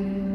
Jesus.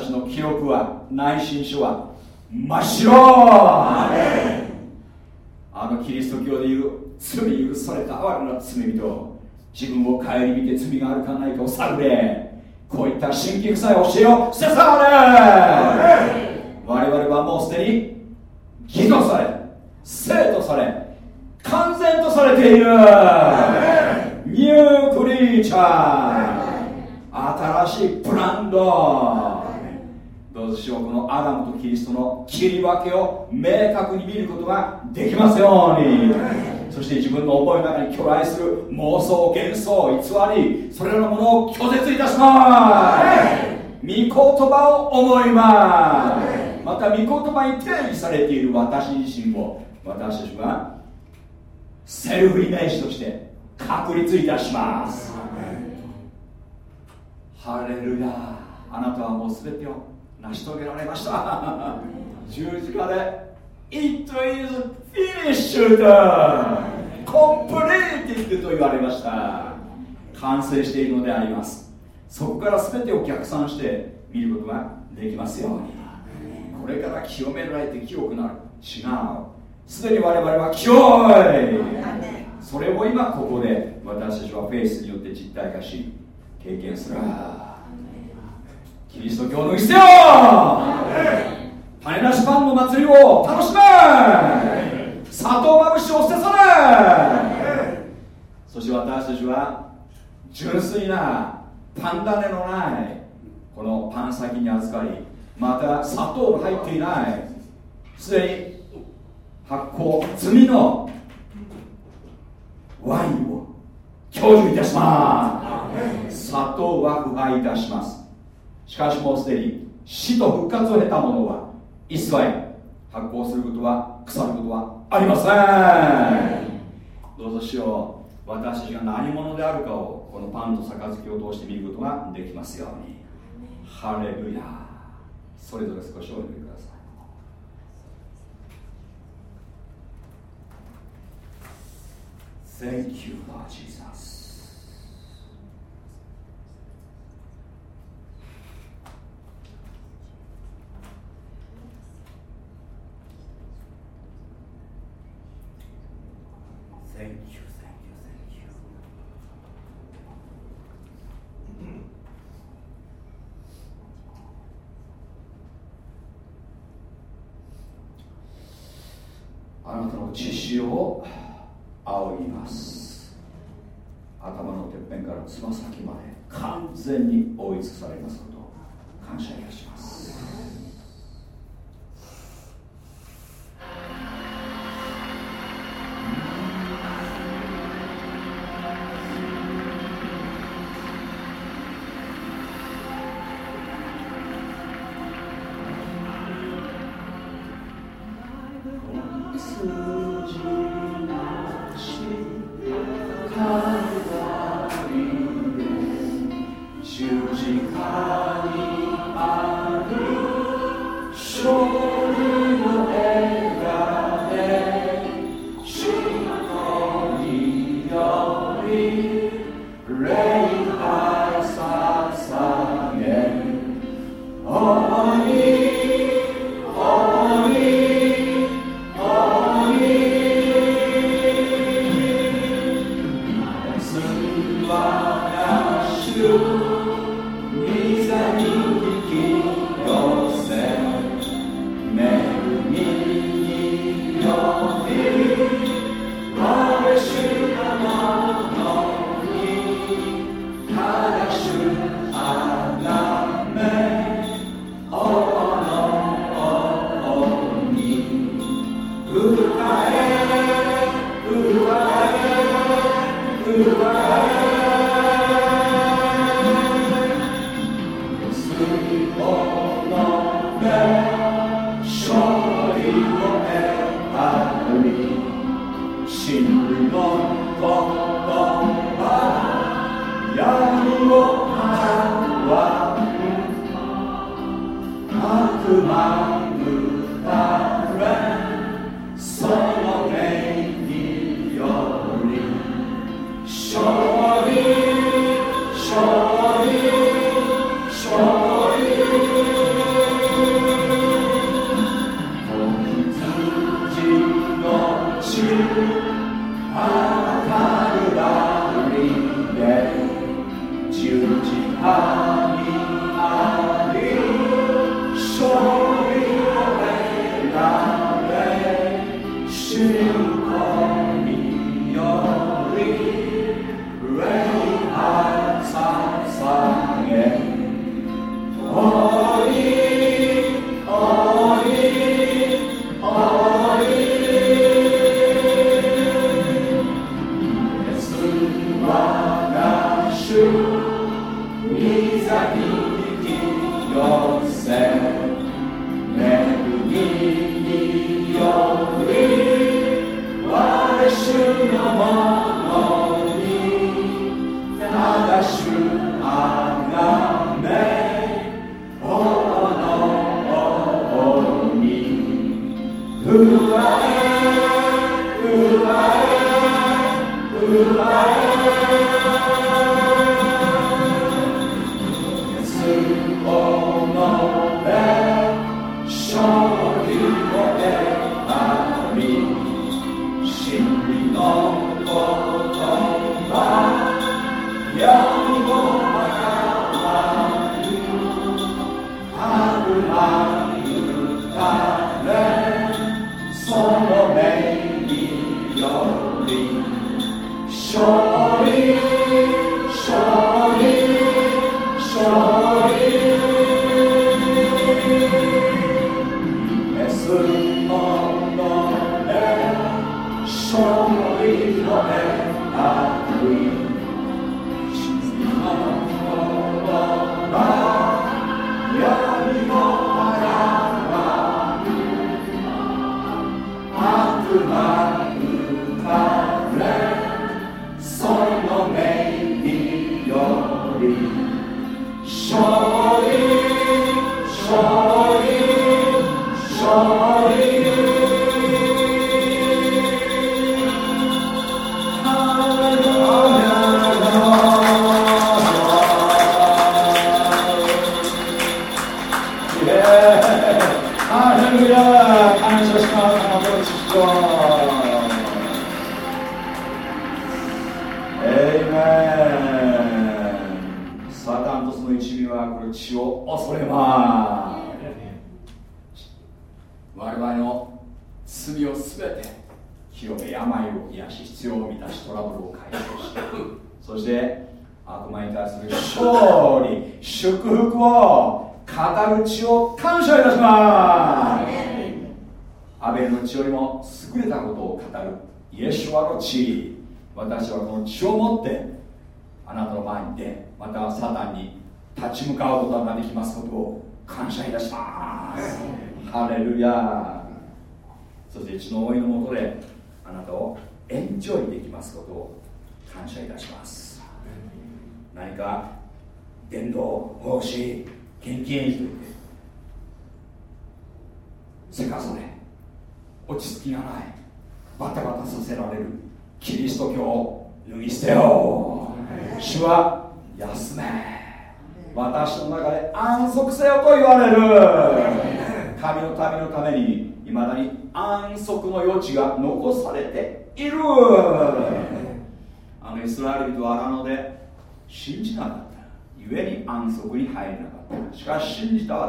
たちの記録は内心書は真っ白。あのキリスト教でいう罪許された哀れな罪人自分を顧みて罪があるかないかを探れ。こういった神経臭い教えを捨て去れ。我々はもうすでに義とされ生とされ完全とされている。ニュークリーチャー。新しいブランド。どうぞしようこのアダムとキリストの切り分けを明確に見ることができますように。そして自分の思いの中に巨来する妄想幻想偽りそれらのものを拒絶いたします。御言葉を思います。また御言葉に定義されている私自身を私たちはセルフイメージとして確立いたします。ハレルヤあなたはもう全てを成し遂げられました。十字架で It is finished! コンプリーティッドと言われました。完成しているのであります。そこから全てを逆算して見ることができますよ。うにこれから清められて清くなる。違う。すでに我々は清い。それを今ここで私たちはフェイスによって実体化し経験するキリスト教の一世よ種なしパンの祭りを楽しめ。砂糖まぶしを捨て去れ。そして私たちは純粋なパン種のないこのパン先に預かりまた砂糖が入っていないすでに発酵済みのワインを享受いたします。砂糖は腐敗いたします。しかしもうすでに死と復活を経た者は一切発酵することは腐ることはありません。どうぞしよう。私たちが何者であるかをこのパンと杯を通して見ることができますように。ハレルヤそれぞれ少しお読みください。Thank you, Lord Jesus. Thank you, thank you, thank you. あなたの知識を仰ぎます頭のてっぺんからつま先まで完全に追いつされますことを感謝いたします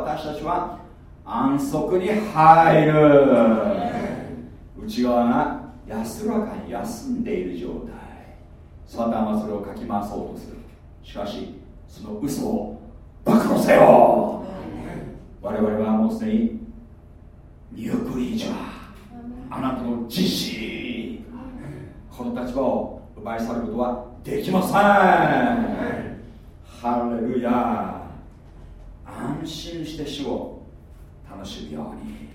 私たちは安息に入る。内側が安らかに休んでいる状態。サタンはそれをかき回そうとする。しかしその嘘を暴露せよ。我々はもうすでにニュークリーチャーあなたの自身。この立場を奪い去ることはできません。ハレルヤ安心して主を楽しむように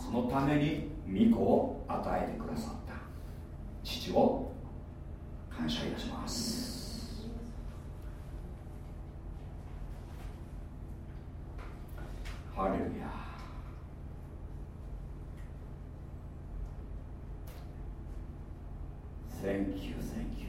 そのために御子を与えてくださった。父を感謝いたします。ハレルヤ Thank you, thank you, thank you,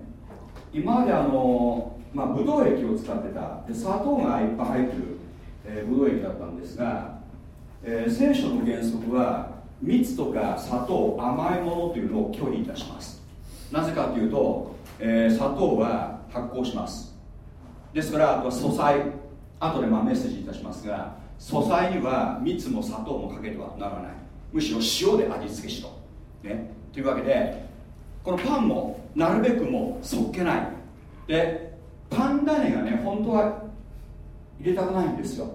今まであの、まあ、ブドウ液を使ってたで砂糖がいっぱい入ってる、えー、ブドウ液だったんですが、えー、聖書の原則は蜜とか砂糖甘いものというのを拒否いたします。なぜかというと、えー、砂糖は発酵します。ですからあとは素材。後でまあメッセージいたしますが素材には蜜も砂糖もかけてはならない。むしろ塩で味付けしろ。ね。というわけでこのパンもなるべくもそっけない。でパン種がね本当は入れたくないんですよ。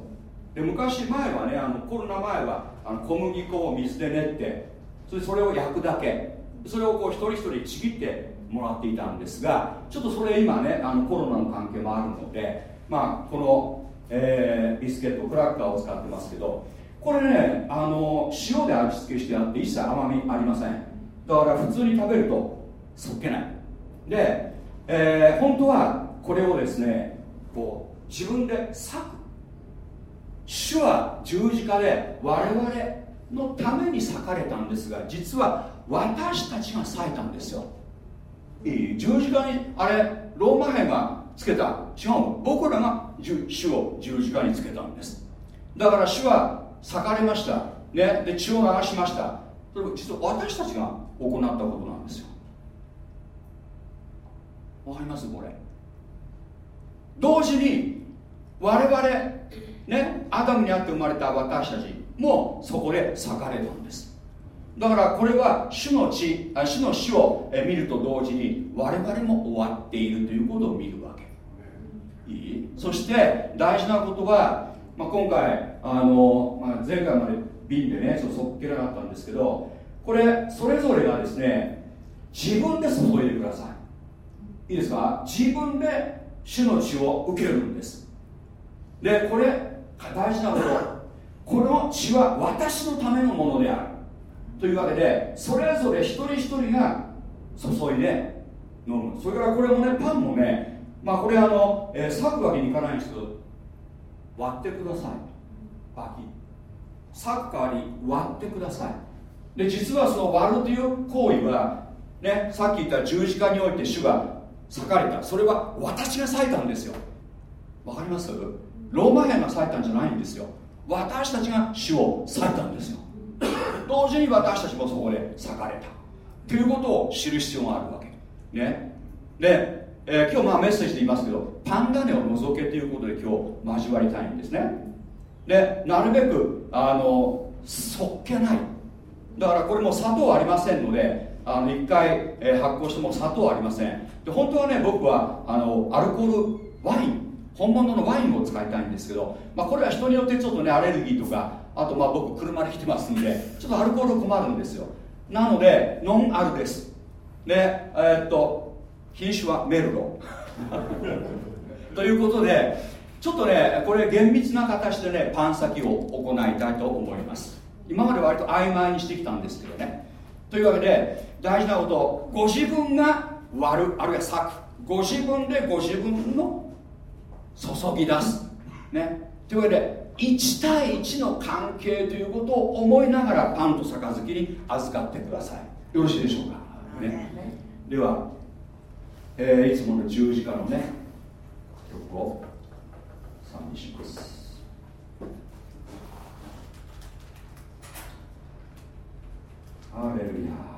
で昔前はねあのコロナ前はあの小麦粉を水で練ってそれそれを焼くだけ。それをこう一人一人ちぎってもらっていたんですがちょっとそれ今ねあのコロナの関係もあるのでまあこの、えー、ビスケットクラッカーを使ってますけどこれねあの塩で味付けしてあって一切甘みありません。だから普通に食べるとそっけない。で、えー、本当はこれをですねこう自分で裂く。主は十字架で我々のために裂かれたんですが実は私たちが裂いたんですよ。いい？十字架にあれローマ兵がつけた？違う僕らが主を十字架につけたんです。だから主は裂かれました、ね、で血を流しました。それ実は私たちが行ったことなんですよ。わかります？これ。同時に我々ねアダムにあって生まれた私たちもそこで裂かれたんです。だからこれは主の血あ主の死を見ると同時に我々も終わっているということを見るわけ。いい？そして大事なことは、まあ、今回あの、まあ、前回まで瓶でねそっけなかったんですけどこれそれぞれがですね自分で注いでください。いいですか？自分で主の血を受けるんです。でこれ大事なこと。この血は私のためのものである。というわけでそれぞれ一人一人が注いで飲む。それからこれもねパンもねまあこれあの、えー、裂くわけにいかないんですけど割ってください。バキ。裂く代わり割ってください。で実はその割るという行為はねさっき言った十字架において主が裂かれた。それは私が裂いたんですよ。わかります？ローマ兵が裂いたんじゃないんですよ。私たちが主を裂いたんですよ。同時に私たちもそこで裂かれた。ということを知る必要があるわけ。ね。で、えー、今日まあメッセージで言いますけどパンダネを除けということで今日交わりたいんですね。でなるべくあのそっけない。だからこれも砂糖ありませんのであの1回、えー、発酵しても砂糖ありません。で本当はね僕はあのアルコールワイン本物のワインを使いたいんですけど、まあ、これは人によってちょっとねアレルギーとかあとまあ僕車で来てますんでちょっとアルコール困るんですよ。なのでノンアルです。でえー、っと品種はメルロ。ということでちょっとねこれ厳密な形でねパン先を行いたいと思います。今まで割と曖昧にしてきたんですけどね。というわけで大事なことご自分が割るあるいは裂く。ご自分でご自分の注ぎ出す。ね。というわけで1対1の関係ということを思いながらパンと杯に預かってください。よろしいでしょうか、ね、では、えー、いつもの十字架のね曲を賛美します。ハレルヤ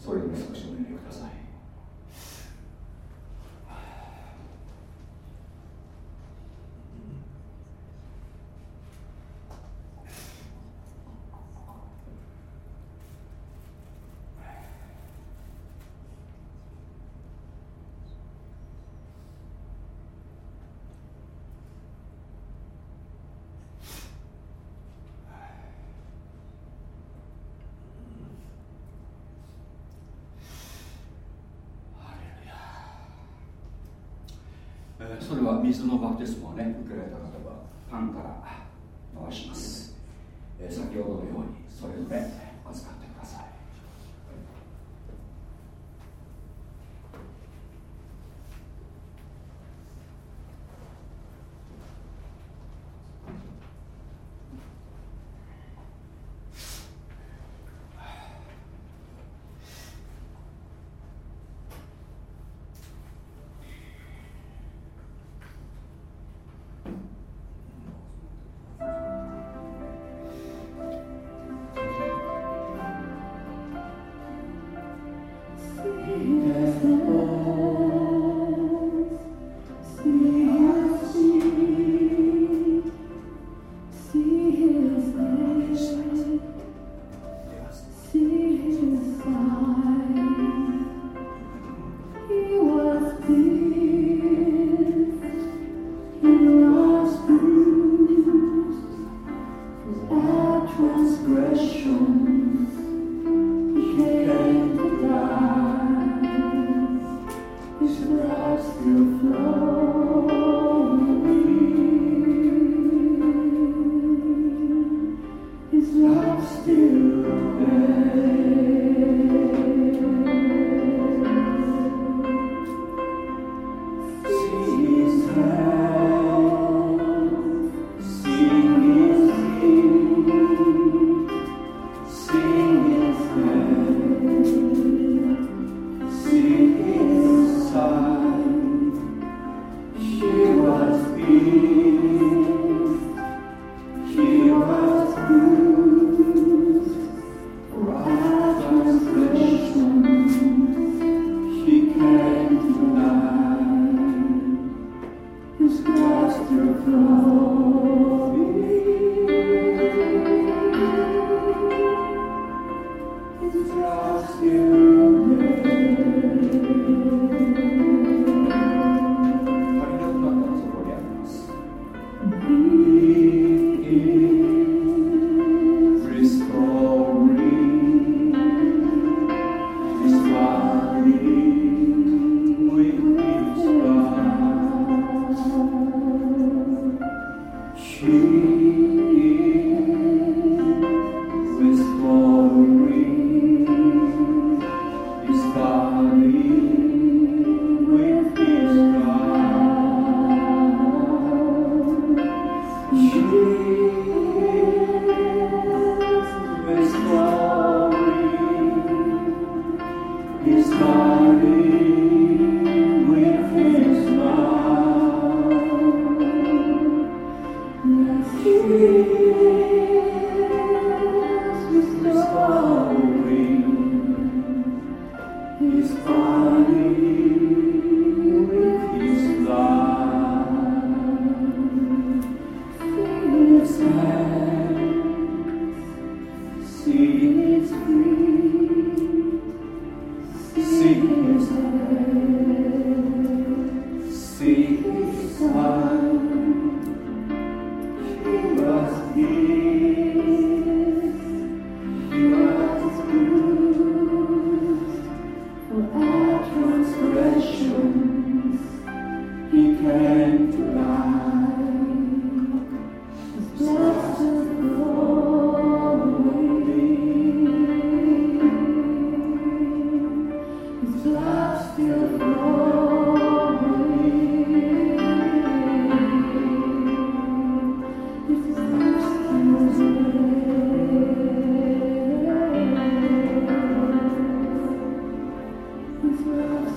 それに少しお祈りください。それは水のバプテスマをね受けられたから。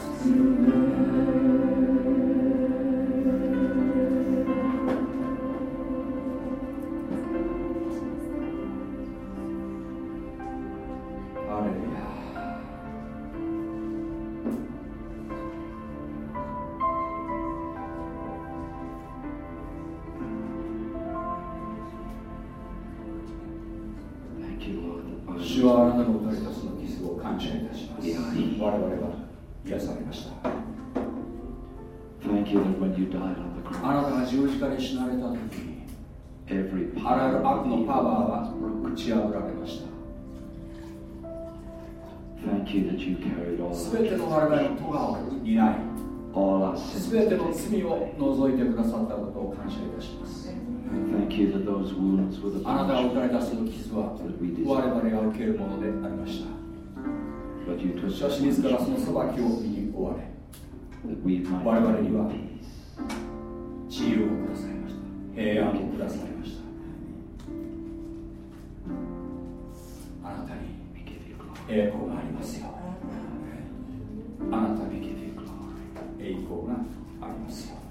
Senhor. 打ち破られましたすべての我々の咎を担いすべての罪を除いてくださったことを感謝いたします Thank you that those wounds were the あなたが打たれたその傷は我々が受けるものでありました。しかし自らその裁きを身に追われ、我々には自由をくださいました。平安をくださいました。あなたに栄光がありますよ。あなたに栄光がありますよ。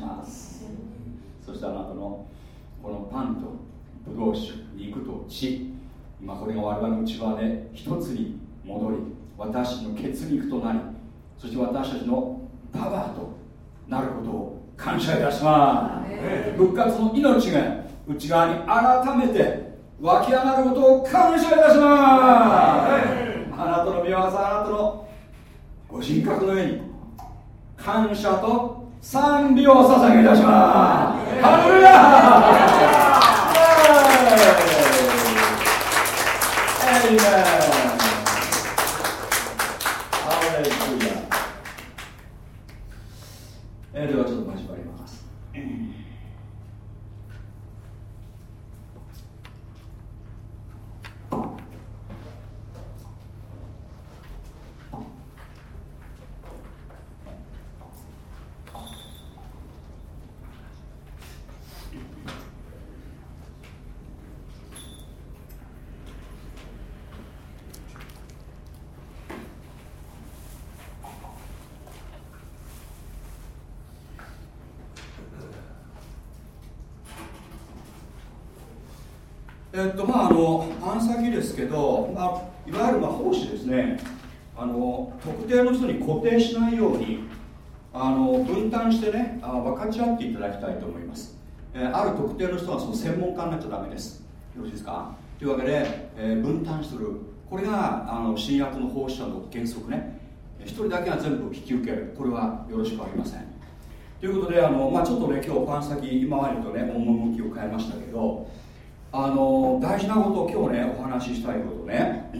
します。そしてあなたのこのパンとブドウ酒肉と血今これが我々の内側で一つに戻り私の血肉となりそして私たちのパワーとなることを感謝いたします。復活の命が内側に改めて湧き上がることを感謝いたします。あなたの御業あなたのご人格の上に感謝と賛美を捧げいたします。ハレルヤ!えー、ではちょっと交わります。えっとまああのパ先ですけど、まあ、いわゆるまあ奉仕ですね。あの特定の人に固定しないようにあの分担してねあ分かち合っていただきたいと思います、えー、ある特定の人はその専門家になっちゃダメです。よろしいですか？というわけで、えー、分担する。これがあの新約の奉仕者の原則ね。一人だけが全部引き受ける。これはよろしくありません。ということであの、まあ、ちょっとね今日パン先今までとね趣を変えましたけどあの大事なことを今日ねお話ししたいことね、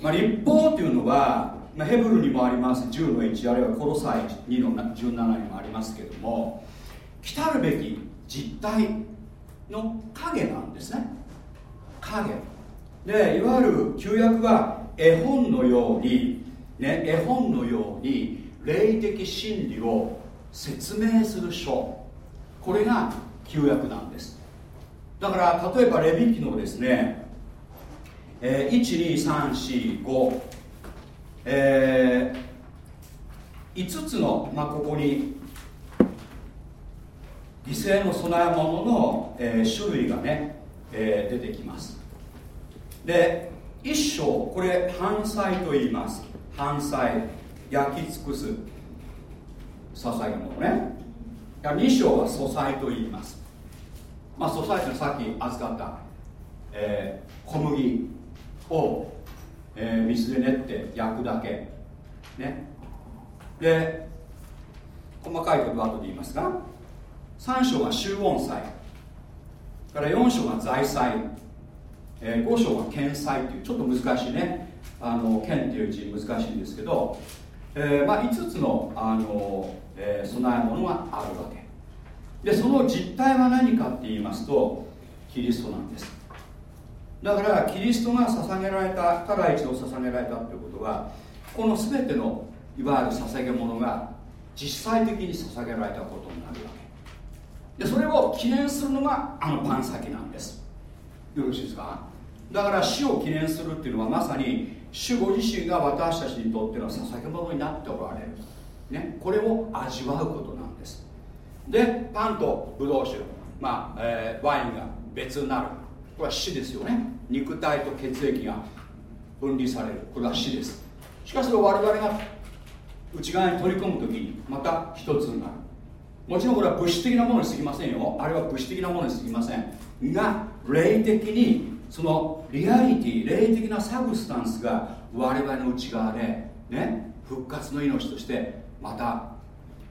まあ、立法っていうのは、まあ、ヘブルにもあります10の1あるいはコロサイ2の17にもありますけども来たるべき実体の影なんですね。影。でいわゆる旧約は絵本のように、ね、絵本のように霊的真理を説明する書。これが旧約なんです。だから例えばレビキのですね、えー、12345えー、5つの、まあ、ここに犠牲の供え物の、えー、種類がね、えー、出てきます。で一章これ反祭と言います。反祭焼き尽くす捧げ物ね。二章は素祭と言います。まあ、ソサイティのさっき預かった、えー、小麦を、えー、水で練って焼くだけ。ね。で細かいことは後で言いますが3章が集音祭。から4章が財祭、えー、5章が検祭っていうちょっと難しいね。あの剣っていう字難しいんですけど、えーまあ、5つのあの、えー、供え物があるわけ。でその実態は何かって言いますとキリストなんです。だからキリストが捧げられたただ一度捧げられたということはこの全てのいわゆる捧げ物が実際的に捧げられたことになるわけ。でそれを記念するのがあのパン先なんです。よろしいですか？だから死を記念するっていうのはまさに主ご自身が私たちにとっての捧げ物になっておられる、ね、これを味わうことなんでパンとブドウ酒、まあえー、ワインが別になる。これは死ですよね。肉体と血液が分離される。これは死です。しかし我々が内側に取り込む時にまた一つになる。もちろんこれは物質的なものにすぎませんよ。あれは物質的なものにすぎません。が霊的にそのリアリティ霊的なサブスタンスが我々の内側でね復活の命としてまた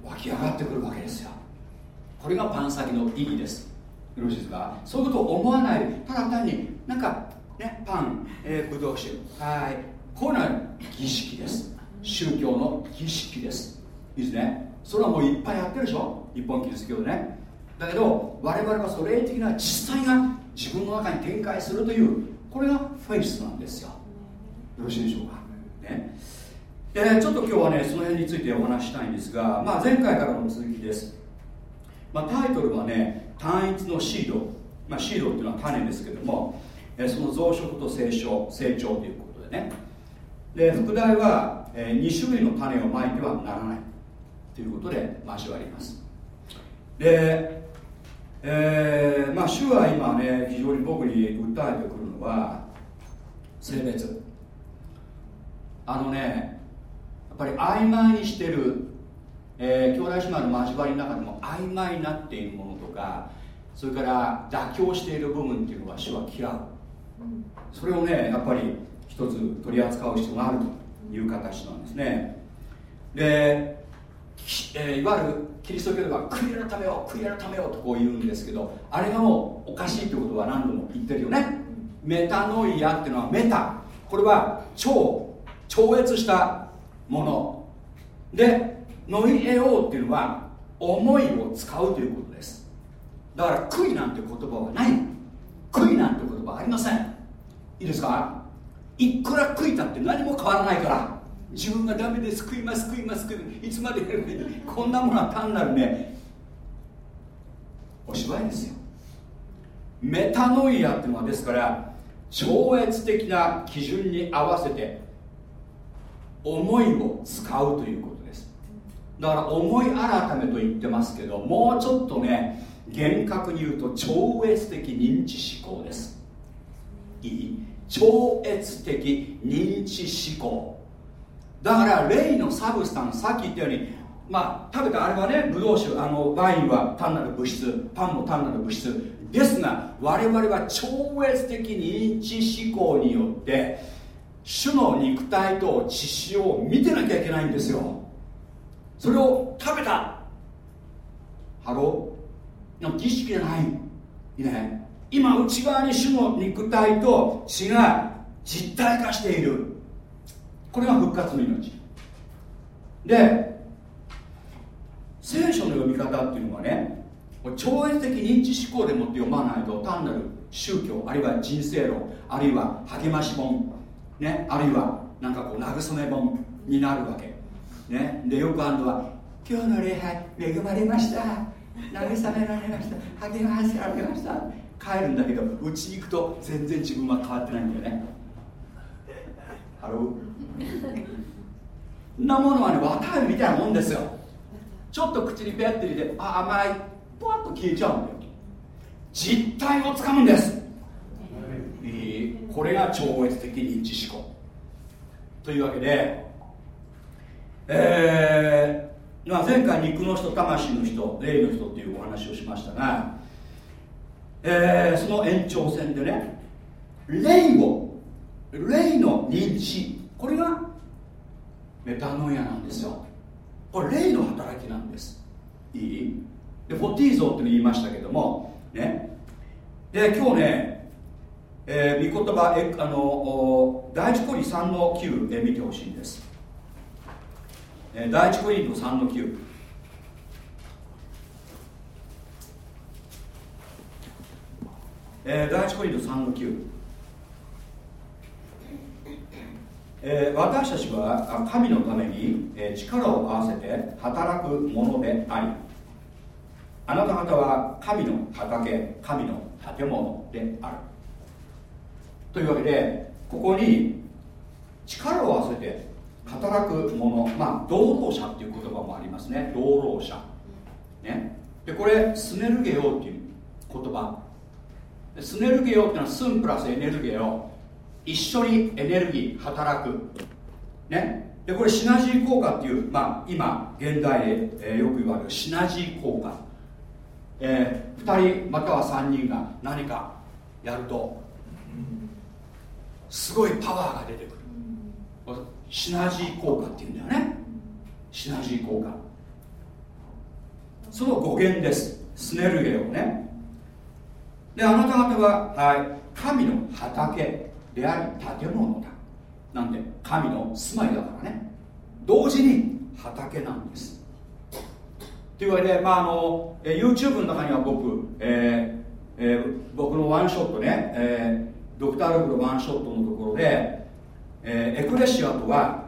湧き上がってくるわけですよ。これがパン先の意義です。よろしいですか？そういうことを思わない。ただ単になんかねパン、えー、ブドウ酒はい。こういうのは儀式です。宗教の儀式です。いいですね。それはもういっぱいやってるでしょ？日本キリスト教でね。だけど我々はそれ的な実際が自分の中に展開するというこれがフェイスなんですよ。よろしいでしょうか？ね。でちょっと今日はねその辺についてお話したいんですが、まあ、前回からの続きです、まあ、タイトルはね単一のシード、まあ、シードっていうのは種ですけどもえその増殖と成長成長ということでね。で副題は、え2種類の種をまいてはならないということで交わります。で、えー、まあ主は今ね非常に僕に訴えてくるのは性別。あのねやっぱり曖昧にしてる、えー、兄弟姉妹の交わりの中でも曖昧になっているものとかそれから妥協している部分っていうのは主は嫌う。それをねやっぱり一つ取り扱う必要があるという形なんですね。で、えー、いわゆるキリスト教では悔い改めよう悔い改めよとこう言うんですけどあれがもうおかしいということは何度も言ってるよね。メタノイアっていうのはメタ。これは超超越したもの。でノイエオっていうのは思いを使うということです。だから悔いなんて言葉はない。悔いなんて言葉ありません。いいですか？いくら悔いたって何も変わらないから。自分がダメです。悔います。悔います。悔います。いつまでやればいいこんなものは単なるねお芝居ですよ。メタノイアっていうのはですから超越的な基準に合わせて思いを使うということ。だから思い改めと言ってますけどもうちょっとね厳格に言うと超越的認知思考です。いい？超越的認知思考。だから霊のサブスタンスさっき言ったようにまあ食べたあれはねブドウ酒あのワインは単なる物質パンも単なる物質。ですが我々は超越的認知思考によって主の肉体と血潮を見てなきゃいけないんですよ。それを食べた。 Hello。の儀式じゃない。ね今内側に主の肉体と血が実体化している。これが復活の命。で聖書の読み方っていうのはね超越的認知思考でもって読まないと単なる宗教あるいは人生論あるいは励まし本ね、あるいはなんかこう慰め本になるわけ、ね、でよくあるのは今日の礼拝恵まれました。慰められました。励ませられました。帰るんだけどうちに行くと全然自分は変わってないんだよね。 Hello。なものはね綿あみたいなもんですよ。ちょっと口にペッて入れてあ甘い。ポワッと消えちゃうんだよ。実体をつかむんです。これが超越的認知思考というわけで、えーまあ、前回肉の人魂の人霊の人っていうお話をしましたが、えー、その延長線でね霊を霊の認知これがメタノイアなんですよ。これ霊の働きなんです。いい？でフォティーゾって言いましたけどもね。で今日ねえー、御言葉えあの第一コリ3の9で見てほしいんです、第一コリント3の9えー、第一コリント3の9、えー、私たちは神のために、えー、力を合わせて働くものでありあなた方は神の畑神の建物である。というわけでここに力を合わせて働く者まあ労働者っていう言葉もありますね。労働者。ね。でこれスネルゲオっていう言葉。スネルゲオっていうのはスンプラスエネルゲオ。一緒にエネルギー働く。ね。でこれシナジー効果っていう、まあ、今現代で、えー、よく言われるシナジー効果、えー、2人または3人が何かやるとすごいパワーが出てくる？シナジー効果っていうんだよね。シナジー効果。その語源です。スネルゲをね。であなた方は、はい、神の畑であり建物だ。なんで神の住まいだからね。同時に畑なんです。というわけで、まああの YouTube の中には僕、えーえー、僕のワンショットね、えードクター・ルブのワンショットのところで、えー、エクレシアとは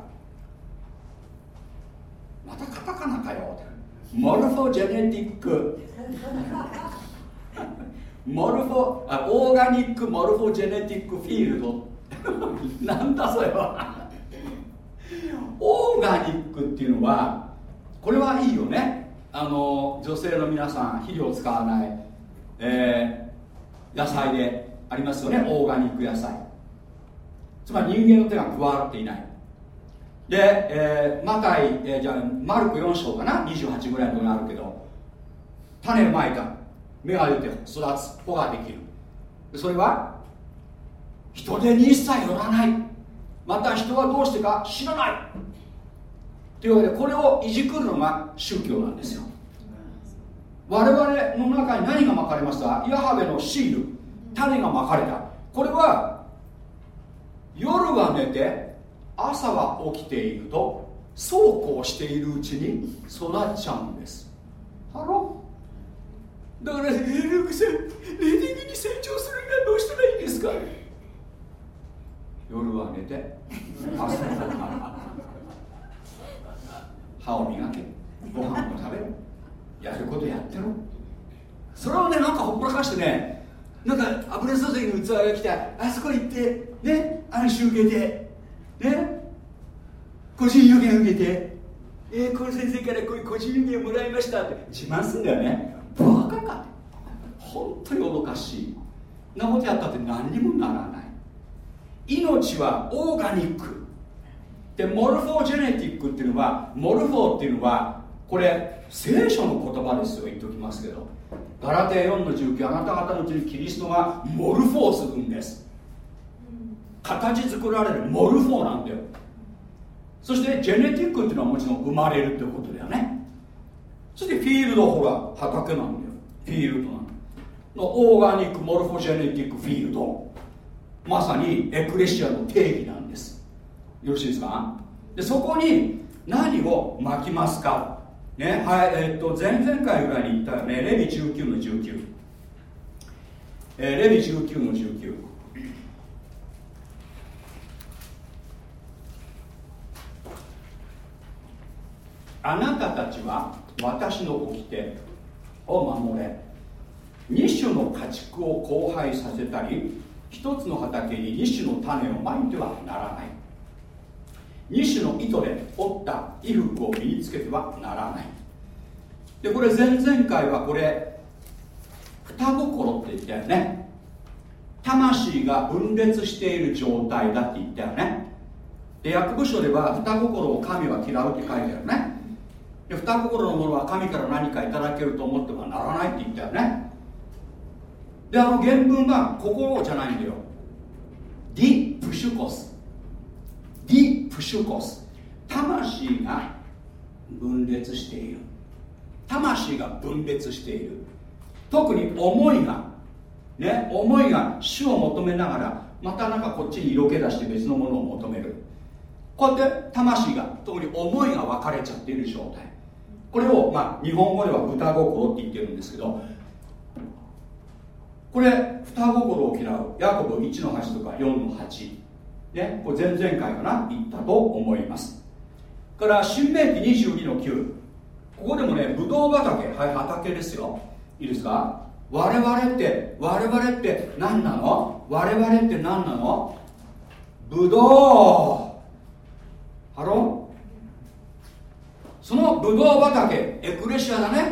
なかよ。モルフォジェネティック。モルフォあオーガニックモルフォジェネティックフィールド。なんだそれは。オーガニックっていうのはこれはいいよね。あの女性の皆さん肥料を使わない、えー、野菜でありますよね。オーガニック野菜。つまり人間の手が加わっていない。で、えー、マタイ、えー、じゃあマルコ4章かな？28ぐらいのところにあるけど種をまいた芽が出て育つ穂ができる。それは人手に一切よらない。また人はどうしてか？知らない。というわけでこれをいじくるのが宗教なんですよ。我々の中に何がまかれました？ヤハベのシール。種がまかれた。これは夜は寝て朝は起きているとそうこうしているうちに育っちゃうんです。ハロだから、えー、ルークさん、霊的に成長するにはどうしたらいいですか？夜は寝て、朝は。歯を磨け、ご飯を食べる、やることやってろ。それをね、なんかほっぽらかしてね、なんか油注ぎの器が来て、あそこ行って、ね、安心受けて、ね、個人予言受けて、えー、この先生からこういう個人予言もらいましたって。自慢すんだよね。バカか。本当に愚かしい。なことやったって何にもならない。命はオーガニック。でモルフォージェネティックっていうのはモルフォーっていうのはこれ聖書の言葉ですよ。言っておきますけど。ガラテヤ4の19あなた方のうちにキリストがモルフォーするんです。形作られるモルフォーなんだよ。そして genetic っていうのはもちろん生まれるっていうことだよね。そして field ほら畑なんだよ。 field なんだの organic morphogenetic field。まさにエクレシアの定義なんです。よろしいですか？でそこに何を巻きますか？ねはいえー、っと前々回ぐらいに言ったよね。レビ19の19、えー、レビ19の19あなたたちは私の掟を守れ。2種の家畜を交配させたり一つの畑に2種の種をまいてはならない。2種の糸で織った衣服を身につけてはならない。でこれ前々回はこれ双心って言ったよね。魂が分裂している状態だって言ったよね。で役部書では双心を神は嫌うって書いてあるね。で双心のものは神から何かいただけると思ってはならないって言ったよね。であの原文は心じゃないんだよ。ディプシュコス。ディプシュコス。魂が分裂している。魂が分裂している。特に思いが。ね思いが主を求めながらまたなんかこっちに色気出して別のものを求める。こうやって魂が特に思いが分かれちゃっている状態。これを、まあ、日本語では歌心って言ってるんですけどこれ双心を嫌うヤコブ1の8とか4の8ねこれ前々回かな言ったと思います。から新明記22の9ここでもねブドウ畑はい畑ですよ。いいですか？我々って我々って何なの？我々って何なの？ブドウ。ハロそのブドウ畑エクレシアだね。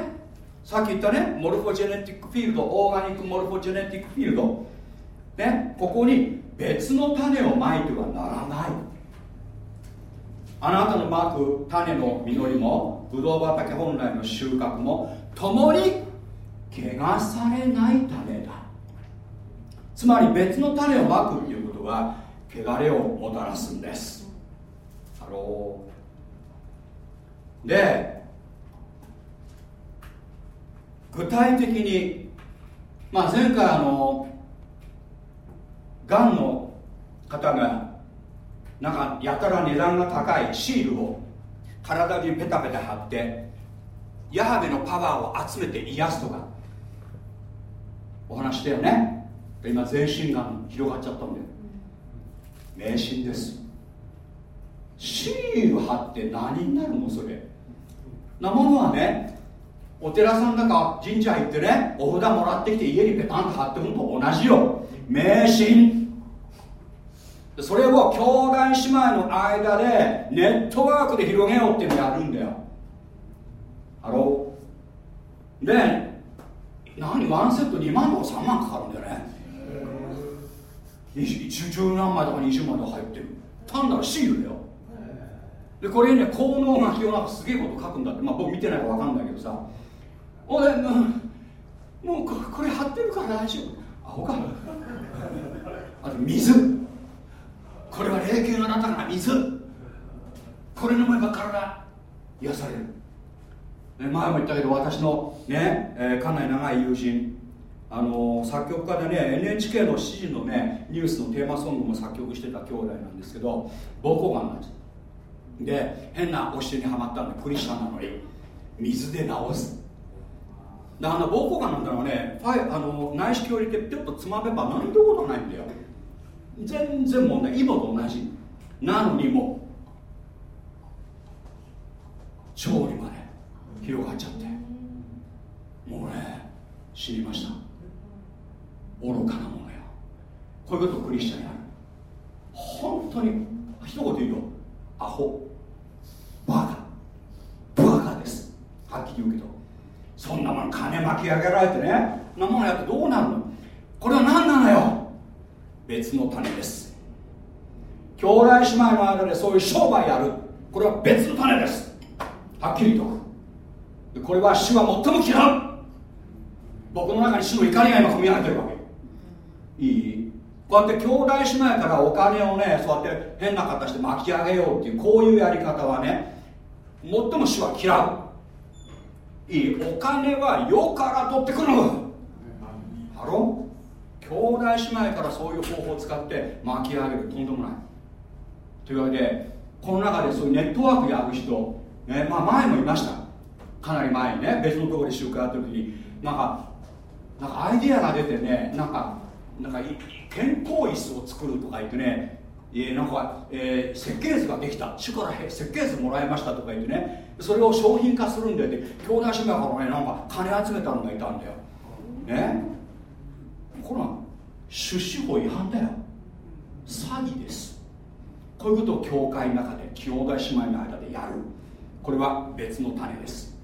さっき言ったね morphogenetic field organic morphogenetic field。ねここに別の種をまいてはならない。あなたのまく種の実りもブドウ畑本来の収穫も共に汚されない種だ。つまり別の種をまくっていうことは汚れをもたらすんです。 Hello。で具体的に、まあ、前回あのがんの方がなんかやたら値段が高いシールを体にペタペタ貼ってヤハベのパワーを集めて癒すとかお話したよね。今全身が広がっちゃったんで迷信です。シール貼って何になるのそれ。なものはねお寺さんだか神社行ってねお札もらってきて家にペタンと貼ってくのと同じよ。迷信。それを兄弟姉妹の間でネットワークで広げようっていうのをやるんだよ。 Hello。で何ワンセット2万とか3万かかるんだよね。十何枚とか20枚とか入ってる。単なるシールだよ。でこれね効能書きをなんかすげえこと書くんだって。まあ僕見てないから分かんないけどさ。おで、う、もうこれ貼ってるから大丈夫。アホか。あと水。これは霊剣あなたが水。これ飲めば体癒される。前も言ったけど私のね、えー、かなり長い友人。あのー、作曲家でね NHK の7時のねニュースのテーマソングも作曲してた兄弟なんですけど膀胱がんなんですで変な教えにはまったんでクリスチャンなのに。水で治す。だから膀胱がなんだろうね。ファイあの内視鏡を入れてピュッとつまめば何てことないんだよ。全然問題。イボと同じ。なのにも調理まで広がっちゃって。もうね知りました。愚かなものよ。こういうことをクリスチャンやる。本当に一言言うよ。アホ。バカ。バカです。はっきり言うけど。そんなもの金巻き上げられてね。そんなものやってどうなるの？これは何なのよ？別の種です。兄弟姉妹の間でそういう商売やる。これは別の種です。はっきりと。これは主は最も嫌う。僕の中に主の怒りが今込み上げてるわけ。いい？こうやって兄弟姉妹からお金をねそうやって変な形で巻き上げようっていうこういうやり方はね最も主は嫌う。いいお金は世から取ってくる。ハロ兄弟姉妹からそういう方法を使って巻き上げるとんでもない。というわけでこの中でそういうネットワークやる人、ねまあ、前もいました。かなり前にね別のところで集会やってる時になんかなんかアイディアが出てねなんかなんか健康椅子を作るとか言ってねえー、なんか、えー、設計図ができた。主から設計図もらいましたとか言ってね。それを商品化するんだよって。兄弟姉妹からねなんか金集めたのがいたんだよ。ね？これは出資法違反だよ。詐欺です。こういうことを教会の中で兄弟姉妹の間でやる。これは別の種です。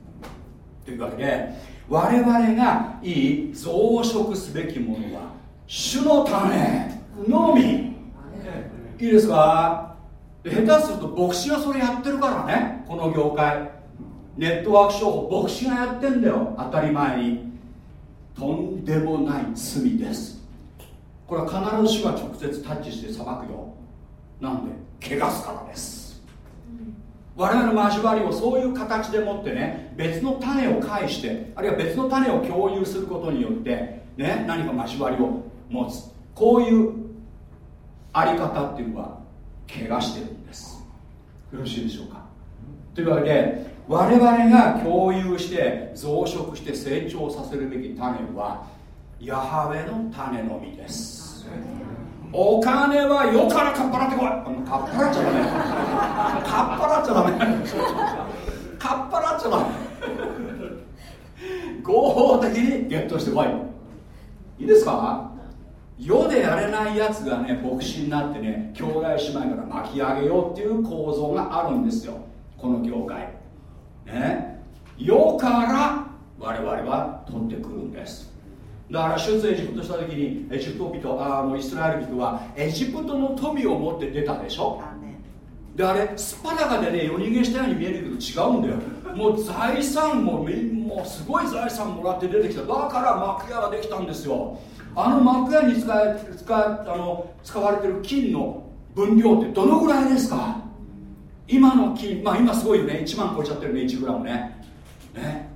というわけで我々がいい増殖すべきものは主の種のみ。いいですか？下手すると牧師がそれやってるからね。この業界。ネットワーク商法牧師がやってんだよ。当たり前に。とんでもない罪です。これは必ずしは直接タッチして裁くよ。なんで？汚すからです。我々の交わりをそういう形でもってね別の種を介してあるいは別の種を共有することによってね何か交わりを持つ。こういうあり方っていうのは怪我してるんです。よろしいでしょうか？というわけで我々が共有して増殖して成長させるべき種はヤハウェの種のみです。お金は世からかっぱらってこい。かっぱらっちゃダメ。かっぱらっちゃダメ。かっぱらっちゃダメ。合法的にゲットしてこい。いいですか？世でやれないやつがね牧師になってね兄弟姉妹から巻き上げようっていう構造があるんですよ。この業界ね。世から我々は取ってくるんです。だから出エジプトした時にエジプト人あのイスラエル人はエジプトの富を持って出たでしょ？であれスパダカでね夜逃げしたように見えるけど違うんだよ。もう財産ももうすごい財産もらって出てきた。だから幕屋ができたんですよあの幕屋に使え使あの使われてる金の分量ってどのぐらいですか？今の金まあ今すごいよね。1万超えちゃってるね1グラムね。ね。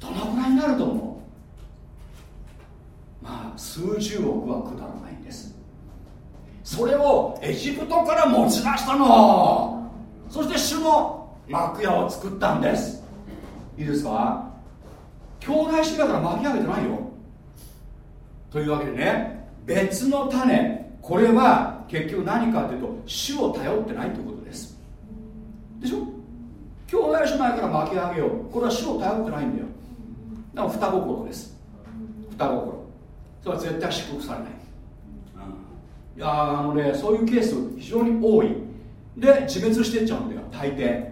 どのぐらいになると思う？まあ数十億はくだらないんです。それをエジプトから持ち出したの。そして主の幕屋を作ったんです。いいですか？兄弟姉妹から巻き上げてないよ。というわけでね別の種。これは結局何かというと主を頼ってないということです。でしょ？兄弟姉妹から巻き上げよう。これは主を頼ってないんだよ。だから双心です。双心。それは絶対祝福されない、うん、いやあのねそういうケース非常に多い。で自滅してっちゃうんだよ。大抵、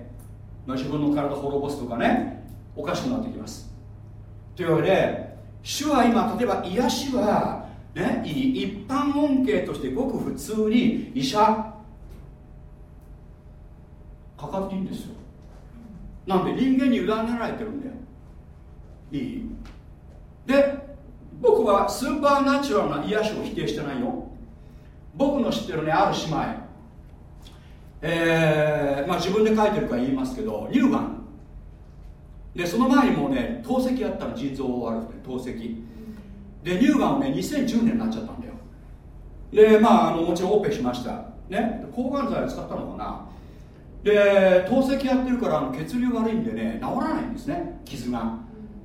自分の体滅ぼすとかねおかしくなってきます。というわけで主は今例えば癒しはね一般恩恵としてごく普通に医者かかっていいんですよ。なんで人間に委ねられてるんだよ。いい？で僕はスーパーナチュラルな癒しを否定してないよ。僕の知ってるねある姉妹。えー、まあ自分で書いてるから言いますけど乳がん。でその前にもね透析やったの腎臓悪くて透析。で乳がんをね2010年になっちゃったんだよ。でまああのもちろんオペしました。ね。抗がん剤を使ったのかな。で透析やってるからあの血流悪いんでね治らないんですね。傷が。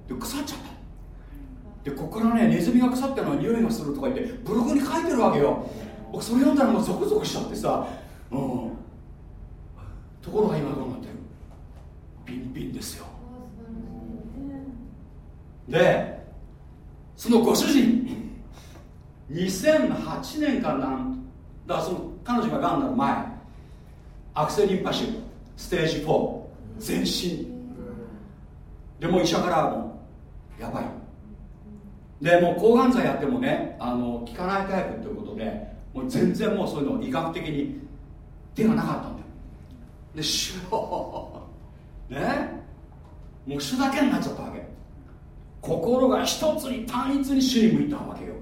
で腐っちゃった。でここからねネズミが腐ったのは匂いがするとか言ってブログに書いてるわけよ。僕それ読んだらもうゾクゾクしちゃってさ。うん。ところが今どうなってるピンピンですよ。でそのご主人2008年かなんだからその彼女ががんになる前アクセリンパ腫ステージ4全身。でも医者からもやばい。でもう抗がん剤やってもねあの効かないタイプということでもう全然もうそういうの医学的に手がなかったんだよ。で主よねもう主だけになっちゃったわけ。心が一つに単一に主に向いたわけよ。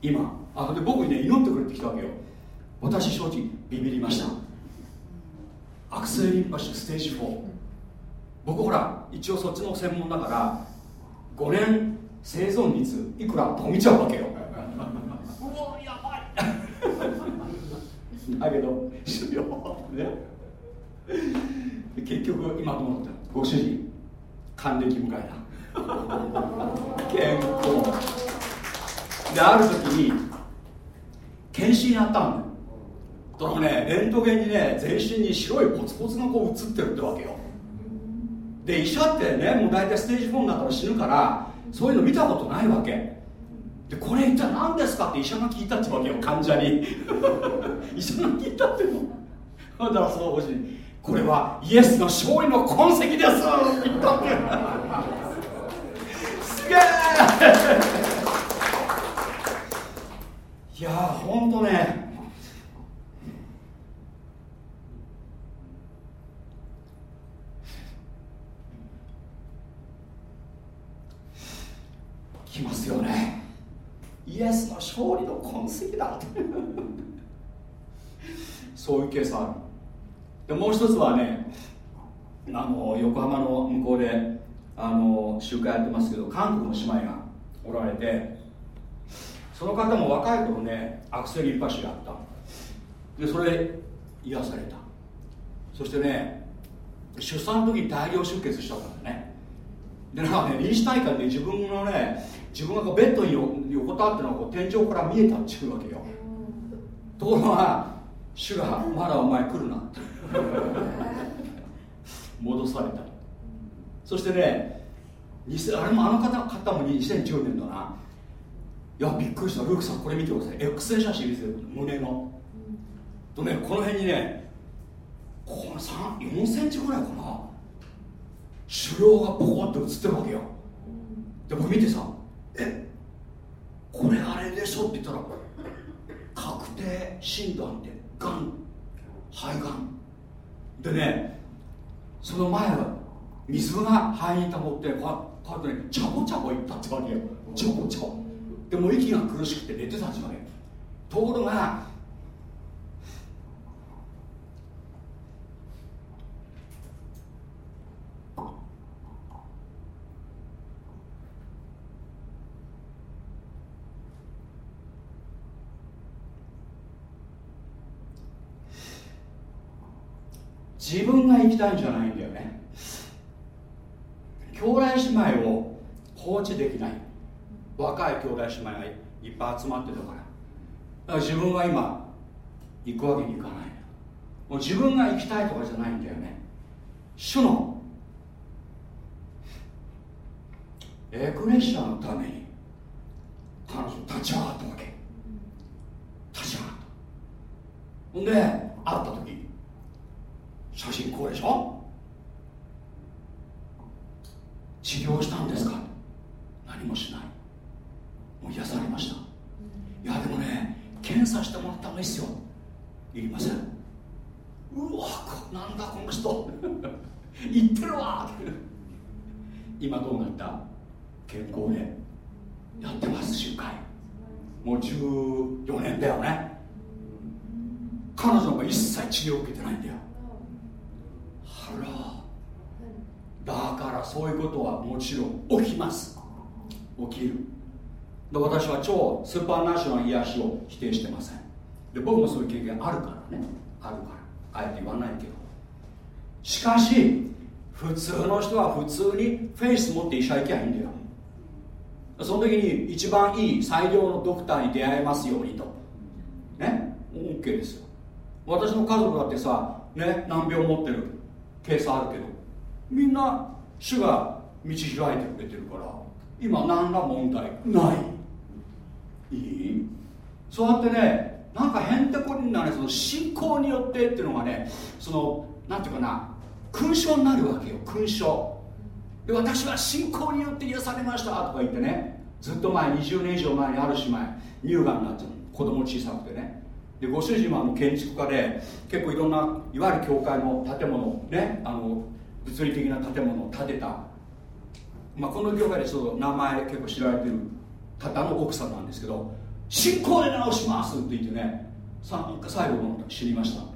今。あで僕にね祈ってくれてきたわけよ。私正直ビビりました。悪性リンパ腫ステージ4僕ほら一応そっちの専門だから5年生存率いくらと見ちゃうわけよ。うわやばい。だけど主よね。結局今どうなった？ご主人還暦迎えた健康。である時に検診やったんだよ。そのねレントゲンにね全身に白いポツポツがこう映ってるってわけよ。で医者ってねもう大体ステージ4になったら死ぬからそういうの見たことないわけ。でこれ一体何ですかって医者が聞いたってわけよ患者に。医者が聞いたっての。だからそのおじこれはイエスの勝利の痕跡ですって言ったわけ。すげえいやーほんとね。きますよね。イエスの勝利の痕跡だ。そういうケースあるでもう一つはねあの横浜の向こうであの集会やってますけど韓国の姉妹がおられてその方も若い頃ねアクセルリンパ腫があった。でそれ癒された。そしてね出産の時に大量出血したからね。でなんかね臨死大会で自分のね自分がベッドに横たわってのが天井から見えたっていうわけよ。ところが主がまだお前来るなって。戻された。そしてねあれもあの方方も2010年だな。いやびっくりした。ルークさんこれ見てください。X 線写真見せる胸の。とねこの辺にねこの4センチぐらいかな。腫瘍がポコッと映ってるわけよ。で僕見てさえこれあれでしょって言ったら確定診断でがん肺がんでねその前は水が肺にたまってこうやってねちゃぼちゃぼいったってわけよ。ちゃぼちゃぼでも息が苦しくて寝てたんですよねところが自分が行きたいんじゃない兄弟姉妹を放置できない。若い兄弟姉妹がいっぱい集まってたから。だから自分は今行くわけにいかない。もう自分が生きたいとかじゃないんだよね。主のエクレッシアのために彼女立ち上がったわけ。立ち上がった。ほんで会った時写真こうでしょ？治療したんですか？何もしない。もう癒されました。いやでもね検査してもらった方がいいですよ。いりません。うわなんだこの人。言ってるわ。今どうなった？健康で。やってます集会。もう14年だよね。彼女が一切治療を受けてないんだよ。あら。だからそういうことはもちろん起きます。起きる。で私は超スーパーナショナル癒しを否定してません。で僕もそういう経験あるからね。あるから。あえて言わないけど。しかし普通の人は普通にフェイス持って医者行きゃいいんだよ。その時に一番いい最良のドクターに出会えますようにと。ね？OK ですよ。私の家族だってさね？難病持ってる？ケースあるけど。みんな主が道開いてくれてるから今何ら問題ない。いい？そうやってねなんかへんてこりんなねその信仰によってっていうのがねそのなんていうかな勲章になるわけよ勲章。で私は信仰によって癒されましたとか言ってねずっと前20年以上前にある姉妹乳がんになっちゃう子供小さくてね。でご主人はもう建築家で結構いろんないわゆる教会の建物ねあの物理的な建物を建てた、まあ、この業界でちょっと名前結構知られてる方の奥さんなんですけど信仰で直しますって言ってねさ最後の知りました。も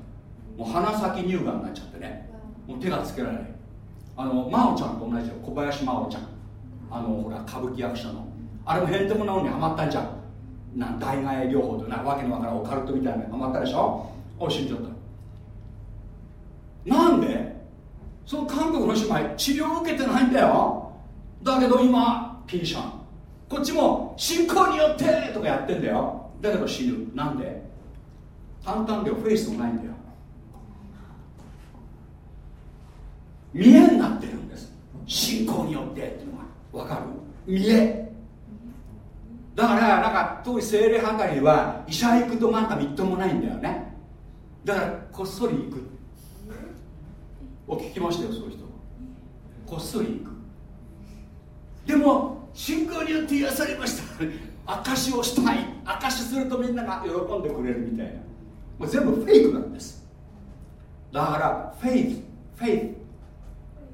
う鼻先乳がんになっちゃってねもう手がつけられない。あの真央ちゃんと同じよ小林真央ちゃん。あのほら歌舞伎役者の。あれもへんてこなのにハマったんじゃん。な代替療法となわけのわからんオカルトみたいなのハマったでしょ。お死んじゃった。なんでその韓国の姉妹治療を受けてないんだよ。だけど今ピンシャン。こっちも信仰によってとかやってんだよ。だけど死ぬ。なんで？淡々でフェイスもないんだよ。見えになってるんです。信仰によってっていうのが分かる。見え。だからなんか当時精霊派かりは医者行くとなんかみっともないんだよね。だからこっそり行く。お聞きましたよそういう人こっそり行く。でも信仰によって癒されました証しをしたい。証しするとみんなが喜んでくれるみたいな。もう全部フェイクなんです。だからフェイスフェイ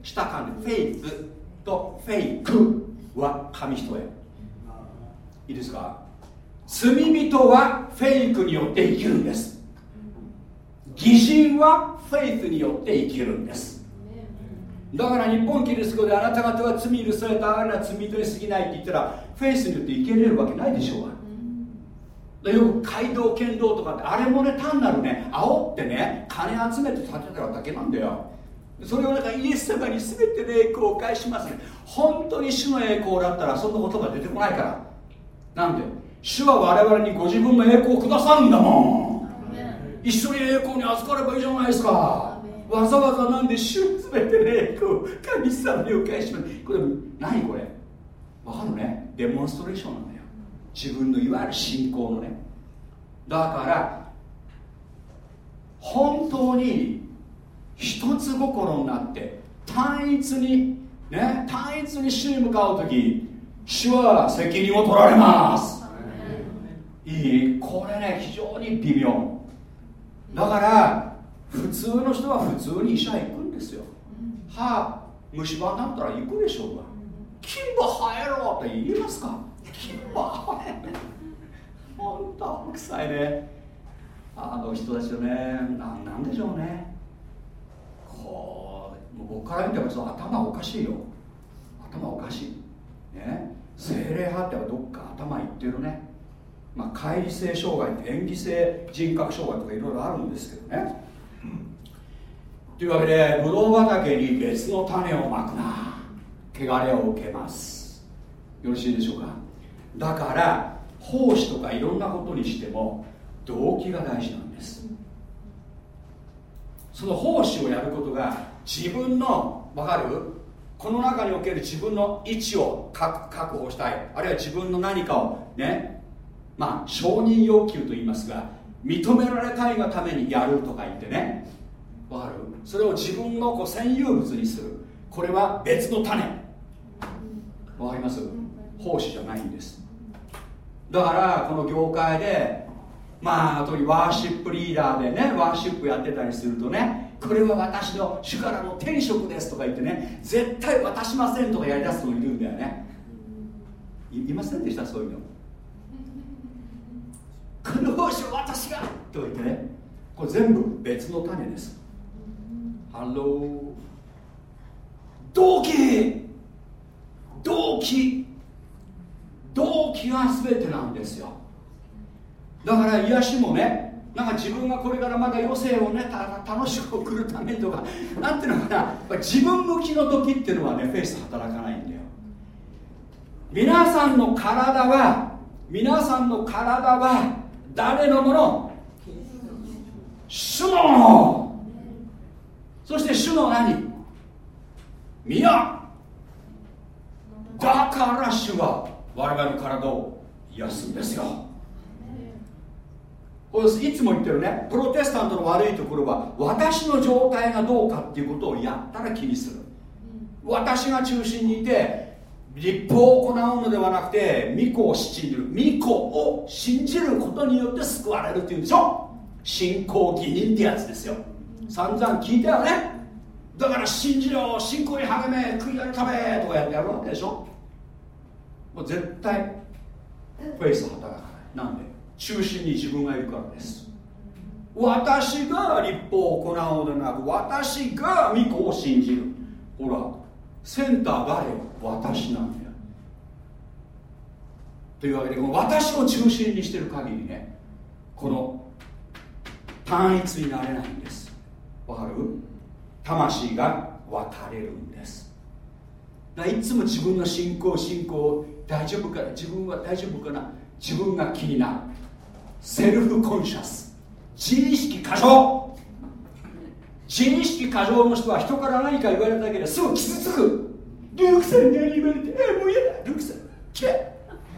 スした感じフェイスとフェイクは紙一重いいですか？罪人はフェイクによって生きるんです。義人は faith によって生きるんです。だから日本キリストであなた方は罪許されたあれは罪人に過ぎないって言ったらフェイスによって生きれるわけないでしょうがよく会堂献堂とかってあれもね単なるね煽ってね金集めて建てただけなんだよ。それをなんかイエス様に全て栄光を返しますね。本当に主の栄光だったらそんな言葉出てこないから。なんで？主は我々にご自分の栄光をくださるんだもん。一緒に栄光に預かればいいじゃないですか。わざわざなんで主全て栄光神様にお返します。これ何これ？わかるね？デモンストレーションなんだよ。自分のいわゆる信仰のね。だから本当に一つ心になって単一にね？単一に主に向かう時主は責任を取られます。いい？これね非常に微妙だから普通の人は普通に医者行くんですよ。歯虫歯になったら行くでしょうが。金歯生えろって言いますか。金歯生えろ。本当青臭いね。あの人たちよねなんなんでしょうね。こうもう僕から見ても頭おかしいよ。頭おかしい。ね。精霊派ってはどっか頭いってるねまあ乖離性障害って演技性人格障害とかいろいろあるんですけどね、というわけでブドウ畑に別の種をまくな。汚れを受けます。よろしいでしょうか。だから奉仕とかいろんなことにしても動機が大事なんです。その奉仕をやることが自分の分かる？この中における自分の位置を確保したい。あるいは自分の何かをねまあ承認要求と言いますが認められたいがためにやるとか言ってね。わかる？それを自分のこう占有物にする。これは別の種。わかります？奉仕じゃないんです。だからこの業界でまあ特にワーシップリーダーでねワーシップやってたりするとねこれは私の主からの天職ですとか言ってね絶対渡しませんとかやりだす人いるんだよね。いませんでした？そういうの。この奉仕を私がと言ってねこれ全部別の種です。 Hello。動機。動機。動機が全てなんですよ。だから癒しもねなんか自分がこれからまだ余生をね楽しく送るためにとかなんていうのかな。自分向きの時っていうのはねフェイス働かないんだよ。皆さんの体は皆さんの体は誰のもの？主の。そして主の何？宮。だから主は我々の体を癒すんですよ。いつも言ってるね。プロテスタントの悪いところは私の状態がどうかっていうことをやったら気にする。私が中心にいて立法を行うのではなくて巫女を信じる巫女を信じることによって救われるっていうんでしょ？信仰義人ってやつですよ。散々聞いたよね。だから信じろ信仰に励め悔い改めとかやってやるわけでしょ？もう絶対フェイス働かない。なんで？中心に自分がいるからです。私が立法を行うのではなく私が御子を信じる。ほらセンター誰私なんだよというわけでこの私を中心にしている限りねこの単一になれないんです。わかる？魂が分かれるんです。いつも自分の信仰信仰大丈夫かな？自分は大丈夫かな？自分が気になる。セルフコンシャス。自意識過剰。自意識過剰の人は人から何か言われただけですぐ傷つく。ルークさんに何言われてえもう嫌だルークさん来て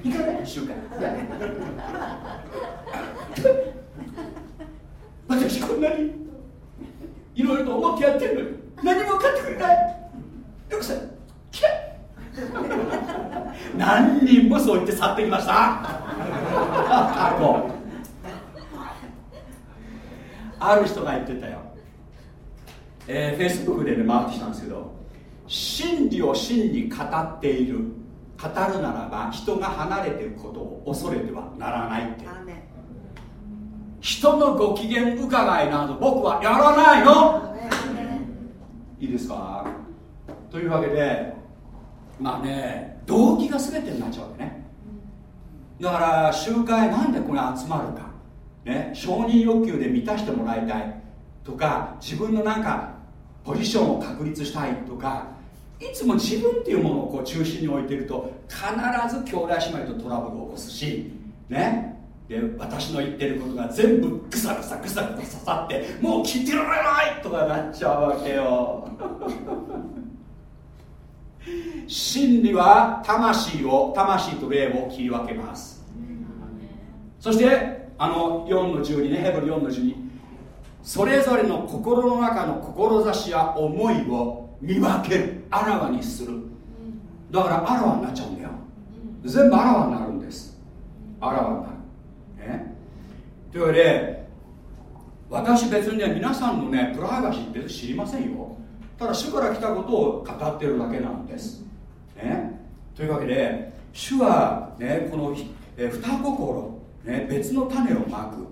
行かない週間私こんなにいろいろと思ってやってる。のに何も分かってくれないルークさん来て何人もそう言って去ってきましたある。人が言ってたよえー、フェイスブックでね回ってきたんですけど真理を真に語っている語るならば人が離れていくことを恐れてはならないって人のご機嫌伺いなど僕はやらないの。いいですか？というわけでまあね動機が全てになっちゃうわけね。だから集会なんでこれ集まるか、ね、承認欲求で満たしてもらいたいとか自分のなんかポジションを確立したいとかいつも自分っていうものをこう中心に置いてると必ず兄弟姉妹とトラブルを起こすしね。で私の言ってることが全部グサグサグサグサ刺さってもう聞いてられないとかなっちゃうわけよ。真理は魂を魂と霊を切り分けます。そしてあの4の12ねヘブル4の12それぞれの心の中の志や思いを見分ける。あらわにする。だからあらわになっちゃうんだよ。全部あらわになるんです。あらわになる。ね。というわけで私別にね皆さんのねプライバシーって知りませんよ。ただ主から来たことを語ってるだけなんです。ね、というわけで主は、ね、この、え二心、ね、別の種をまく。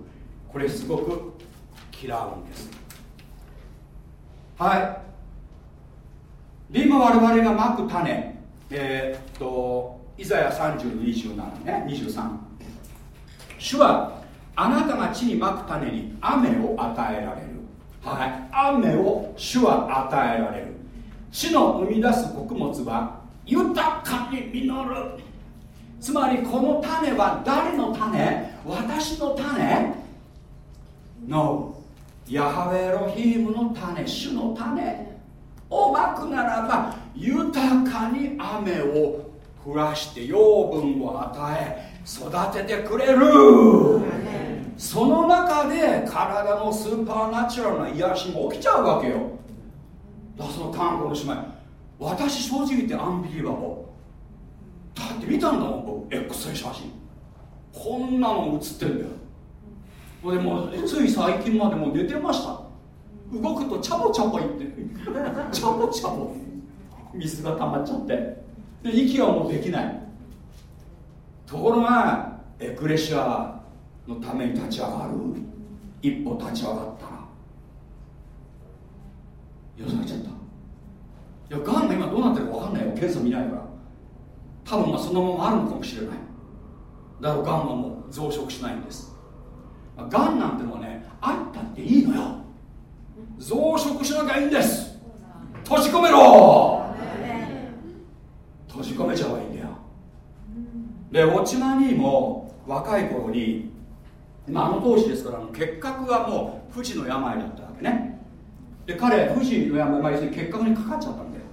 これすごく嫌うんです。はい。今我々がまく種。えー、っとイザヤ3027ね。23主はあなたが地にまく種に雨を与えられる。はい。雨を主は与えられる。地の生み出す穀物は豊かに実る。つまりこの種は誰の種？私の種？No ヤハウェロヒームの種主の種をまくならば豊かに雨を降らして養分を与え育ててくれる。その中で体のスーパーナチュラルな癒しも起きちゃうわけよ。だからその韓国の姉妹私正直言ってアンビリバボだって見たんだもん僕 X 線写真。こんなの写ってんだよ。でもつい最近までもう寝てました。動くとチャボチャボ言って。チャボチャボ。水が溜まっちゃって。で息はもうできない。ところがエクレシアのために立ち上がる。一歩立ち上がったら。よされちゃった。いやがんが今どうなってるか分かんないよ。検査見ないから。多分まあそのままあるのかもしれない。だからがんはもう増殖しないんです。がんなんてのはねあったっていいのよ。増殖しなきゃいいんです。閉じ込めろ。閉じ込めちゃえばいいんだよ。で落ちまにも若い頃に、まあ、あの当時ですから結核がもう不治の病だったわけね。で彼不治の病、まあ、要するに結核にかかっちゃったんだよ。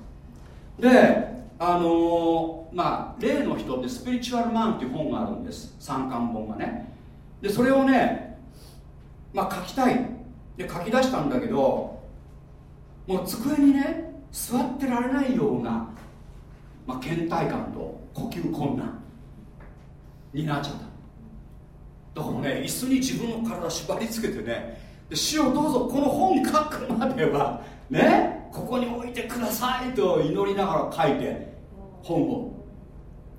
であのー、まあ例の人ってスピリチュアルマンっていう本があるんです。三巻本がね。でそれをねまあ書きたい。で書き出したんだけどもう机にね座ってられないような、まあ、倦怠感と呼吸困難になっちゃった。だからね椅子に自分の体縛り付けてねで死をどうぞこの本書くまではねここに置いてくださいと祈りながら書いて本を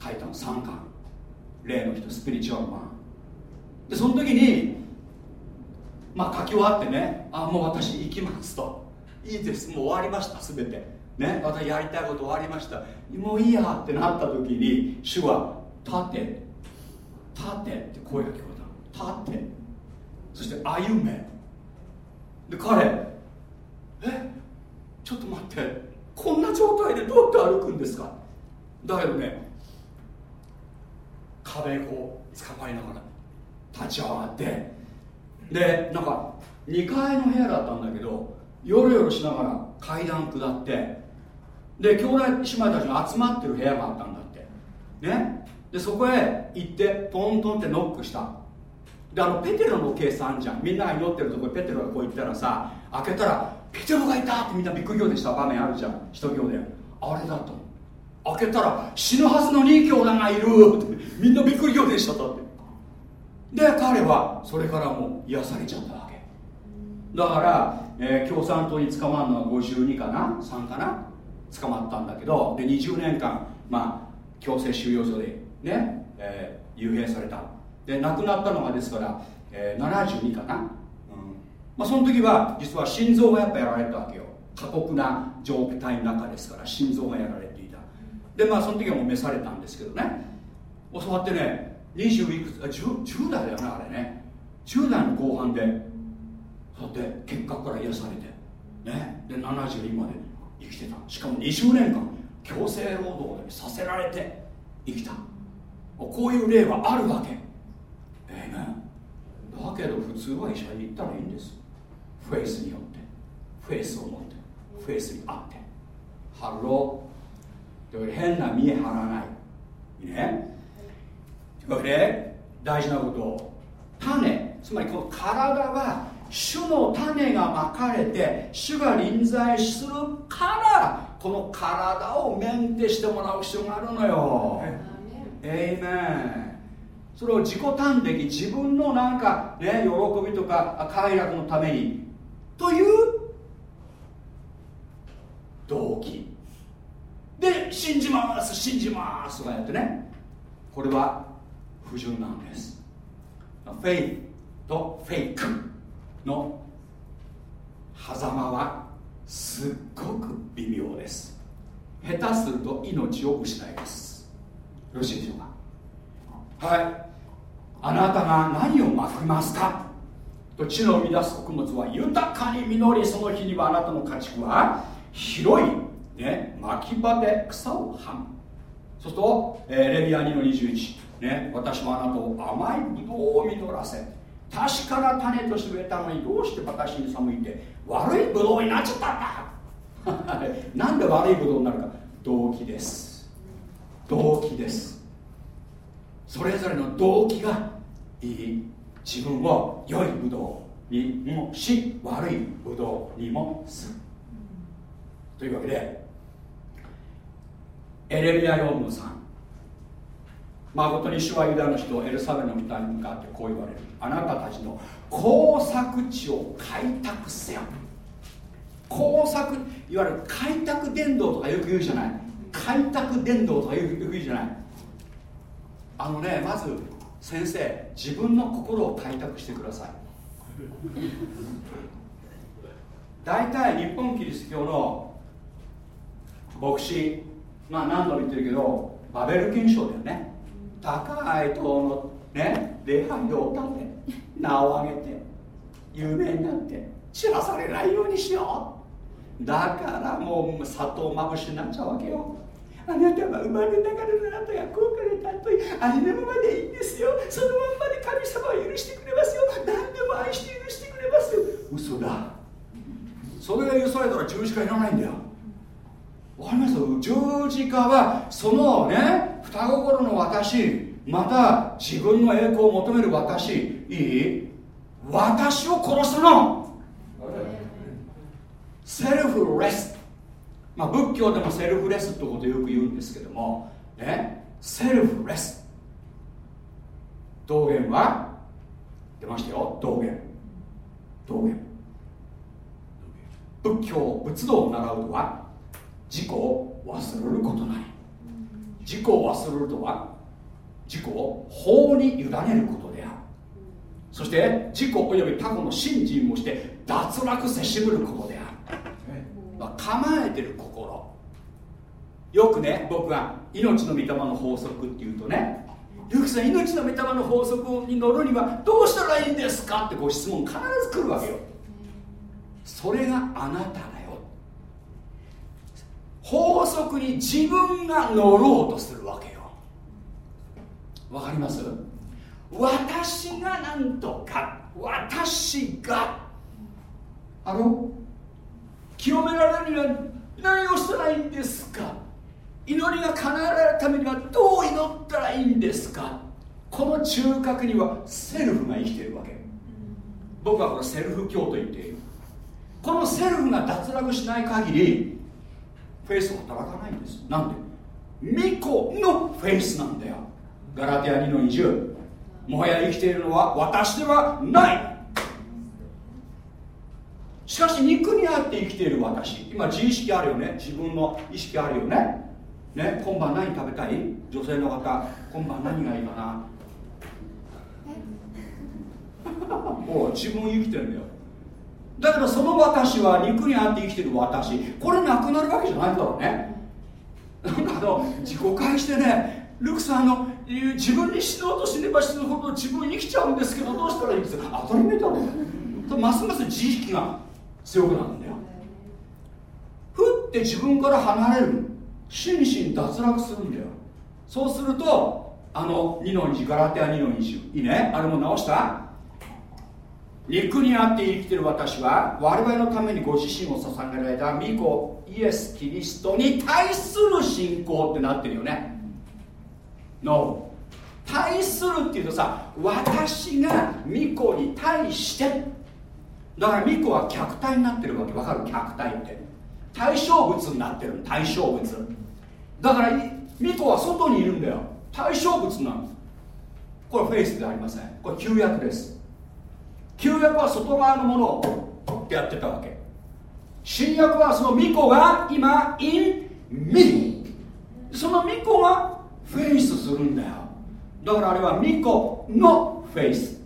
書いたの。3巻。例の人スピリチュアルマン。でその時にまあ書き終わってねあもう私行きますと。いいです。もう終わりました全て。ね私やりたいこと終わりました。もういいやってなった時に主は立て。立てって声が聞こえた立て。そして歩め。で彼え？ちょっと待って。こんな状態でどうやって歩くんですか？だけどね壁を捕まえながら立ち上がってでなんか2階の部屋だったんだけどよろよろしながら階段下ってで兄弟姉妹たちが集まってる部屋があったんだって。ね。でそこへ行ってトントンってノックした。であのペテロの計算じゃん。みんなが祈ってるとこにペテロがこう行ったらさ開けたらペテロがいたってみんなびっくり仰天した場面あるじゃん。一行で。あれだと。開けたら死ぬはずの2兄弟がいるってみんなびっくり仰天しちゃったって。で彼はそれからも癒されちゃったわけ。だから、えー、共産党に捕まるのは52かな？3かな？捕まったんだけどで20年間まあ強制収容所でね、えー、幽閉された。で亡くなったのがですから、えー、72かな、うん。まあ、その時は実は心臓がやっぱやられたわけよ。過酷な状態の中ですから心臓がやられていた。でまあその時はもう召されたんですけどね。教わってね20いくつあ 10, 10代だよねあれね。10代の後半で。そうやって結核から癒されて。ね。で72まで生きてた。しかも20年間強制労働でさせられて生きた。こういう例はあるわけ。ええね。だけど普通は医者に行ったらいいんです。フェイスによって。フェイスを持って。フェイスにあって。 Hello。変な見え張らない。ね。というわけで大事なこと。種。つまりこの体は主の種がまかれて主が臨在するからこの体をメンテしてもらう必要があるのよ。えいめんそれを自己端的自分のなんかね喜びとか快楽のために。という動機。で信じます信じますとかやってね。これは不純なんです。フェイとフェイクの狭間はすっごく微妙です。下手すると命を失います。よろしいでしょうか？はい。あなたが何をまきますか？と地の生み出す穀物は豊かに実りその日にはあなたの家畜は広い、ね、巻き場で草をはむ。そうすると、えー、レビア2の21ね、私はあなたを甘いぶどうを実らせ確かな種として植えたのにどうして私に寒いって悪いブドウになっちゃったんだ。なんで悪いブドウになるか。動機です。動機です。それぞれの動機がいい自分を良いブドウにもし悪いブドウにもする。というわけでエレミア4の3誠に主はユダの人エルサレムの歌に向かってこう言われる。あなたたちの工作地を開拓せよ。工作いわゆる開拓伝道とかよく言うじゃない。開拓伝道とかよく言うじゃない。あのねまず先生自分の心を開拓してください。大体日本キリスト教の牧師まあ何度も言ってるけどバベル現象だよね。高い塔のね礼拝堂を建て名を上げて有名になって散らされないようにしよう。だからもう砂糖まぶしになっちゃうわけよ。あなたは生まれながらのあなたが高価で尊いありのままでいいんですよ。そのまんまで神様は許してくれますよ。何でも愛して許してくれます。よ嘘だ。それが許されたら十字架いらないんだよ。わかります？十字架はそのね双心の私また自分の栄光を求める私いい？私を殺したの。セルフレス。まあ仏教でもセルフレスってことよく言うんですけどもねセルフレス。道元は？出ましたよ。道元。道元。仏教仏道を習うとは？自己を忘れることない。自己を忘れるとは自己を法に委ねることである。そして自己および他己の信心もして脱落せしむることである、まあ、構えてる心。よくね僕は命の御霊の法則っていうとねルークさん命の御霊の法則に乗るにはどうしたらいいんですかってご質問必ず来るわけよ。それがあなた法則に自分が乗ろうとするわけよ。わかります？私がなんとか私があの清められるには何をしたらいいんですか？祈りが叶えられるためにはどう祈ったらいいんですか？この中核にはセルフが生きてるわけ。僕はこれセルフ教と言っている。このセルフが脱落しない限りフェイス働かないんです。なんで？巫女のフェイスなんだよ。ガラテア2の20もはや生きているのは私ではない。しかし肉にあって生きている私。今自意識あるよね。自分の意識あるよね。ね？今晩何食べたい？女性の方今晩何がいいかな？も う自分生きてるんだよだけどその私は肉にあって生きてる私これなくなるわけじゃないだろうね。なんかあの自己返してねルクさんあの自分に死のうと死ねば死ぬほど自分生きちゃうんですけどどうしたらいいんです？か当たり前だろうますます自意識が強くなるんだよ。ふって自分から離れる心身脱落するんだよ。そうするとあの2の2ガラテア2の2いいね？あれも直した？肉にあって生きてる私は我々のためにご自身を捧げられた御子イエス・キリストに対する信仰ってなってるよね。No 対するっていうとさ私が巫女に対して。だから巫女は客体になってるわけ。わかる？客体って。対象物になってる対象物。だから巫女は外にいるんだよ。対象物なんですこれフェイスではありません。これ旧約です。旧約は外側のものをってやってたわけ。新約はその巫女が今 in me その巫女がフェイスするんだよ。だからあれは巫女のフェイス。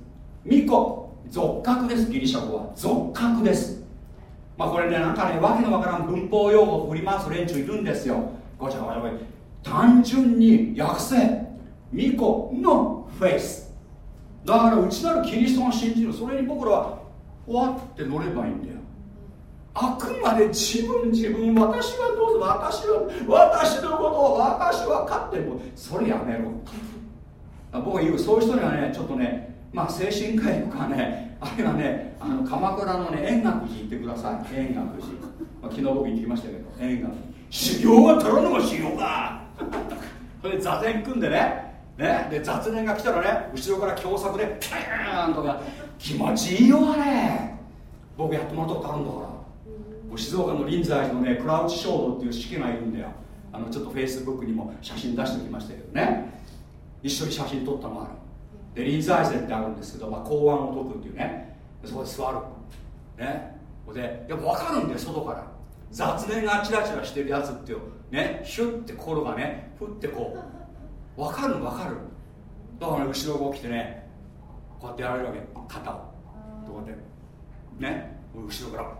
巫女俗格です。ギリシャ語は俗格です。まあこれねなんかねわけのわからん文法用語を振り回す連中いるんですよ。ごちゃごちゃごちゃ。単純に訳せ。巫女のフェイス。だから内なるキリストが信じる。それに僕らはわって乗ればいいんだよ。あくまで自分自分私はどうぞ私は私のことを私は勝ってもそれやめろ僕は言うそういう人にはねちょっとねまあ精神科医とかねあるいはねあの鎌倉のね円覚寺。行ってください円覚寺、まあ、昨日僕行ってきましたけど円覚寺。修行は足らぬが修行だそれで座禅組んでねね。で雑念が来たらね後ろから狭作でピーンとか。気持ちいいよあれ。僕やってもらったことあるんだから。静岡の臨済寺のねクラウチ衝動っていう式がいるんだよ。あのちょっとフェイスブックにも写真出しておきましたけどね。一緒に写真撮ったのある。で臨済寺ってあるんですけど、まあ、公安を解くっていうね。そこで座る。ね。でやっぱ分かるんだよ外から。雑念がチラチラしてるやつっていう。ね。ヒュッて心がねふってこう。分かる分かる。だから、ね、後ろが起きてねこうやってやられるわけ。肩を。こうやって。ね。後ろから。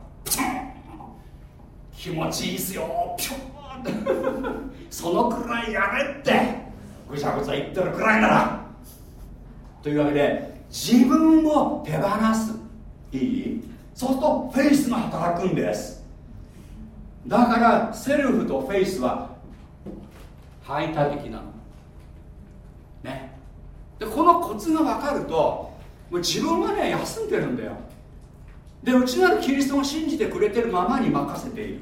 気持ちいいっすよ。ピョーンそのくらいやれって。ぐちゃぐちゃ言ってるくらいなら。というわけで自分を手放す。いい？そうするとフェイスが働くんです。だからセルフとフェイスは排他的なの。でこのコツが分かるともう自分はね休んでるんだよ。で内なるキリストが信じてくれてるままに任せている。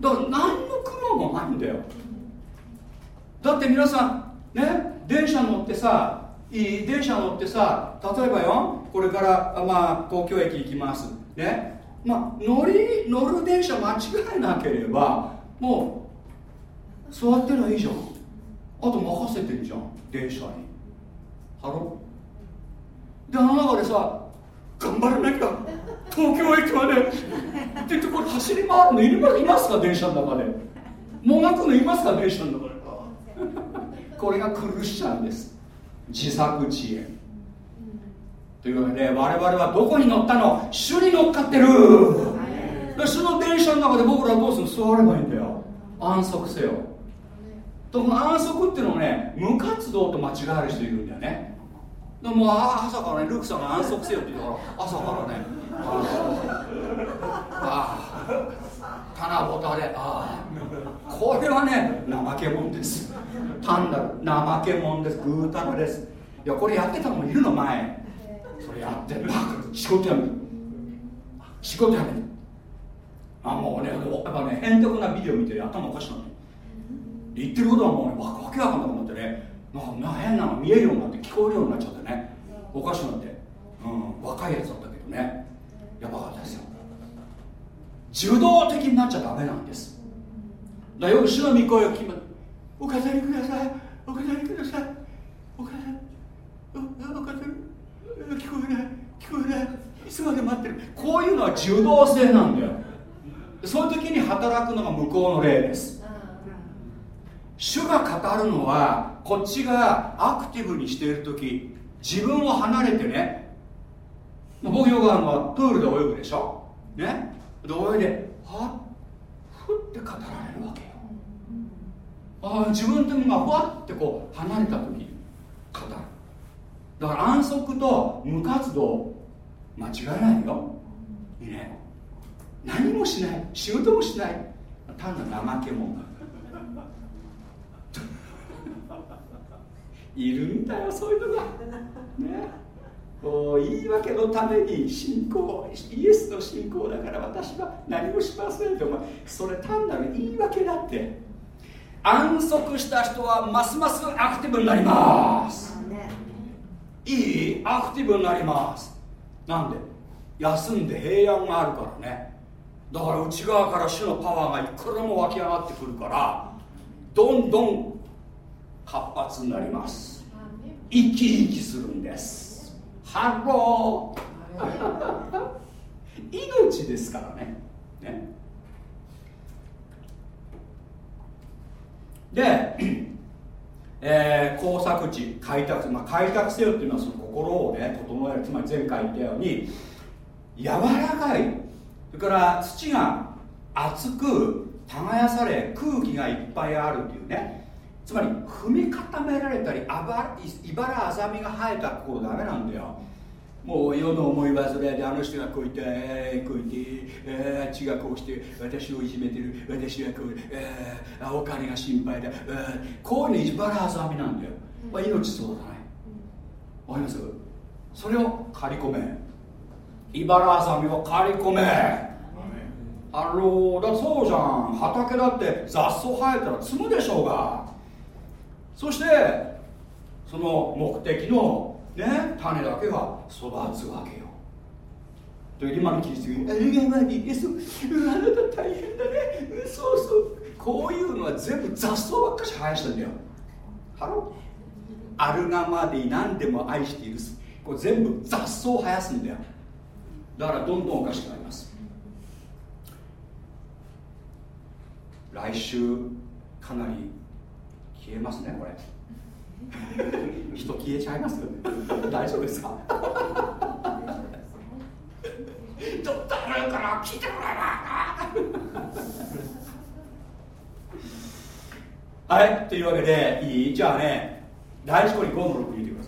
だから何の苦労もないんだよ。だって皆さんね電車乗ってさいい電車乗ってさ例えばよこれからまあ東京駅行きます。ね。まあ乗り乗る電車間違えなければもう座ってりゃいいじゃん。あと任せてんじゃん。電車に。ハロであの中でさ頑張らなきゃ東京駅までって言ってこれ走り回るのいりますか電車の中で。もがくのいますか電車の中で。これがクルシャンです。自作自演。というわけで我々はどこに乗ったの？主に乗っかってる。その電車の中で僕らはどうするの？座ればいいんだよ。安息せよ。とこの安息っていうのはね無活動と間違える人いるんだよねでも朝からねルークさんが安息せよって言うから朝からねああ棚ぼたでああこれはね怠け者です。単なる怠け者です。ぐうたらですいやこれやってたのもいるの前。それやってバカ仕事やめる。仕事やめる。あもうねやっぱね変哲なビデオ見て頭おかしくなって。言ってることはもうねわけわかんなくなってね。なんか変なの見えるようになって聞こえるようになっちゃってね。おかしくなって、うん、若いやつだったけどね。やばかったですよ。受動的になっちゃダメなんです。だよく主の御声を聞きます。お飾りください。お飾りください。お飾り。おお飾り。聞こえない。聞こえない。いつまで待ってる。こういうのは受動性なんだよ。そういう時に働くのが向こうの例です。主が語るのはこっちがアクティブにしている時自分を離れてね僕よくあるのはプールで泳ぐでしょ？ね？で泳いではっふって語られるわけよ。ああ自分とがふわってこう離れた時語る。だから安息と無活動間違いないよ。いいね。何もしない。仕事もしない。単なる怠け者だ。いるんだよそういうのが。ね。こう言い訳のために信仰イエスの信仰だから私は何もしませんってお前それ単なる言い訳だって。安息した人はますますアクティブになります。いいアクティブになります。なんで？休んで平安があるからね。だから内側から主のパワーがいくらも湧き上がってくるからどんどん活発になります。生き生きするんです。ハロー。命ですからね。ね。で、えー、耕作地開拓、まあ、開拓せよっていうのはその心をね整える。つまり前回言ったように柔らかい。それから土が厚く耕され空気がいっぱいあるっていうねつまり踏み固められたりあばいばらあざみが生えたところダメなんだよ。もう世の思い煩いであの人がこう言って、えー、こう言って、えー、あっちがこうして私をいじめてる私はこう、えー、お金が心配だ、えー、こういうのいばらあざみなんだよ、まあ、命そうだね。わかります？それを刈り込め。茨あさみを刈り込め。あのだそうじゃん。畑だって雑草生えたら摘むでしょうがそしてその目的のね種だけが育つわけよ。と今のキリストが「あれがまにそうあなた大変だね。そうそうこういうのは全部雑草ばっかし生やしてんだよ。ハロアルガマディ何でも愛しているこれ全部雑草を生やすんだよ。だからどんどんおかしくなります。来週かなり消えますねこれ。人消えちゃいます大丈夫ですか？どっ誰から聞いてもらえな。はいというわけでいい？じゃあね第一項に5の6見てください。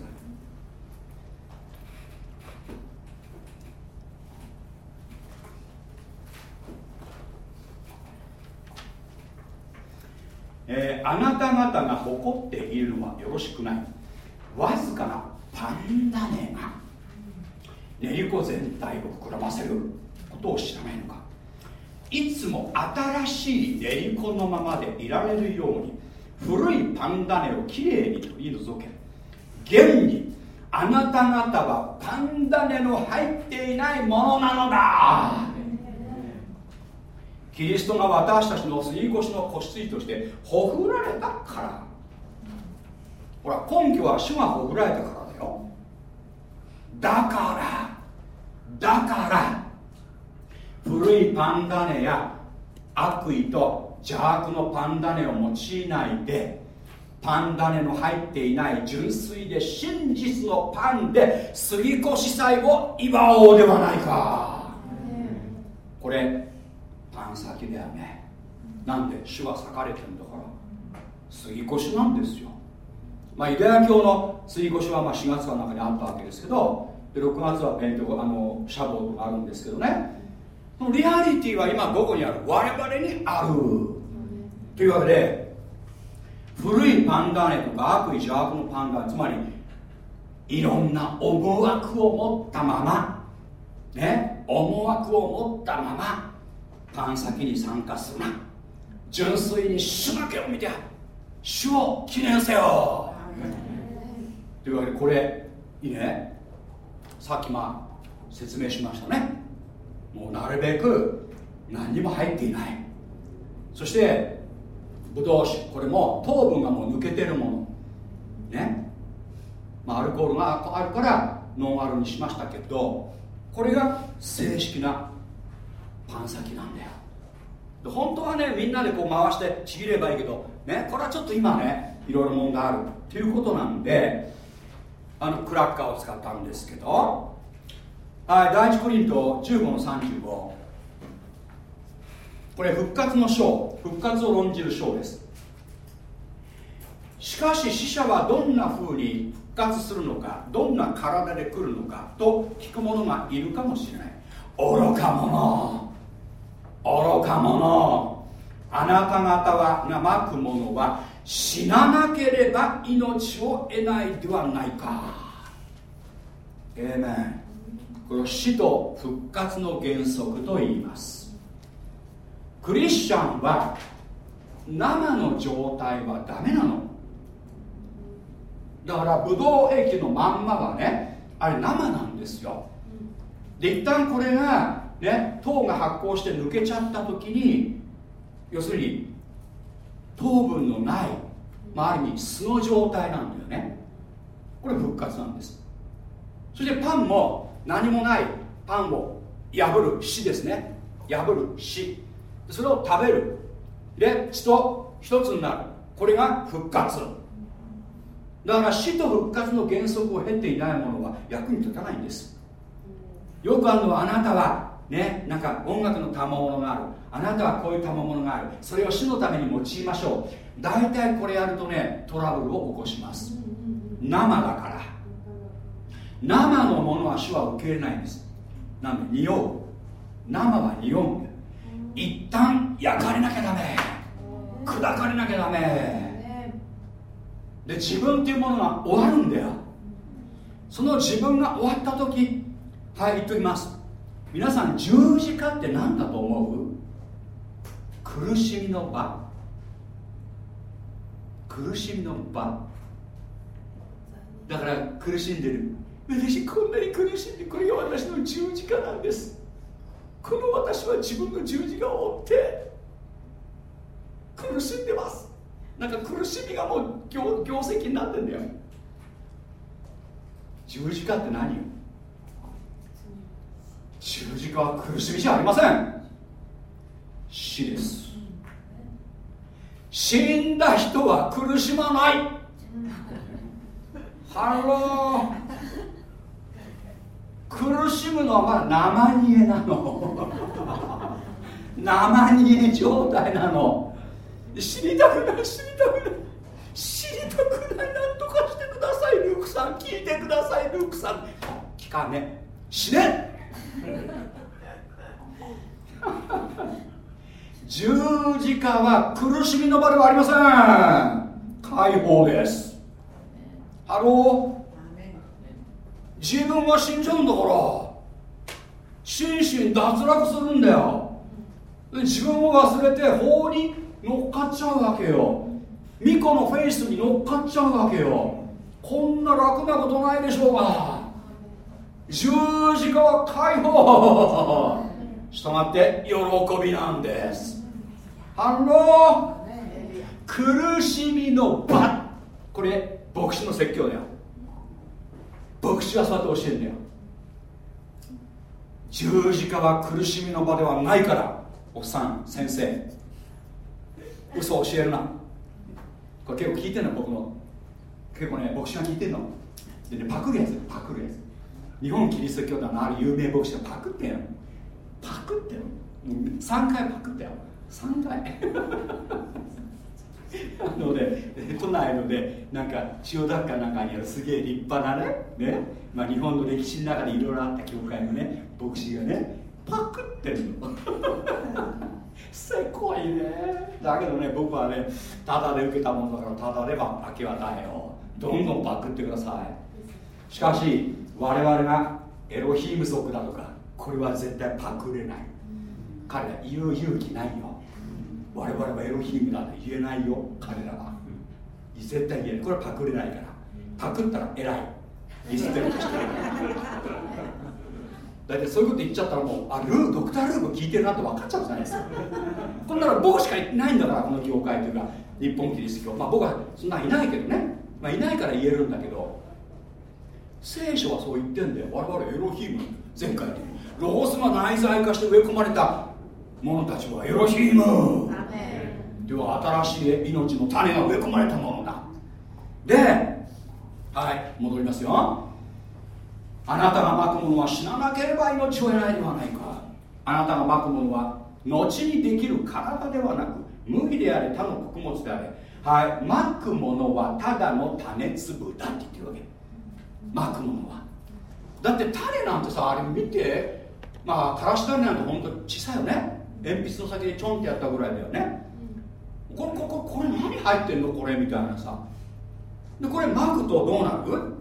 えー、あなた方が誇っているのはよろしくない。わずかなパンダネが練り子全体を膨らませることを知らないのか。いつも新しい練り子のままでいられるように古いパンダネをきれいに取り除け。現にあなた方はパンダネの入っていないものなのだ。キリストが私たちの杉越の子羊としてほふられたから。ほら根拠は主がほふられたからだよ。だからだから古いパンダネや悪意と邪悪のパンダネを用いないでパンダネの入っていない純粋で真実のパンで杉越祭を祝おうではないか。これ先だよね。なんで主は裂かれてるんだから。杉越なんですよ。まあユダヤ教の杉越はまあ4月の中にあったわけですけどで6月はペンテコあのシャボーとかあるんですけどね。そのリアリティは今どこにある。我々にある。というわけで古いパンダネとか悪意邪悪のパンダネつまりいろんな思惑を持ったまま。ね？思惑を持ったまま。パン先に参加する。な純粋に主だけを見て主を記念せよ。というわけでこれいいね。さっきまあ説明しましたね。もうなるべく何にも入っていない。そしてブドウ酒これも糖分がもう抜けてるもの。ね。まあアルコールがあるからノンアルにしましたけどこれが正式なパン先なんだよ。本当はねみんなでこう回してちぎればいいけどねこれはちょっと今ねいろいろ問題ある。っていうことなんであのクラッカーを使ったんですけどはい第一コリント15の35これ復活の章復活を論じる章です。しかし死者はどんな風に復活するのかどんな体で来るのかと聞く者がいるかもしれない。愚か者。愚か者。あなた方はがまく者は死ななければ命を得ないではないか。ええねこれ死と復活の原則と言います。クリスチャンは生の状態はダメなの。だからブドウ液のまんまはねあれ生なんですよ。で一旦これがね糖が発酵して抜けちゃった時に要するに糖分のない、まあ、ある意味素の状態なんだよね。これ復活なんです。そしてパンも何もないパンを破る死ですね。破る死。それを食べる。で血と一つになる。これが復活。だから死と復活の原則を経ていないものは役に立たないんです。よくあるのはあなたはねなんか音楽の賜物がある。あなたはこういう賜物がある。それを死のために用いましょう。大体これやるとねトラブルを起こします。生だから。生のものは主は受け入れないんです。なんで？匂う。生は匂うん。だ一旦焼かれなきゃダメ。砕かれなきゃダメ。で自分っていうものが終わるんだよ。その自分が終わった時はい言っときます。皆さん十字架って何だと思う？苦しみの場。苦しみの場。だから苦しんでる。私こんなに苦しんでこれが私の十字架なんです。この私は自分の十字架を追って苦しんでます。なんか苦しみがもう業業績になってんだよ。十字架って何よ？十字架は苦しみじゃありません。死です。死んだ人は苦しまない。 Hello。苦しむのはまだ生煮えなの。生煮え状態なの。死にたくない死にたくない。死にたくない。なんとかしてください。ルークさん聞いてください。ルークさん。聞かね。死ね。十字架は苦しみの場ではありません。解放です。 Hello。自分が死んじゃうんだから。心身脱落するんだよ。自分を忘れて法に乗っかっちゃうわけよ。巫女のフェイスに乗っかっちゃうわけよ。こんな楽なことないでしょうが。十字架は解放。したがって喜びなんです。ハロー苦しみの場。これ牧師の説教だよ。牧師はそうやって教えるんだよ。十字架は苦しみの場ではないからおっさん先生。嘘を教えるな。これ結構聞いてんの僕の結構ね牧師が聞いてんの。でねパクるやつパクるやつ。日本キリスト教団のある有名牧師がパクってんパクってんの？3回パクったよ3回？あのね都内のでなんか千代田区かなんかにあるすげえ立派なねね、まあ、日本の歴史の中でいろいろあった教会のね牧師がねパクってんの。せこいね。だけどね僕はねただで受けたものだからただでば明け渡えよ。どんどんパクってください。しかし我々がエロヒーム族だとかこれは絶対パクれない。彼ら言う勇気ないよ。我々はエロヒームだって言えないよ。彼らは。絶対言えない。これはパクれないから。パクったら偉い。リスペクトしてる大体そういうこと言っちゃったらもうあルードクタールーム聞いてるなって分かっちゃうじゃないですか。こんなの僕しかいないんだからこの業界というか日本キリスト教。まあ僕はそんないないけどね、まあ、いないから言えるんだけど。聖書はそう言ってんだよ。我々エロヒーム。前回。でロゴスが内在化して植え込まれた者たちはエロヒーム。では新しい命の種が植え込まれたものだ。ではい戻りますよ。あなたがまくものは死ななければ命を得ないではないか。あなたがまくものは後にできる体ではなく麦であれ他の穀物であれ。はいまくものはただの種粒だって言ってるわけまくものは。だって種なんてさあれ見て。まあからし種なんて本当小さいよね。鉛筆の先でちょんってやったぐらいだよね。これこここれ何入ってんの？これみたいなさ。でこれまくとどうなる？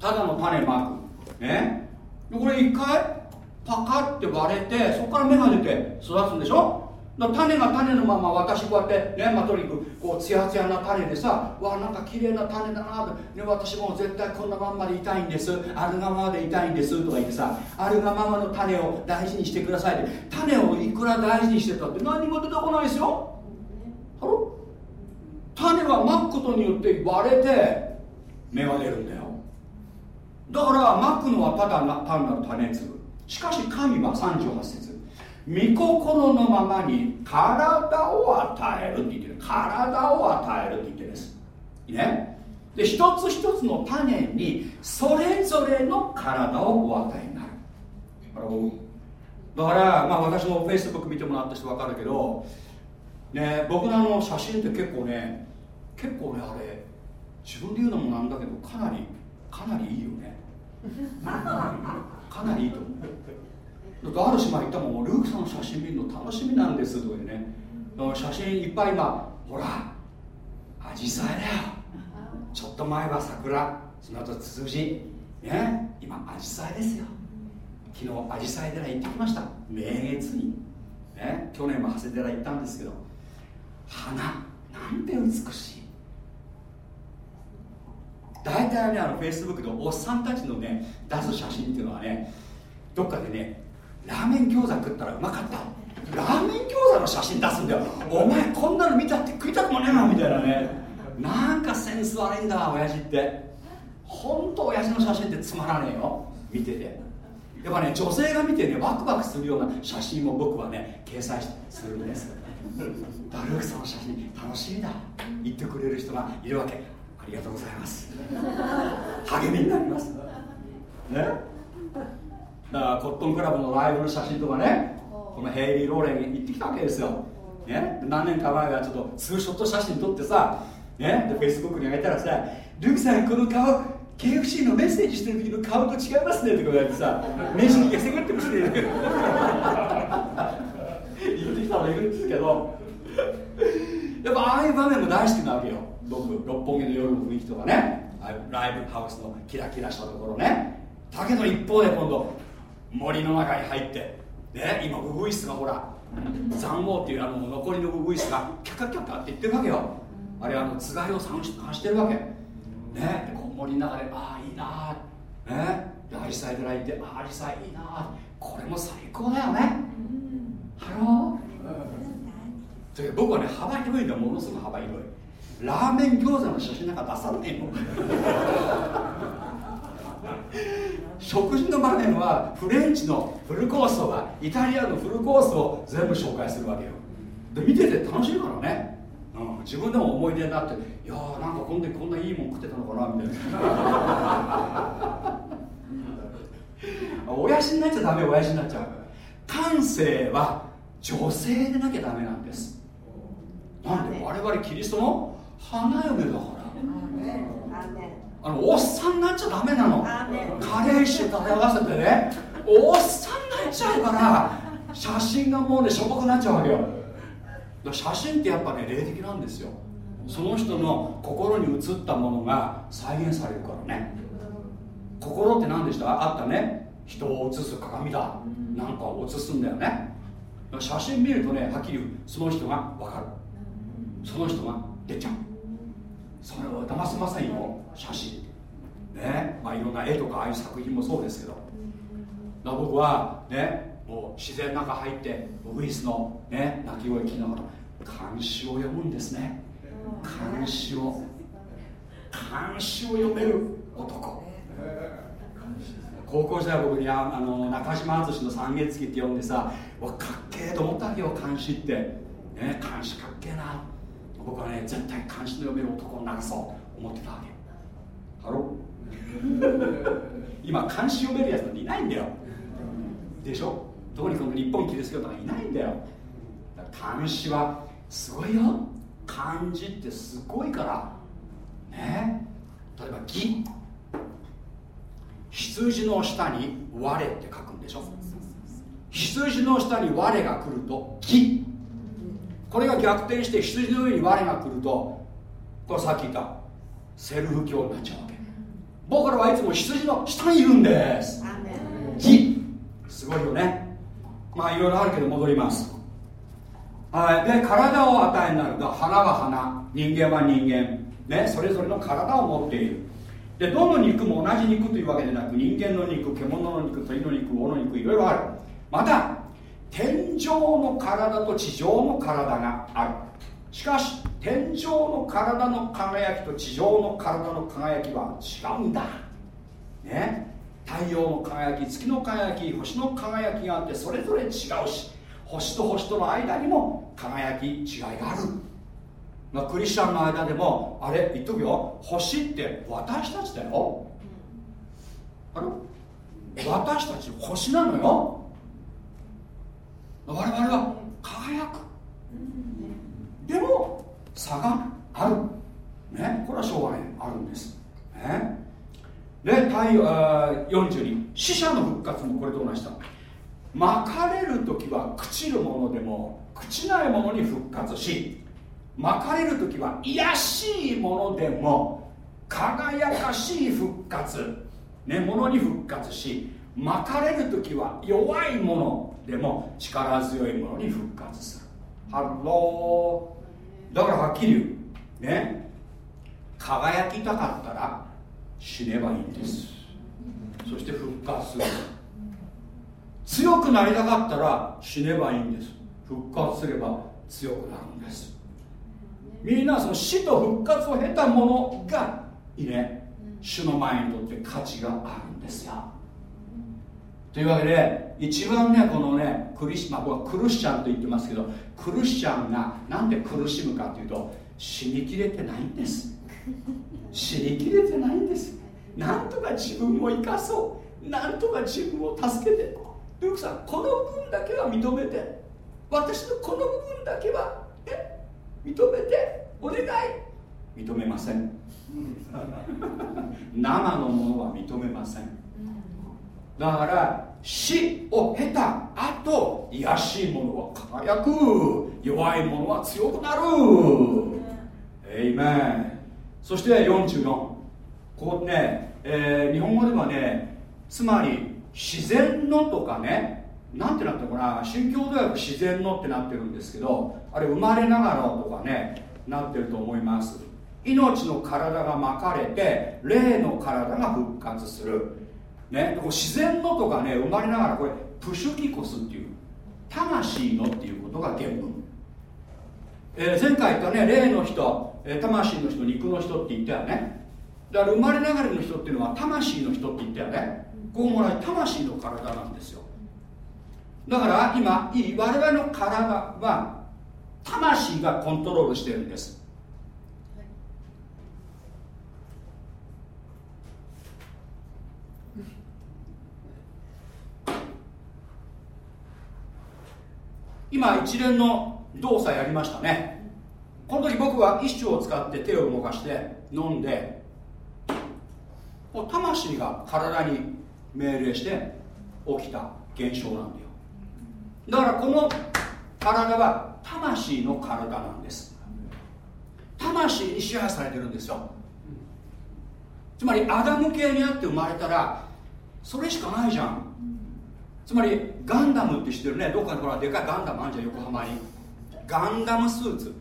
ただの種まく。ね。でこれ一回パカって割れてそこから芽が出て育つんでしょ？だ種が種のまま私こうやってねマトリックこうツヤツヤな種でさわなんか綺麗な種だなね、私も絶対こんなまんまでいたいんです。あるがままでいたいんですとか言ってさあるがままの種を大事にしてくださいって。種をいくら大事にしてたって何も出てこないですよ。ハロ種はまくことによって割れて芽が出るんだよ。だからまくのはただ単なる種粒。しかし神は38節。御心のままに体を与えるって言ってる。体を与えるって言ってる。んですね。で一つ一つの種にそれぞれの体をお与えになる。だから、まあ、私もフェイスブック見てもらった人分かるけど、ね、僕のあの写真って結構ね結構ねあれ自分で言うのもなんだけどかなりかなりいいよね。かなりいいと思うだってある島行ったもんルークさんの写真見るの楽しみなんですとかね。写真いっぱい今ほらアジサイだよ。ちょっと前は桜その後ツツジ。ね今アジサイですよ。昨日アジサイ寺行ってきました。明月に、ね、去年も長谷寺行ったんですけど。花なんて美しい。大体ねあのフェイスブックでおっさんたちのね出す写真っていうのはねどっかでねラーメン餃子食ったらうまかった。ラーメン餃子の写真出すんだよ。お前こんなの見たって食いたくもねえなみたいなね。なんかセンス悪いんだ親父って。本当親父の写真ってつまらねえよ。見てて。やっぱね女性が見てねワクワクするような写真も僕はね掲載するんです。ダルークさんの写真楽しみだ。言ってくれる人がいるわけ。ありがとうございます。励みになります。ね。だからコットンクラブのライブの写真とかねこのヘイリー・ローレンに行ってきたわけですよ、ね、何年か前はちょっとツーショット写真撮ってさ、ね、でフェイスブックに上げたらさ「ルークさんこの顔 KFC のメッセージしてる時の顔と違いますね」とか言われてさ名刺に消せくってますね。言ってきたのいるんですけどやっぱああいう場面も大好きなわけよ。僕六本木の夜の雰囲気とかね。ライブハウスのキラキラしたところね。だけど一方で今度森の中に入ってね今ウグイスがほら残壕っていうあの残りのウグイスがキャカキャカって言ってるわけよ。あれあのつがいを探し探してるわけ。ねこ森の中でああいいなねでアジサイでらいてああアジサイいいなこれも最高だよね。 Hello。僕はね幅広いんだものすごく幅広い。ラーメン餃子の写真なんか出さないの。食事の場面はフレンチのフルコースとかイタリアのフルコースを全部紹介するわけよ。で見てて楽しいからね、うん、自分でも思い出になっていやーなんかこんでこんないいもん食ってたのかなみたいな。親父になっちゃダメ親父になっちゃう。感性は女性でなきゃダメなんです。なんで我々キリストの花嫁だから。あのおっさんになっちゃダメなの。カレー臭漂わせてね。おっさんになっちゃうから写真がもうねしょぼくなっちゃうわけよ。写真ってやっぱね霊的なんですよ。その人の心に映ったものが再現されるからね。心って何でした？あったね。人を映す鏡だ。なんかを映すんだよね。写真見るとねはっきりその人が分かる。その人が出ちゃうそれを騙せませんよ写真。ね。まあいろんな絵とかああいう作品もそうですけど。だ僕はねもう自然の中入ってウグイスのね鳴き声聞きながら漢詩を読むんですね。漢詩を。漢詩を読める男。高校時代僕にあの中島敦の「三月期」って読んでさわかっけえと思ったわけよ漢詩って。ね漢詩かっけえな。僕はね絶対漢詩の読める男になるそう思ってたわけハロ 今漢詩読めるやつなんていないんだよ。でしょ？特にこの日本キリスト教とかいないんだよ。漢詩はすごいよ。漢字ってすごいから。ね？例えば「義」羊の下に「我」って書くんでしょ？羊の下に「我」が来ると「義」これが逆転して羊の上に我が来るとこれさっき言ったセルフ教になっちゃうわけ。僕らはいつも羊の下にいるんです。義すごいよね。まあいろいろあるけど戻ります。はい。で体を与えになる。花は花。人間は人間。ね。それぞれの体を持っている。でどの肉も同じ肉というわけでなく人間の肉獣の肉鳥の肉魚の肉いろいろある。また天上の体と地上の体がある。しかし天上の体の輝きと地上の体の輝きは違うんだ。ね。太陽の輝き月の輝き星の輝きがあってそれぞれ違うし星と星との間にも輝き違いがある、まあ、クリスチャンの間でもあれ言っとくよ。星って私たちだよ。あれ？私たち星なのよ。我々は輝く。でも差がある。ね。これはしょうがないあるんです。ね。で太陽42死者の復活もこれと同じだ。巻かれる時は朽ちるものでも朽ちないものに復活し巻かれる時は卑しいものでも輝かしい復活。ねものに復活し蒔かれる時は弱いもの。でも力強いものに復活する。 Hello。だからはっきり言う。ね。輝きたかったら死ねばいいんです。そして復活する。強くなりたかったら死ねばいいんです。復活すれば強くなるんです。みんなその死と復活を経たものがいいね。主の前にとって価値があるんですよ。というわけで一番ねこのねクリス,、まあ、僕はクルシチャンと言ってますけどクルシチャンがなんで苦しむかというと死にきれてないんです。死にきれてないんです。なんとか自分を生かそう。なんとか自分を助けて。ルークさんこの分だけは認めて。私のこの部分だけはえ？認めて。お願い。認めません。生のものは認めませんだから死を経た後卑しいものは輝く。弱いものは強くなる。エイメンそして44ここね、えー、日本語ではねつまり自然のとかねなんてなったのかな？宗教大学自然のってなってるんですけどあれ生まれながらとかねなってると思います。命の体が巻かれて霊の体が復活する。ね、自然のとかね生まれながらこれプシュキコスっていう魂のっていうことが原文、えー、前回言ったね霊の人、えー、魂の人肉の人って言ったよね。だから生まれながらの人っていうのは魂の人って言ったよね。ここもらい魂の体なんですよ。だから今いい我々の体は魂がコントロールしてるんです。今一連の動作やりましたね。この時僕は意志を使って手を動かして飲んでもう魂が体に命令して起きた現象なんだよ。だからこの体は魂の体なんです。魂に支配されてるんですよ。つまりアダム系にあって生まれたらそれしかないじゃん。つまりガンダムって知ってるね。どっかにほらでかいガンダムあんじゃん横浜に。ガンダムスーツ。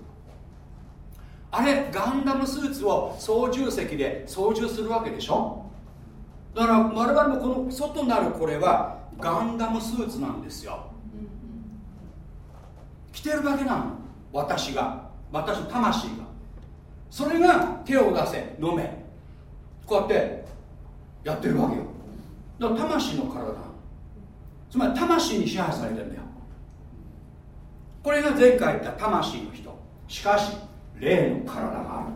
あれガンダムスーツを操縦席で操縦するわけでしょ？だから我々もこの外なるこれはガンダムスーツなんですよ。着てるだけなの。私が。私の魂が。それが手を出せ飲め。こうやってやってるわけよ。だから魂の体。なのつまり魂に支配されてるんだよ。これが前回言った魂の人。しかし霊の体がある。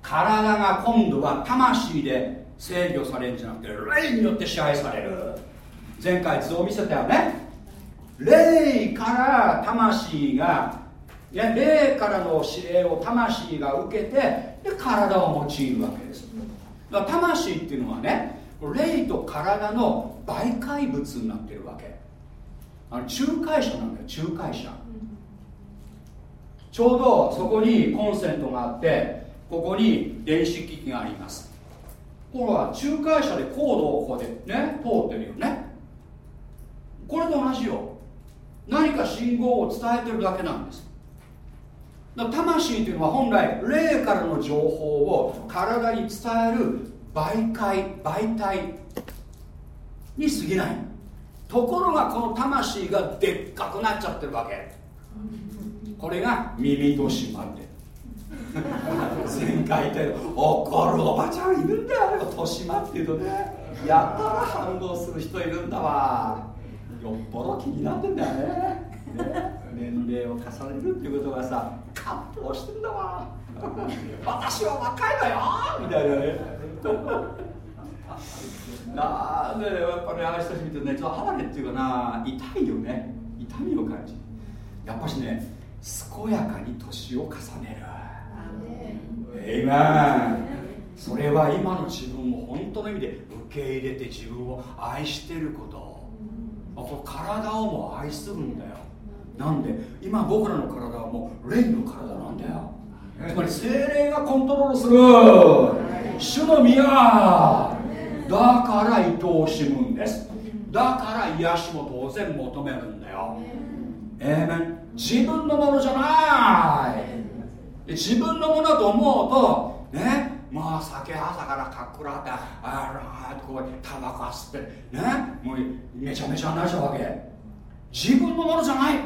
体が今度は魂で制御されるんじゃなくて霊によって支配される。前回図を見せたよね。霊から魂がいや霊からの指令を魂が受けてで体を用いるわけです。だから魂っていうのはね霊と体の媒介物になってるわけ。あの仲介者なんだよ仲介者。ちょうどそこにコンセントがあってここに電子機器があります。これは仲介者でコードをここでね通ってるよね。これと同じよ。何か信号を伝えてるだけなんです。だ魂というのは本来霊からの情報を体に伝える媒介媒体に過ぎない。ところがこの魂がでっかくなっちゃってるわけ。これが耳としまって。前回言った怒るおばちゃんいるんだよ豊島っていうとねやったら反応する人いるんだわ。よっぽど気になってんだよね。ね年齢を重ねるっていうことがさ葛藤してんだわ。私は若いのよみたいなね。なんでやっぱりああいう人見てねちょっと離れっていうかな痛いよね。痛みを感じやっぱしね健やかに年を重ねる。えいまそれは今の自分を本当の意味で受け入れて自分を愛してること。あと体をも愛するんだよ。なんで今僕らの体はもう霊の体なんだよ。つまり精霊がコントロールする。主の宮だから愛おしむんです。だから癒しも当然求めるんだよ。えー、自分のものじゃない。自分のものだと思うとねまあ酒朝からかっくらってあらこうタバコ吸ってねもうめちゃめちゃなっちゃうわけ。自分のものじゃない。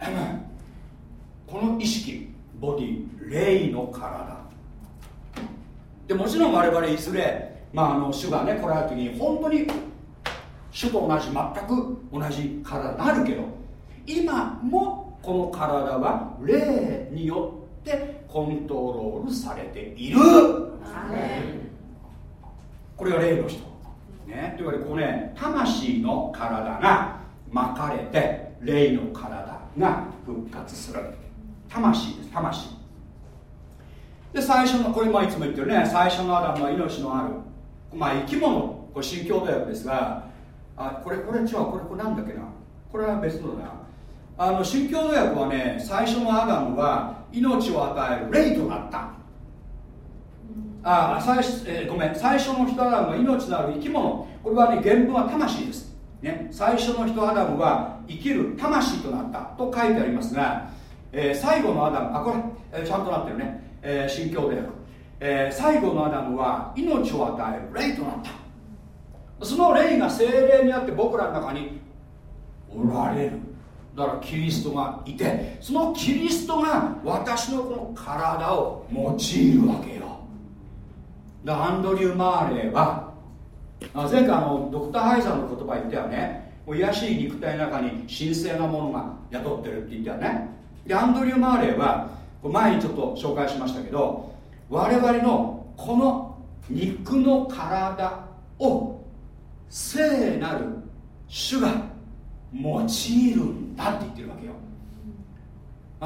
えー、この意識ボディ霊の体。でもちろん我々いずれ、まあ、あの主がね来られる時に本当に主と同じ全く同じ体になるけど今もこの体は霊によってコントロールされている。これが霊の人。ね。というわけでここね魂の体が巻かれて霊の体が復活する。魂です魂。で最初のこれもいつも言ってるね最初のアダムは命のあるまあ生き物これ新共同訳ですがあこれこれ違うこれこれなんだっけな。これは別のだな。あの新共同訳はね最初のアダムは命を与える霊となった。あ最、えー、ごめん。最初の人アダムは命のある生き物。これはね原文は魂です、ね、最初の人アダムは生きる魂となった。と書いてありますが、えー、最後のアダムあこれ、えー、ちゃんとなってるね、えー、新共同訳、えー、最後のアダムは命を与える霊となった。その霊が精霊にあって僕らの中におられる。だからキリストがいてそのキリストが私のこの体を用いるわけよ。だアンドリュー・マーレーは前回あのドクター・ハイザーの言葉言ったよね。癒しい肉体の中に神聖なものが雇ってるって言ったよね。でアンドリュー・マーレーは前にちょっと紹介しましたけど我々のこの肉の体を聖なる主が用いるんだって言ってるわけよ。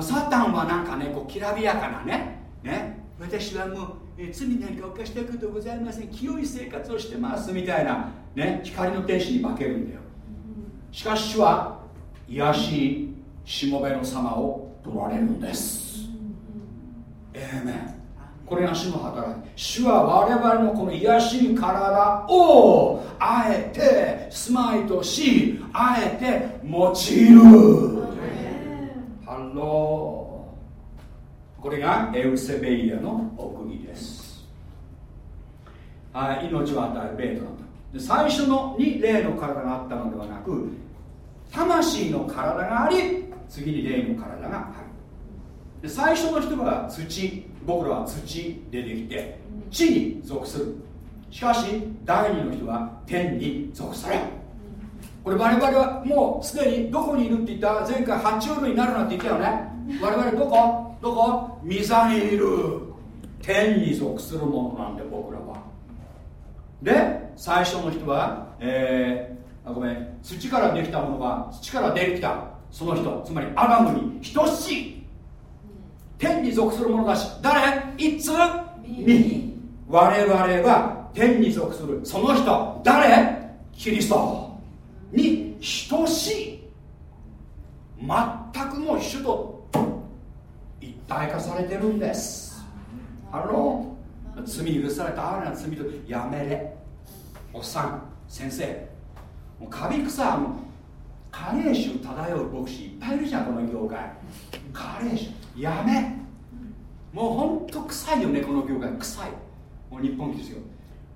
サタンはなんかねこうきらびやかなねね私はもう、え罪なんか犯したことございません清い生活をしてますみたいな、ね、光の天使に化けるんだよ。しかし主は卑しきしもべの様を取られるんです。ええねこれが主の働き。主は我々のこの卑しい体をあえて住まいとしあえて用いる。 Hello。これがエウセベイアの奥義です。はい命を与える霊となった。で最初のに霊の体があったのではなく魂の体があり次に霊の体がある。で最初の人は土僕らは土でできて地に属する。しかし第二の人は天に属されこれ我々はもうすでにどこにいるって言った前回爬虫類になるなんて言ったよね。我々どこ？どこ？御座にいる天に属するものなんで僕らは。で最初の人は、えー、あごめん。土からできたものが土からできた。その人。つまりアダムに等しい。天に属する者だし誰？いつ？に我々は天に属するその人。誰？キリスト。に等しい。全くもう主と一体化されてるんです。あの罪許された哀れな罪とやめれ。おっさん先生もうカビ草加齢臭漂う牧師いっぱいいるじゃんこの業界。加齢臭やめ。もうほんと臭いよねこの業界。臭い。もう日本ですよ。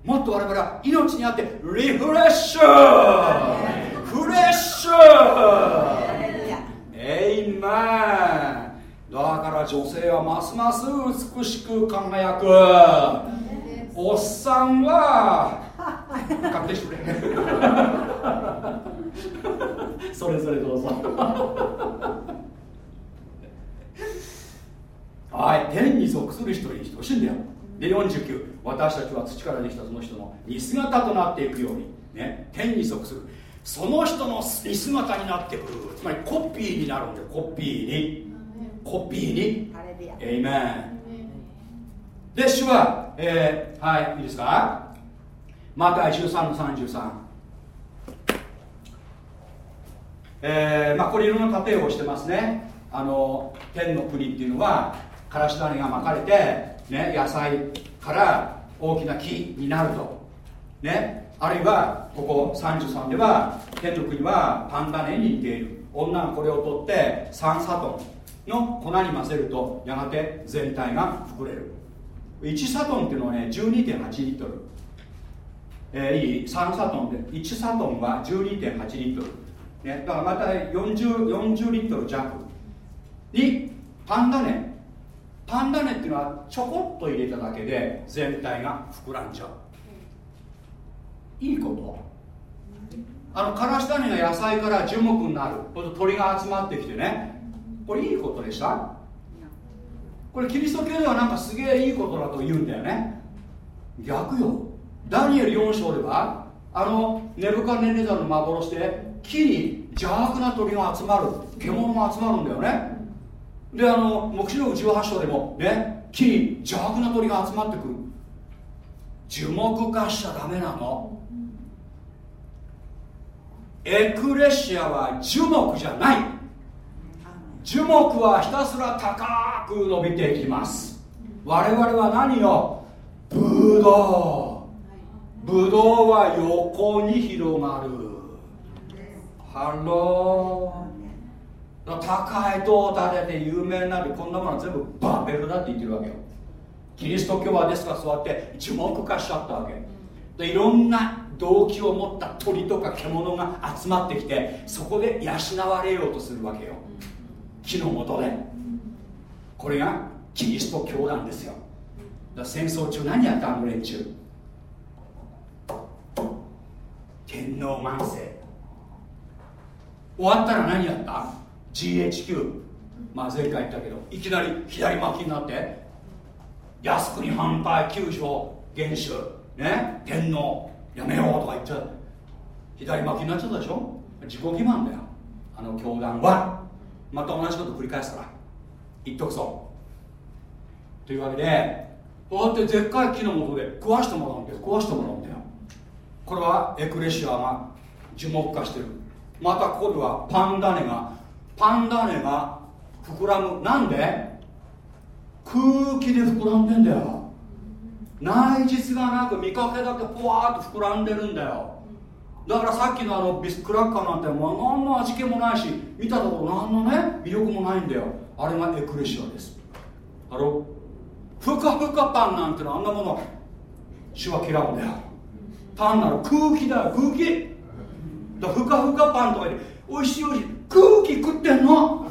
もっと我々は命にあってリフレッシュ。フレッシュ。エイメン。だから女性はますます美しく輝く。おっさんは勝手してくれ。それぞれどうぞはい天に属する人に等しいんだよで49私たちは土からできたその人の似姿となっていくように、ね、天に属する。その人の似姿になってくる。つまりコピーになるんだよ。コピーに。コピーに。エイメンで主は、えー、はいいいですか？マタイ13の33えー、まあこれいろんな例えをしてますね。あの天の国っていうのはからし種がまかれて、ね、野菜から大きな木になると。ねあるいはここ33では天の国はパンダネに似ている。女がこれを取って3サトンの粉に混ぜるとやがて全体が膨れる。1サトンっていうのはね12.8リットル。えー、いい？3サトンで。1サトンは12.8リットル、ね、だからまた 40, 40リットル弱にパンダネパンダネっていうのはちょこっと入れただけで全体が膨らんじゃう。いいこと？あのからし種が野菜から樹木になる。鳥が集まってきてね。これいいことでした？これキリスト教ではなんかすげえいいことだと言うんだよね。逆よ。ダニエル4章ではあのネブカネネザルの幻で木に邪悪な鳥が集まる獣が集まるんだよね。であの黙示録18章でもね木に邪悪な鳥が集まってくる。樹木化しちゃダメなの。エクレシアは樹木じゃない。樹木はひたすら高く伸びていきます。我々は何よブドウ。ブドウは横に広がる。Hello。高い塔を建てて有名になるこんなものは全部バベルだって言ってるわけよ。キリスト教はですからそうやって樹木化しちゃったわけ。でいろんな動機を持った鳥とか獣が集まってきてそこで養われようとするわけよ。木のもとで。これがキリスト教なんですよ。だ戦争中何やったあの連中。天皇万世終わったら何やった？GHQ まあ前回言ったけどいきなり左巻きになって靖国反対九条元首ね？天皇やめようとか言っちゃう。左巻きになっちゃったでしょ？自己欺瞞だよ。あの教団は。また同じこと繰り返すから。言っとくぞ。というわけでこうやってでっかい木のもとで壊してもらうんだよ。壊してもらうんだよ。これはエクレシアが樹木化してる。またここではパンダネがパンダネが膨らむ。なんで？空気で膨らんでんだよ。内実がなく見かけだけポワーっと膨らんでるんだよ。だからさっきのあのビスクラッカーなんてもう何の味気もないし見たところ何のね魅力もないんだよ。あれがエクレシアです。あろふかふかパンなんてのあんなもの主は嫌うんだよ。単なる空気だよ空気。だふかふかパンとかでおいしいおいしい。空気食ってんの？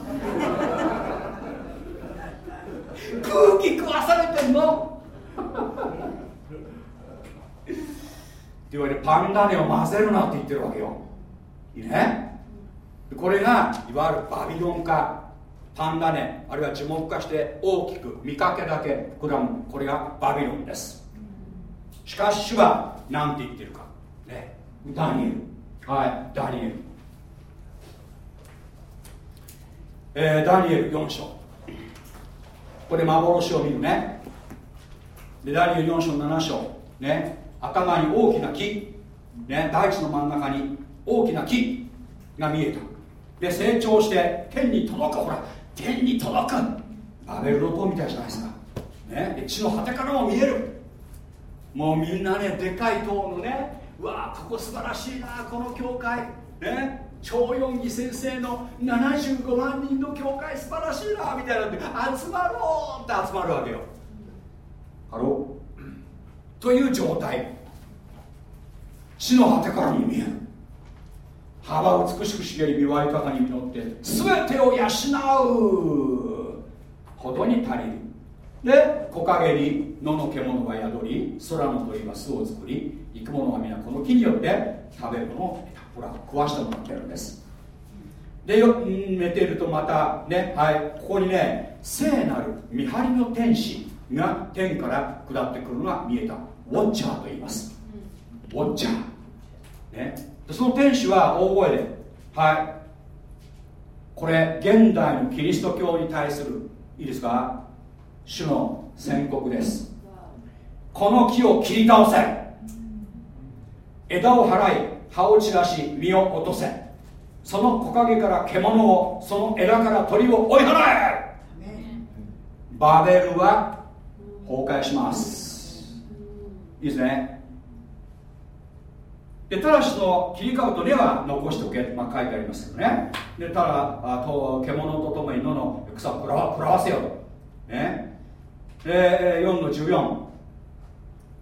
空気食わされてんの？って言われてパンダネを混ぜるなって言ってるわけよ。いいね？これがいわゆるバビロン化パンダネあるいは樹木化して大きく見かけだけ膨らむこれがバビロンです。しかし主は何て言ってるか。ね。ダニエル。はいダニエル。えー、ダニエル4章。これ幻を見るね。でダニエル4章7章。ね。頭に大きな木、ね、大地の真ん中に大きな木が見えた。で成長して天に届く。ほら天に届く。バベルの塔みたいじゃないですか、ね、で地の果てからも見える。もうみんなねでかい塔のね。うわここ素晴らしいなこの教会。ね。超四義先生の75万人の教会素晴らしいなみたいなんで集まろうって集まるわけよ。Hello。という状態。地の果てからに見える。葉は美しく茂り実は豊かに実って全てを養うほどに足りる。で木陰に野の獣が宿り空の鳥が巣を作り生き物が皆この木によって食べる物を得たほら食わしてもらってるんです。でよ寝ているとまたねはいここにね聖なる見張りの天使が天から下ってくるのが見えた。ウォッチャーと言います。ウォッチャー。ね。その天使は大声ではい。これ現代のキリスト教に対するいいですか？主の宣告です。この木を切り倒せ。枝を払い葉を散らし実を落とせ。その木陰から獣をその枝から鳥を追い払え。バベルは崩壊します。いいですね。でただしの切り株と根は残しておけ、まあ、書いてありますけどね。でただあと獣とともに野の草を食らわせよと。ね。で4の14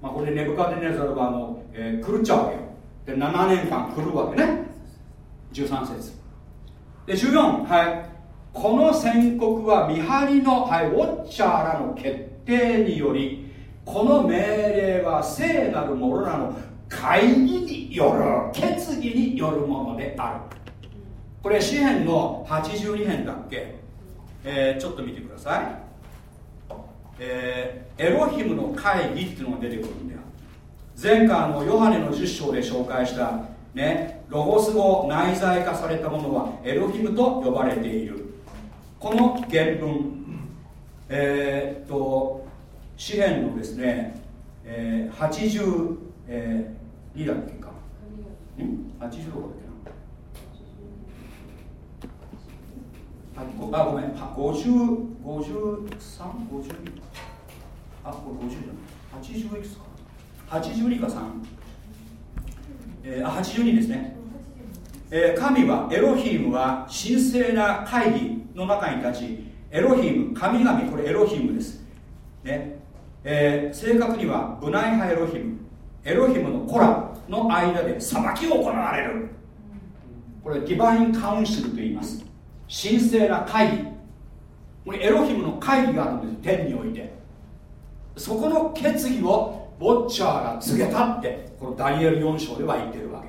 まあ、これでネブカデネザルがあの、えー、狂っちゃうわけよ。で7年間狂うわけね。13節。で14はい。この宣告は見張りの、はい、ウォッチャーらの決定によりこの命令は聖なる者らの。会議による決議によるものである。これ詩篇の82編だっけ、えー、ちょっと見てください。えー、エロヒムの会議っていうのが出てくるんだよ。前回のヨハネの10章で紹介したねロゴス語内在化されたものはエロヒムと呼ばれている。この原文えー、っと詩篇のですね、えー、82、えー、だっけか。ん？80どこだっけあごあごめん。50 53、52あこれ50じゃない。80いくつか。82か3、えー、82ですね、えー、神はエロヒムは神聖な会議の中に立ちエロヒム神々これエロヒムです。ね。えー、正確にはブナイハエロヒム。エロヒムのコラの間で裁きを行われる。これディバインカウンシルと言います。神聖な会議。これエロヒムの会議があるんです。天において。そこの決議をウォッチャーが告げたってこのダニエル4章では言ってるわけ。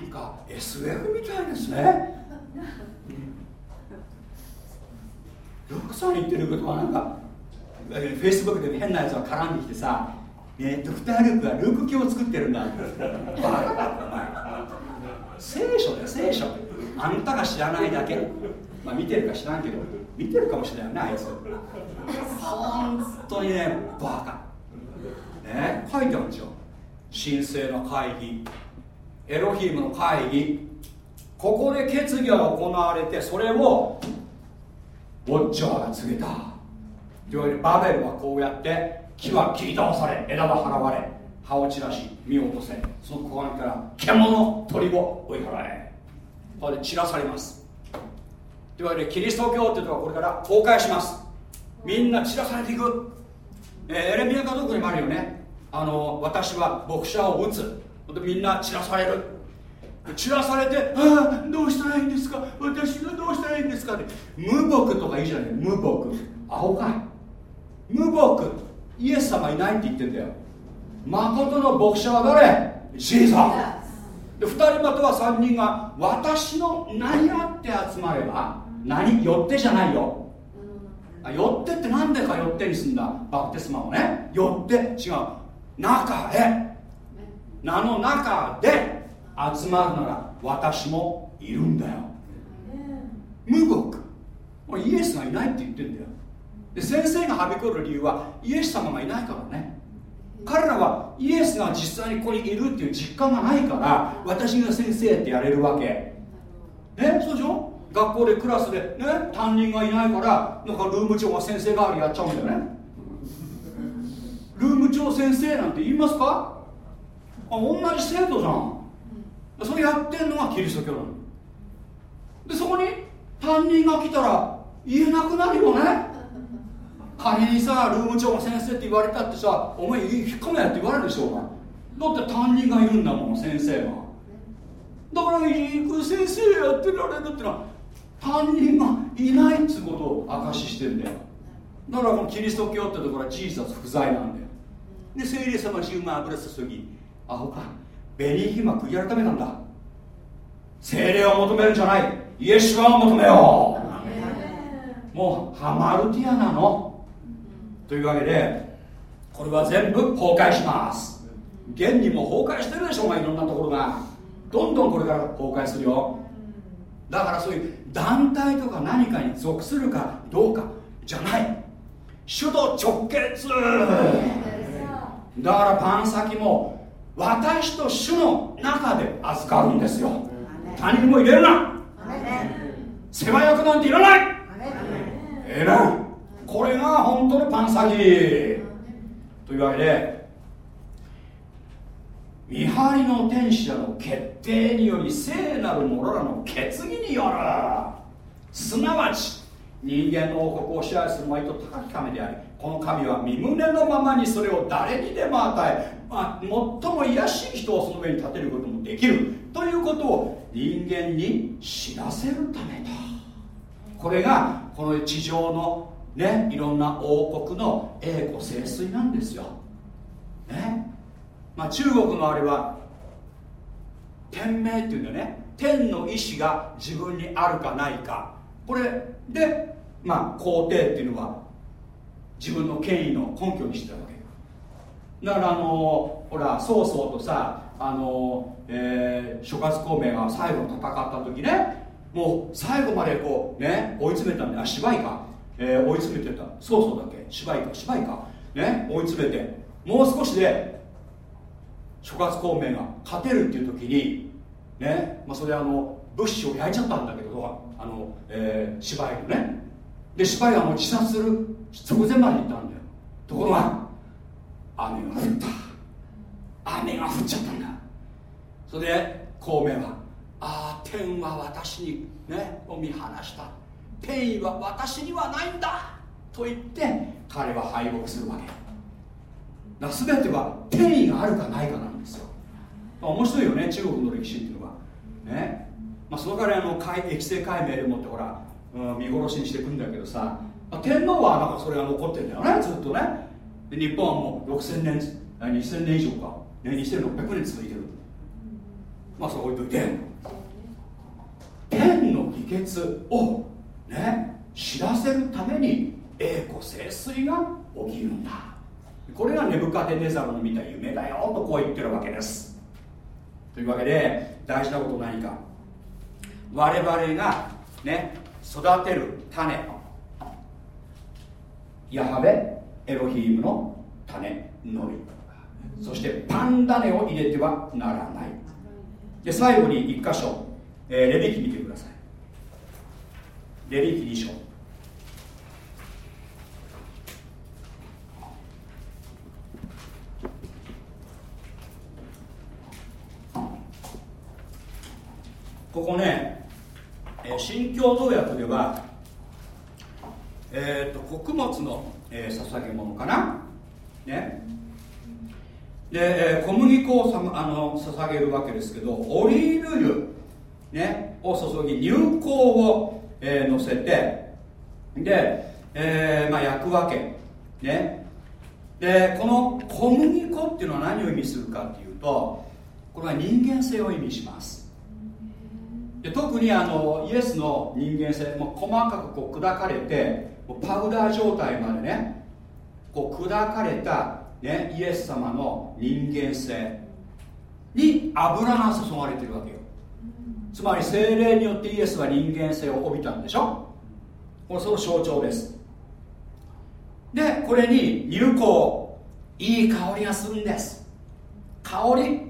なんか SF みたいですね。ルクさん言ってることはなんかフェイスブックで変なやつが絡んできてさえー、ドクター・ルークがルーク教を作ってるんだ。聖書だよ聖書。あんたが知らないだけ。まあ見てるか知らんけど見てるかもしれないねあいつ。本当にねバカ。ね書いてあるんですよ。神聖な会議。エロヒムの会議。ここで決議が行われてそれをウォッチャーが告げた。いわけでバベルはこうやって木は切り倒され枝は払われ葉を散らし実を落とせその小金から獣鳥を追い払え。これで散らされます。というわけでキリスト教っていうのはこれから崩壊します。みんな散らされていく、えー、エレミア家族にもあるよね。あの私は牧者を撃つ。でみんな散らされる。散らされて「ああどうしたらいいんですか？私がどうしたらいいんですか」って。無牧とかいいじゃない。無牧。アホかい。無牧。イエス様いないって言ってんだよ。誠の牧者は誰？シーザーで2人または3人が私の何あって集まれば何？よってじゃないよ。よってって何でかよってにすんだ？バプテスマをね。よって。違う。中へ。名の中で集まるなら私もいるんだよ。無僕。イエスがいないって言ってんだよ。で先生がはびこる理由はイエス様がいないからね。彼らはイエスが実際にここにいるっていう実感がないから私が先生ってやれるわけ。ね？そうでしょ？学校でクラスでね担任がいないからなんかルーム長が先生代わりやっちゃうんだよね。ルーム長先生なんて言いますか？あ同じ生徒じゃん。それやってんのがキリスト教なの。でそこに担任が来たら言えなくなるよね。仮にさルーム長が先生って言われたってさお前引っ込めやって言われるでしょうだって担任がいるんだもん先生が。だから行く先生やってられるってのは担任がいないっつうことを証ししてんだよ。だからこのキリスト教ってところはジーザス不在なんだよ。で聖霊様10万油注ぎアホかベニーヒマ悔い改めたんだ。精霊を求めるんじゃない。イエシュアを求めよう。もうハマルティアなの。というわけでこれは全部崩壊します。現にも崩壊してるでしょうがいろんなところが。どんどんこれから崩壊するよだからそういう団体とか何かに属するかどうかじゃない。主と直結。だからパン先も私と主の中で預かるんですよ。他人も入れるな。世話役なんていらない。偉い。これが本当のパン詐欺というわけで見張りの天使らの決定により聖なる者らの決議による。すなわち人間の王国を支配する前と高き神でありこの神は身胸のままにそれを誰にでも与え、まあ、最も卑しい人をその上に立てることもできる。ということを人間に知らせるためだ。これがこの地上のねいろんな王国の栄枯盛衰なんですよ。ね。まあ中国のあれは天命っていうんだよね。天の意志が自分にあるかないか。これでまあ皇帝っていうのは自分の権威の根拠にしてたわけだからあのほら曹操とさあの、えー、諸葛孔明が最後戦った時ねもう最後までこうね追い詰めたんであ芝居か、えー、追い詰めてた。曹操だっけ？芝居か芝居か。ね追い詰めて。もう少しで諸葛孔明が勝てるっていう時にね、まあ、それあの物資を焼いちゃったんだけどあの、えー、芝居のね。で芝居はもう自殺する直前まで行ったんだよ。ところが雨が降った。雨が降っちゃったんだ。それで孔明はああ天は私にねを見放した。天意は私にはないんだ。と言って彼は敗北するわけ。だ全ては天意があるかないかな、面白いよね中国の歴史っていうのは。ね。まあ、その代わりあの液性解明でもってほら、うん、見殺しにしていくんだけどさ、まあ、天皇はなんかそれが残ってんだよねずっとね。で日本はもう6000年2000年以上か、ね、2600年続いてる。まあそう置いといて天の議決をね知らせるために栄枯盛衰が起きるんだ。これがネブカデネザルの見た夢だよとこう言ってるわけです。というわけで大事なこと何か。我々がね育てる種。ヤハベエロヒームの種のみそしてパン種を入れてはならない。で最後に1箇所、えー、レビキ見てください。レビキ2章。ここねえ、新共同訳では、えーと、穀物の、えー、捧げ物かな？ね？で、え、小麦粉をさあの捧げるわけですけどオリーブ油、ね、を注ぎ乳香を、えー、乗せてで、えーまあ、焼くわけ。ね？でこの小麦粉っていうのは何を意味するかっていうとこれは人間性を意味します。で特にあのイエスの人間性も細かくこう砕かれてパウダー状態までねこう砕かれた、ね、イエス様の人間性に油が注がれてるわけよ。つまり精霊によってイエスは人間性を帯びたんでしょ？これその象徴です。でこれに有効いい香りがするんです。香り。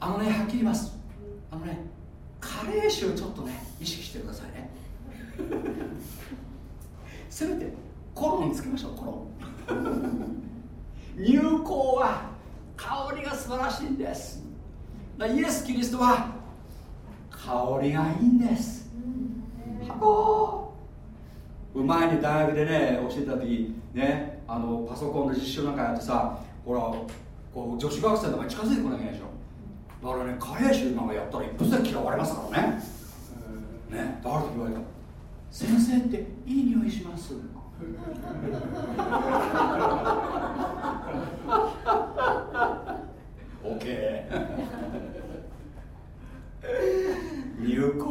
あのねはっきり言います。あのね加齢臭ちょっとね意識してくださいね。せめてコロンつけましょうコロン。入香は香りが素晴らしいんです。イエス・キリストは香りがいいんです。箱。前に大学でね教えた時ねあのパソコンの実習なんかやってさほらこう女子学生とかに近づいてこなきゃいけないでしょ。だからね加齢臭なんかやったら一発で嫌われますからね。ね誰と言われた？先生っていい匂いします。オッケー入香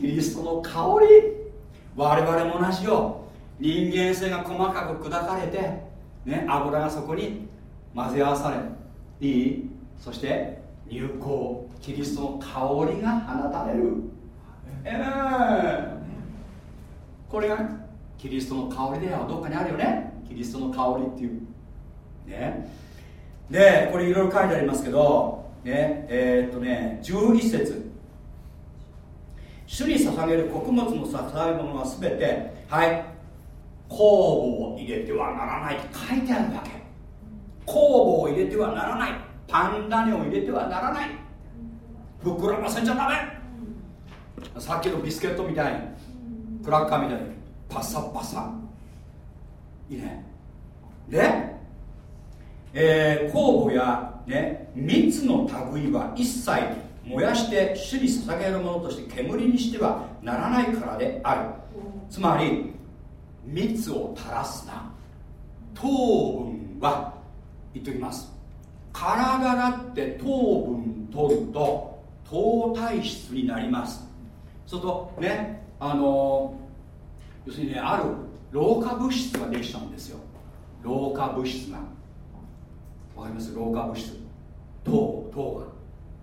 キリストの香り。我々も同じよ人間性が細かく砕かれて、ね、油がそこに混ぜ合わされいい？そして有効キリストの香りが放たれる。えー、これが？キリストの香りではどっかにあるよね。キリストの香りっていう。ね。でこれいろいろ書いてありますけどねえー、っとね11節。主に捧げる穀物の捧げ物は全てはい酵母を入れてはならないって書いてあるわけ。酵母を入れてはならないパンダネを入れてはならない。膨らませちゃダメさっきのビスケットみたいに。クラッカーみたいに。パサパサ。いいね。で、えー、酵母や、ね、蜜の類は一切燃やして主に捧げるものとして煙にしてはならないからである。つまり蜜を垂らすな。糖分は言っときます。体だって糖分取ると糖体質になります。そうするとねあの要するにねある老化物質ができちゃうんですよ。老化物質が。わかります？老化物質。糖糖が。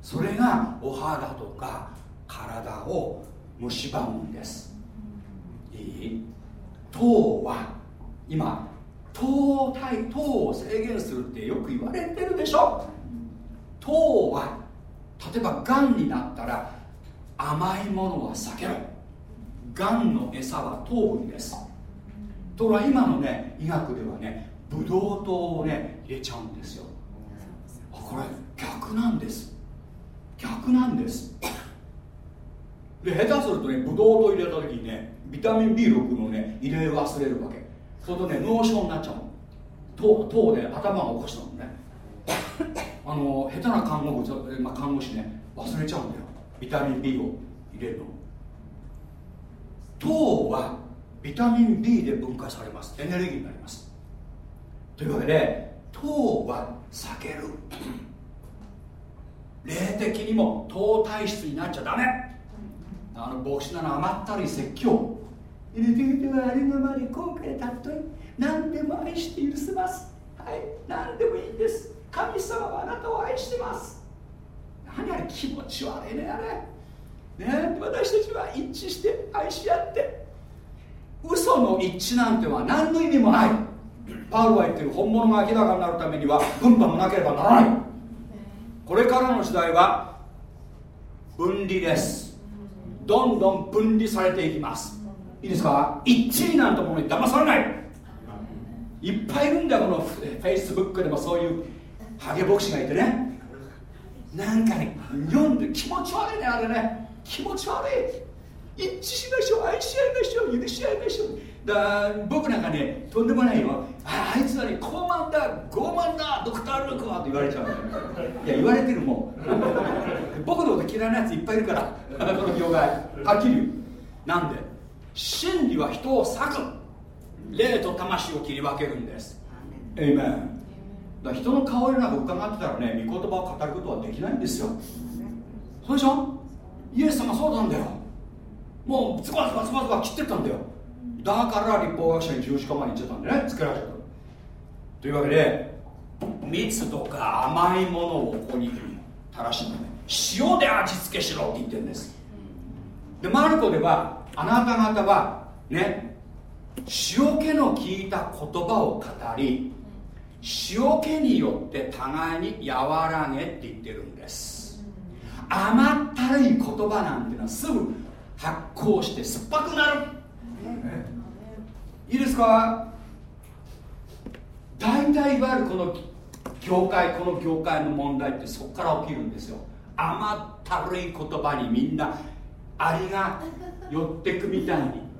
それがお肌とか体を蝕むんです。いい？糖は今糖体糖を制限するってよく言われてるでしょ？糖は例えばがんになったら甘いものは避けろ。がんの餌は糖分です。ところが今のね医学ではねブドウ糖をね入れちゃうんですよ。あこれ逆なんです。逆なんです。で下手するとねブドウ糖入れた時にねビタミン B6 のね入れ忘れるわけ。それとね脳症になっちゃうの。糖糖で頭が起こしたのね。あの下手な看護婦、まあ、看護師ね忘れちゃうんだよ。ビタミン B を入れるの。糖はビタミン B で分解されます。エネルギーになります。というわけで糖は避ける。霊的にも糖体質になっちゃダメ。あの牧師なの甘ったるい説教。入れてきてはありのままに後悔たとえ何でも愛して許せます。はい。何でもいいんです。神様はあなたを愛してます。何あれ気持ち悪いねあれね。私たちは一致して愛し合って。嘘の一致なんては何の意味もない。パウロが言ってる本物が明らかになるためには分派もなければならない。これからの時代は分離です。どんどん分離されていきます。いいですか？一致なんてものに騙されない。いっぱいいるんだよこのフェイスブックでもそういうハゲ牧師がいてね。なんかね読んで気持ち悪いねあれね。気持ち悪い。一致しましょう愛し合いましょう許し合いましょうだ僕なんかねとんでもないよ。ああいつはね高慢だ傲慢だドクター・ルークはって言われちゃう。いや言われてるもん。僕のこと嫌いなやついっぱいいるから。この業界。はっきり言う。なんで？真理は人を裂く。霊と魂を切り分けるんです。エイメンだ人の顔色なんか伺ってたらね御言葉を語ることはできないんですよ。そうでしょ？イエス様そうなんだよ。もうズバズバズバズバ切ってったんだよ。だから立法学者に十字架まで行っちゃったんでね。つけられちゃったというわけで蜜とか甘いものをここに垂らしてね。塩で味付けしろって言ってるんです。でマルコではあなた方はね塩気の効いた言葉を語り塩気によって互いに和らげって言ってるんです。甘ったるい言葉なんてのはすぐ発酵して酸っぱくなる。いいですか？大体いわゆるこの業界この業界の問題ってそこから起きるんですよ。甘ったるい言葉にみんなアリが寄ってくみたいに。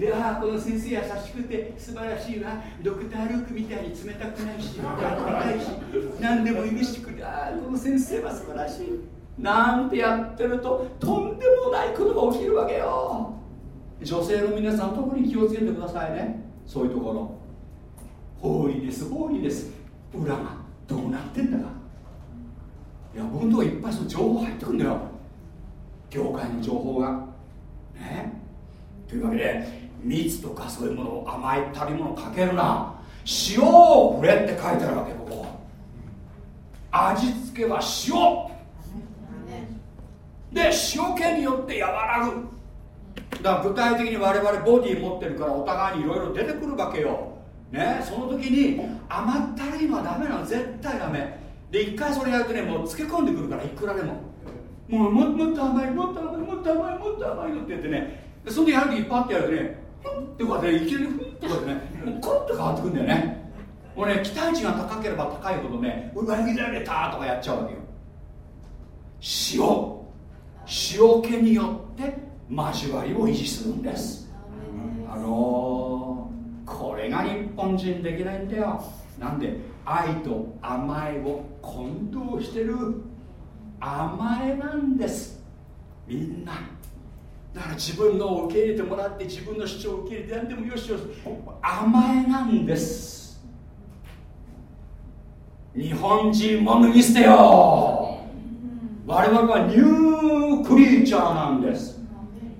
であこの先生優しくて素晴らしいわ。ドクター・ルークみたいに冷たくないし硬いし何でも許してくれ。あこの先生は素晴らしい。なんてやってるととんでもないことが起きるわけよ。女性の皆さん特に気をつけてくださいね。そういうところ。ホーリーですホーリーです。裏がどうなってんだか。いや僕のとこいっぱいその情報入ってくんだよ。業界の情報がねというわけで蜜とかそういうものを甘いたりものかけるな。塩を振れって書いてあるわけここ。味付けは塩。で塩気によって和らぐ。だから具体的に我々ボディ持ってるからお互いにいろいろ出てくるわけよ。ねその時に甘ったるいのはダメなの。絶対ダメ。で一回それやるとねもう漬け込んでくるからいくらでも。もうももっと甘いもっと甘いもっと甘いもっと甘いのって言ってね。でその時やる時パッてやるとねってこうやっていきなりふんってこうやってねもうコロッと変わってくんだよね。もうね期待値が高ければ高いほどね上切られたとかやっちゃうわけよ。塩。塩気によって交わりを維持するんです。あのー、これが日本人できないんだよ。なんで愛と甘えを混同してる甘えなんです。みんな。だから自分の受け入れてもらって自分の主張を受け入れて何でもよしよし。甘えなんです。日本人も脱ぎ捨てよ。我々はニュークリーチャーなんです。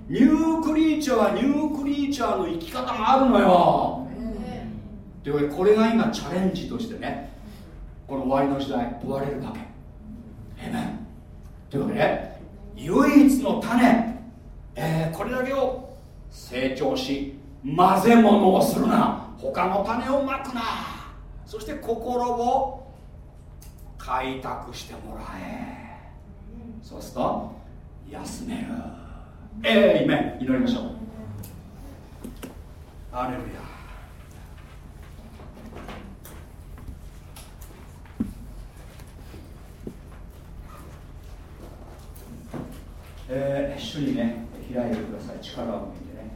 ニュークリーチャーはニュークリーチャーの生き方があるのよ。というわけでこれが今チャレンジとしてねこの終わりの時代問われるわけ。えめというわけで唯一の種えー、これだけを成長し混ぜ物をするな。他の種をまくな。そして心を開拓してもらえ。そうすると休める。ええー、め祈りましょう。アレルヤえー、主にね開いてください。力を抜いてね。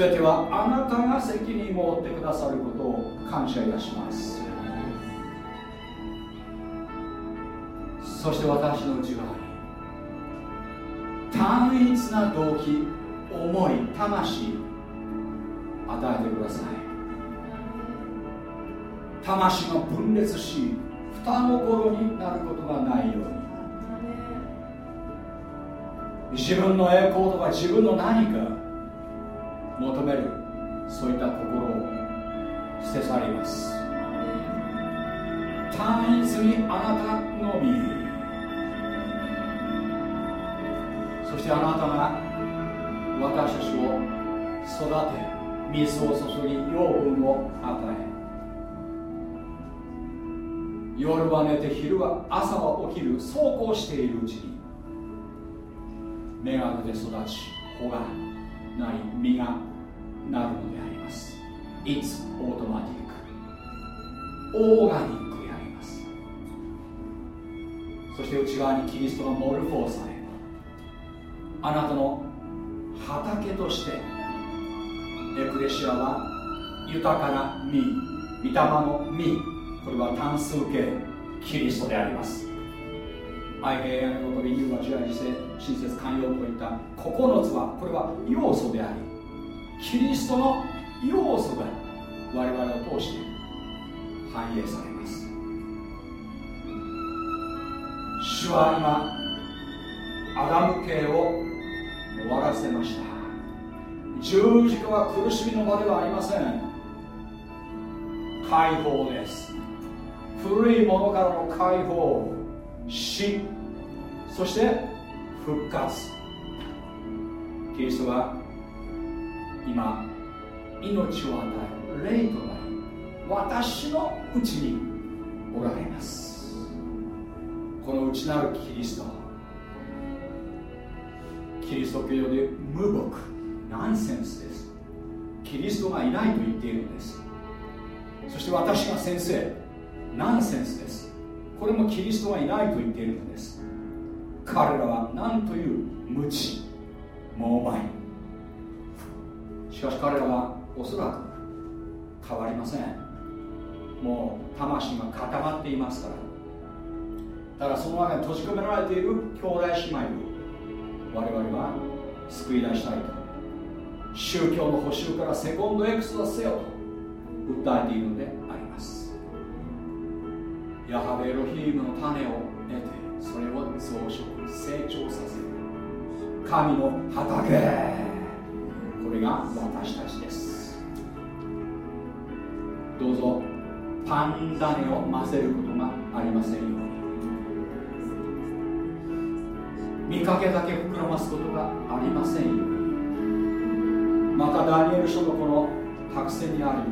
全てはあなたが責任を負ってくださることを感謝いたします。そして私の内側に単一な動機思い魂与えてください。魂が分裂し双心になることがないように。自分の栄光とか自分の何か求めるそういった心を捨て去ります。単一にあなたのみそしてあなたが私たちを育て水を注ぎ養分を与え。夜は寝て昼は朝は起きるそうこうしているうちに芽が出て育ち穂がなり実がなるのであります。It's automatic. オーガニックであります。そして内側にキリストがモルフォーされあなたの畑としてエクレシアは豊かな実御霊の実これは単数形キリストであります。愛平安の喜び優和自愛自制親切寛容といった。9つはこれは要素でありキリストの要素が我々を通して反映されます。主は今アダム系を終わらせました。十字架は苦しみの場ではありません。解放です。古いものからの解放死そして復活。キリストは今命を与える霊となり私のうちにおられます。この内なるキリストキリスト教で無牧ナンセンスです。キリストがいないと言っているのです。そして私が先生ナンセンスです。これもキリストがいないと言っているのです。彼らは何という無知猛昧しかし彼らはおそらく変わりません。もう魂が固まっていますから。ただその中に閉じ込められている兄弟姉妹を我々は救い出したいと。宗教の補修からセコンドエクストせよと訴えているのであります。ヤハベエロヒームの種を得てそれを増殖成長させる。神の畑。これが私たちです。どうぞパン種を混ぜることがありませんように。見かけだけ膨らますことがありませんように。またダニエル書のこの白線にある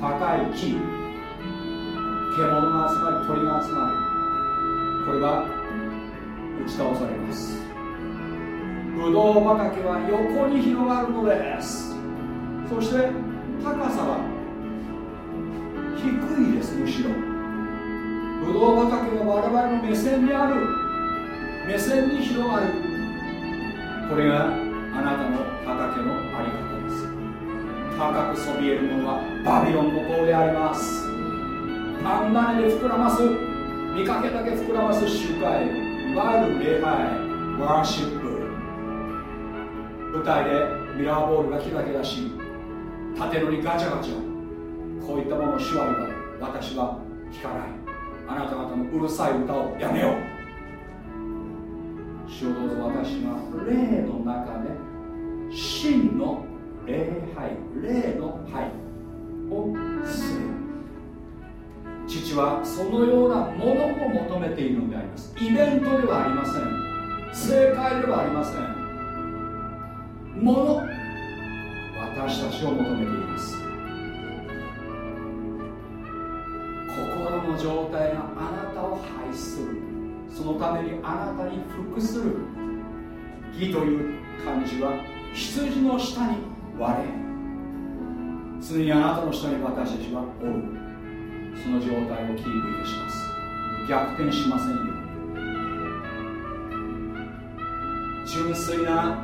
高い木獣が集まり鳥が集まりこれは打ち倒されます。ブドウ畑は横に広がるのです。そして高さは低いですむしろ。ブドウ畑が我々の目線にある。目線に広がる。これがあなたの畑のあり方です。高くそびえるものはバビロンの塔であります。パン種で膨らます。見かけだけ膨らます。集会。いわゆる礼拝。ワーシップ。舞台でミラーボールがキラキラし縦のにガチャガチャこういったものを手話言われ私は聞かない。あなた方のうるさい歌をやめよう。主をどうぞ私が霊の中で真の礼拝霊の拝をする。父はそのようなものを求めているのであります。イベントではありません。正解ではありません。もの私たちを求めています。心の状態があなたを拝する。そのためにあなたに服する。義という漢字は羊の下に割れ。常にあなたの下に私たちはおる。その状態をキープいたします。逆転しませんよ純粋な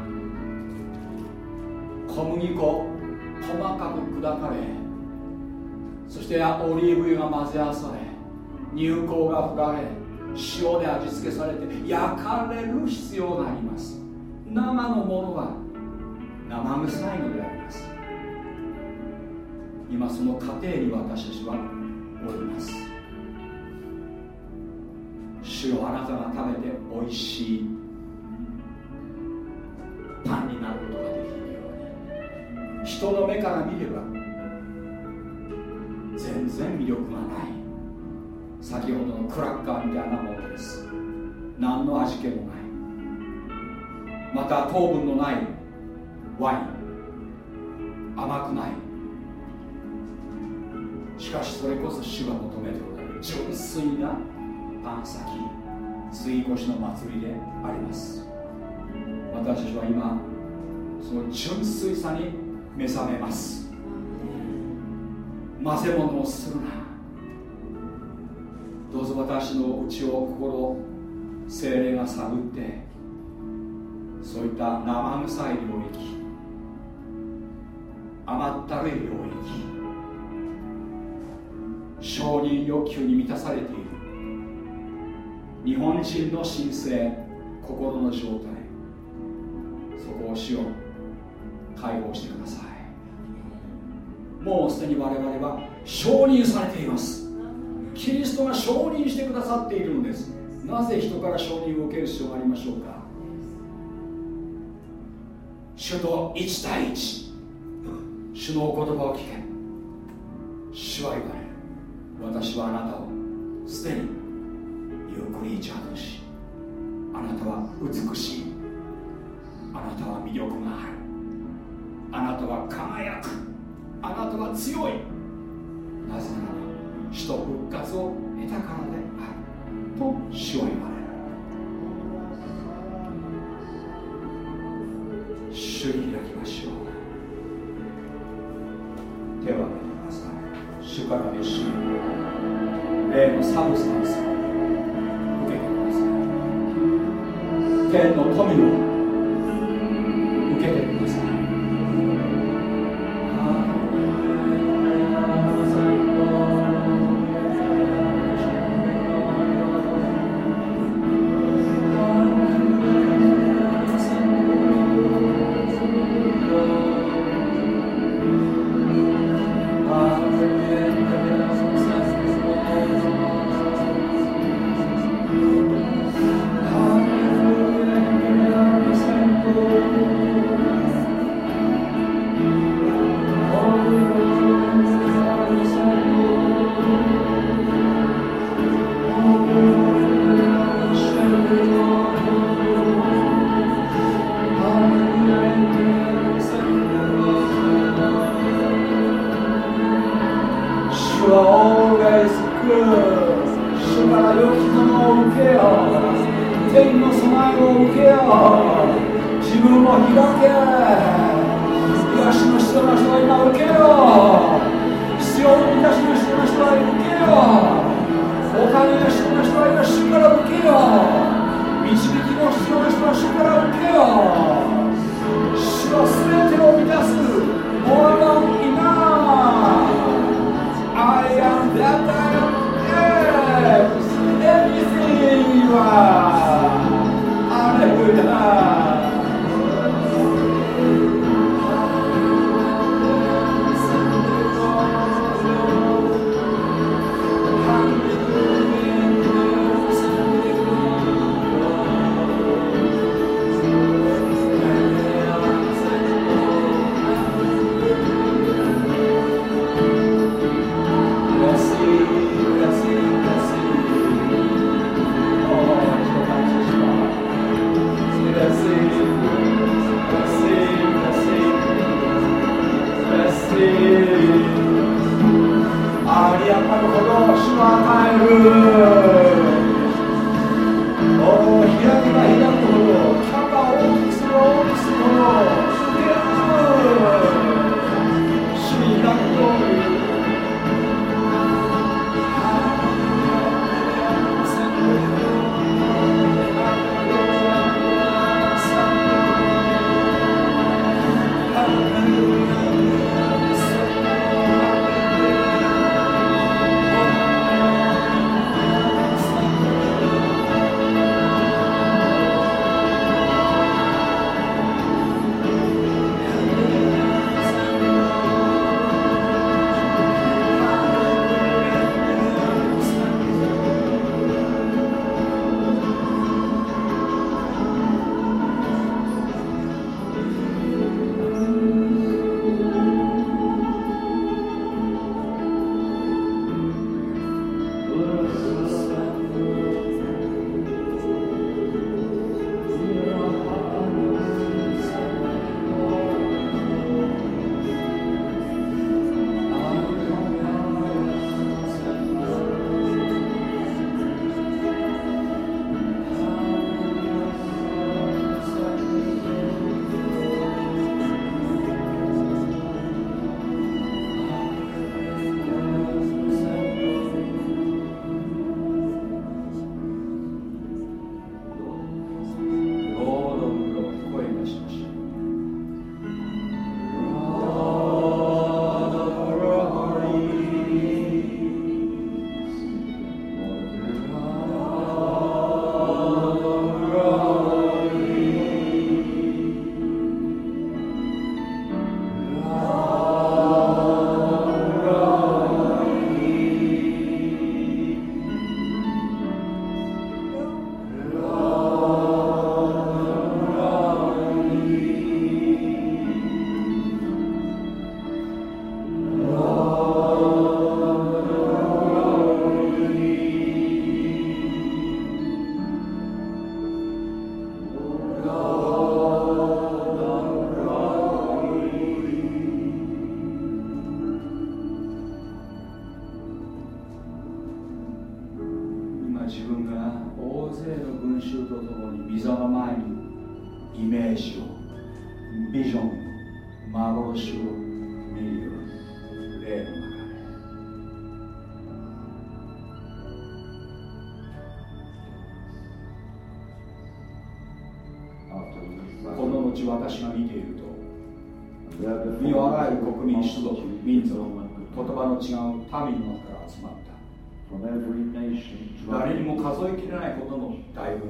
小麦粉細かく砕かれそしてオリーブ油が混ぜ合わされ乳香が振られ塩で味付けされて焼かれる必要があります。生のものは生臭いのであります。今その過程に私たちはおります。主よあなたが食べておいしい。パンになることができる。人の目から見れば全然魅力がない。先ほどのクラッカーみたいなものです。何の味気もない。また糖分のないワイン。甘くない。しかしそれこそ主が求めておられる。純粋なパン先。杉越の祭りであります。私たちは今その純粋さに目覚めます。混ぜ物をするな。どうぞ私の内を心精霊が探ってそういった生臭い領域甘ったるい領域承認欲求に満たされている日本人の神聖心の状態そこをしよう。解放してください。もうすでに我々は承認されています。キリストが承認してくださっているのです。なぜ人から承認を受ける必要がありましょうか。主と一対一。主のお言葉を聞け。主は言われる。私はあなたをすでにユークリーチャーとしあなたは美しい。あなたは魅力がある。あなたは輝く。あなたは強い。なぜならば死と復活を得たからである。と主は言われる。主に開きましょう。手を挙げてください。主から召し霊のサブスタンスを受けてください。天の富を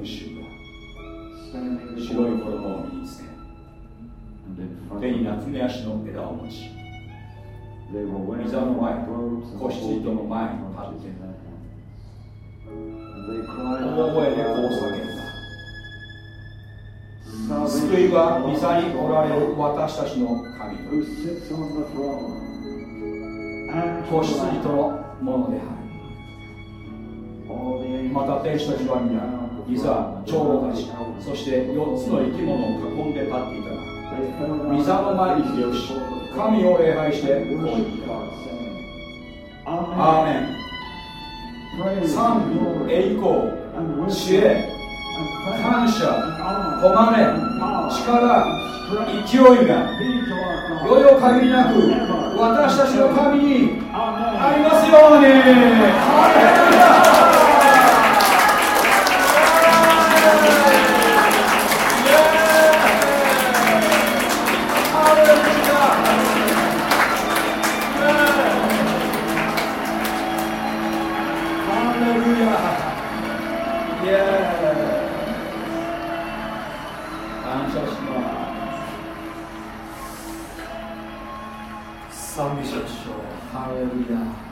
白い衣を身につけ手に夏目足の枝を持ち御座の前子羊との前に立って大声でこう叫んだ救いは御座におられる私たちの神子羊とのものであるまた天使たちは皆いざ長老たちそして4つの生き物を囲んで立っていた。が御座の前に秀吉し神を礼拝してこう言ったアーメン賛美栄光知恵感謝誉れ力勢いがよよ限りなく私たちの神にありますようにうハレル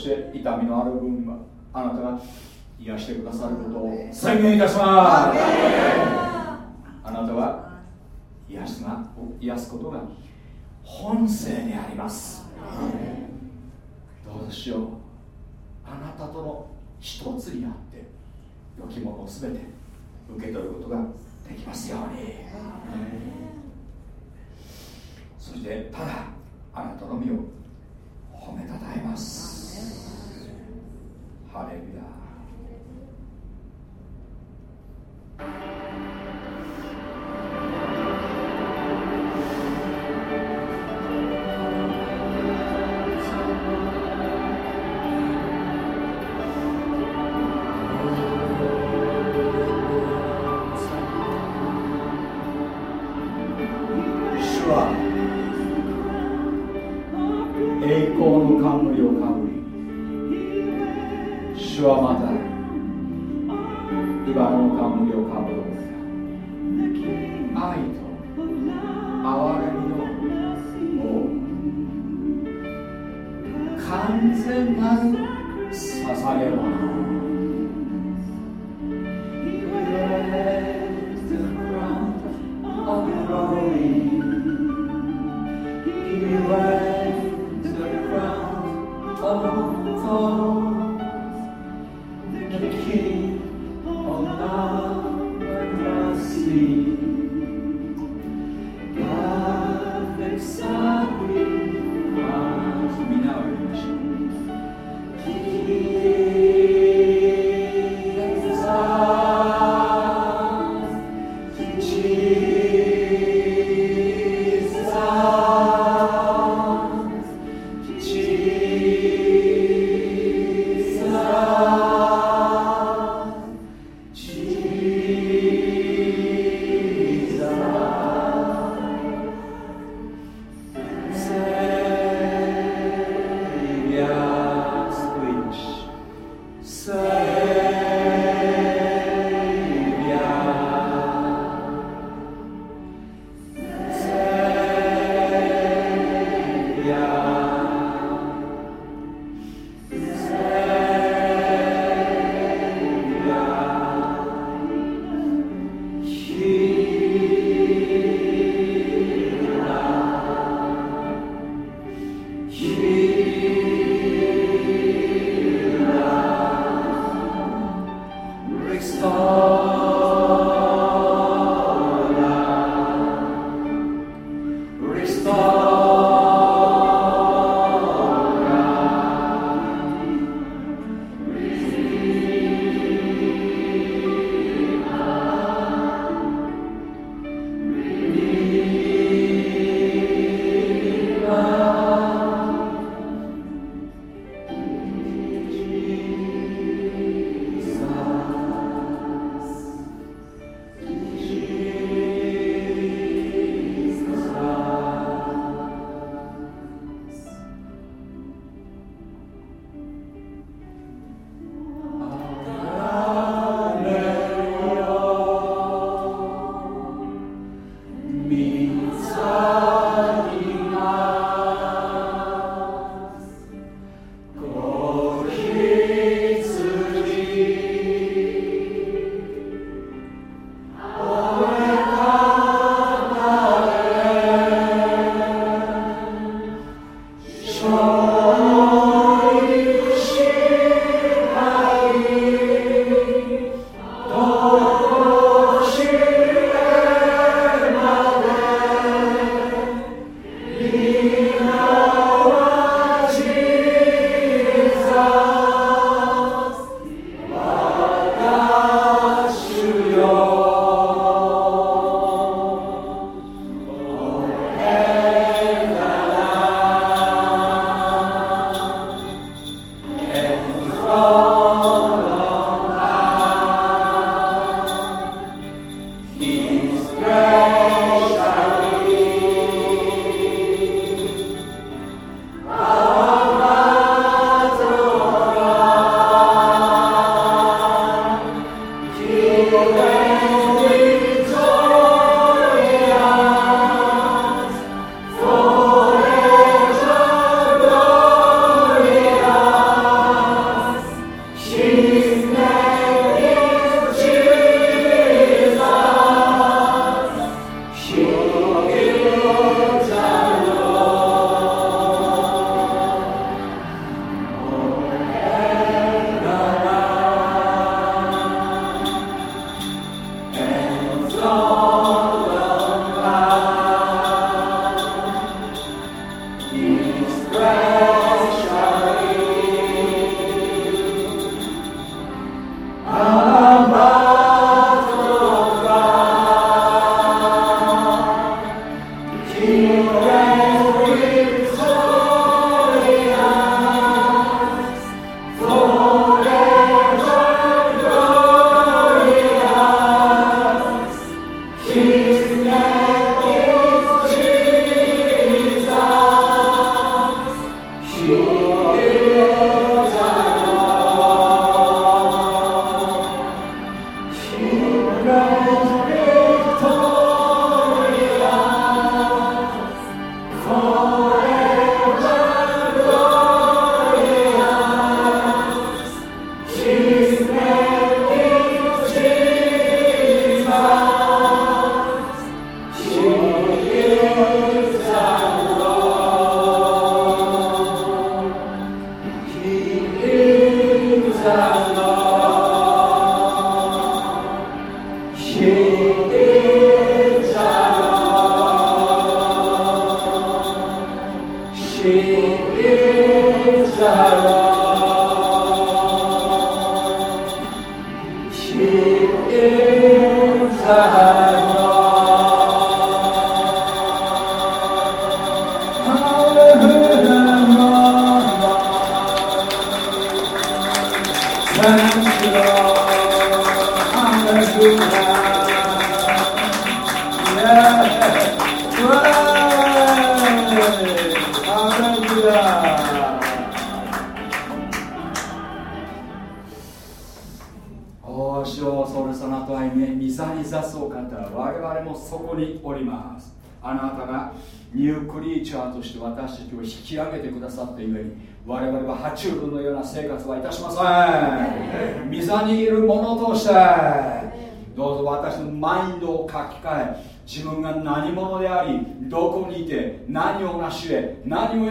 して痛みのある分はあなたが癒してくださることを宣言いたします。あなたは癒すが癒すことが本性であります。どうしよう。あなたとの一つになって良きものを全て受け取ることができますように。そしてただあなたの身を褒めたたえます。ハレルヤ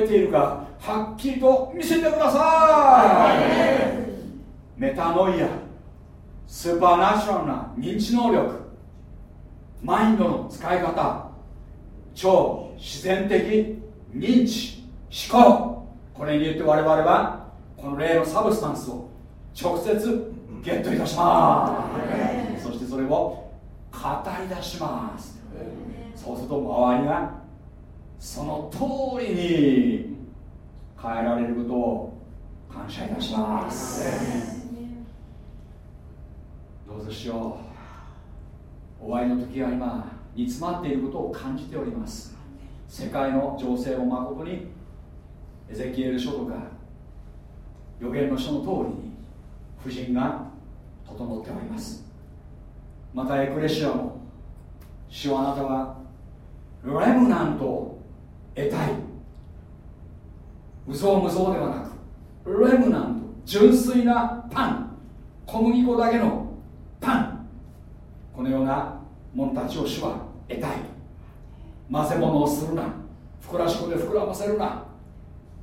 ているかはっきりと見せてください。メタノイアスーパーナチュラルな認知能力マインドの使い方超自然的認知思考。これによって我々はこの霊のサブスタンスを直接ゲットいたします。そしてそれを語り出します。そうすると周りがその通りに変えられることを感謝いたします。どうぞしよう。終わりの時は今煮詰まっていることを感じております。世界の情勢を誠にエゼキエル書とか予言の書の通りに夫人が整っております。またエクレシアも主はあなたはレムナント得たい。うぞうむぞうではなくレムナント純粋なパン。小麦粉だけのパン。このような者たちを主は得たい。混ぜ物をするな。ふくらし粉で膨らませるな。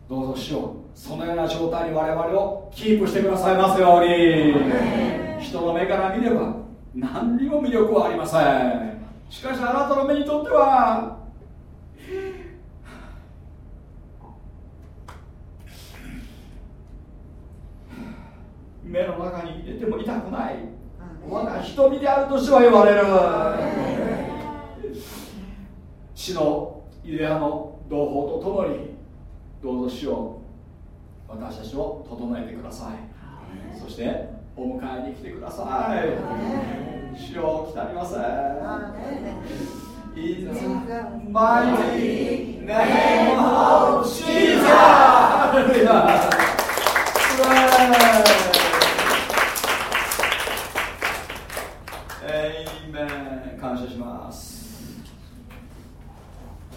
どうぞしようそのような状態に我々をキープしてくださいますように。人の目から見れば何にも魅力はありません。しかしあなたの目にとっては目の中に入れても痛くない。我が瞳であるとしは言われる。死のイデアの同胞とともにどうぞ死を私たちを整えてください。そしてお迎えに来てください。死を来たりません In the mighty!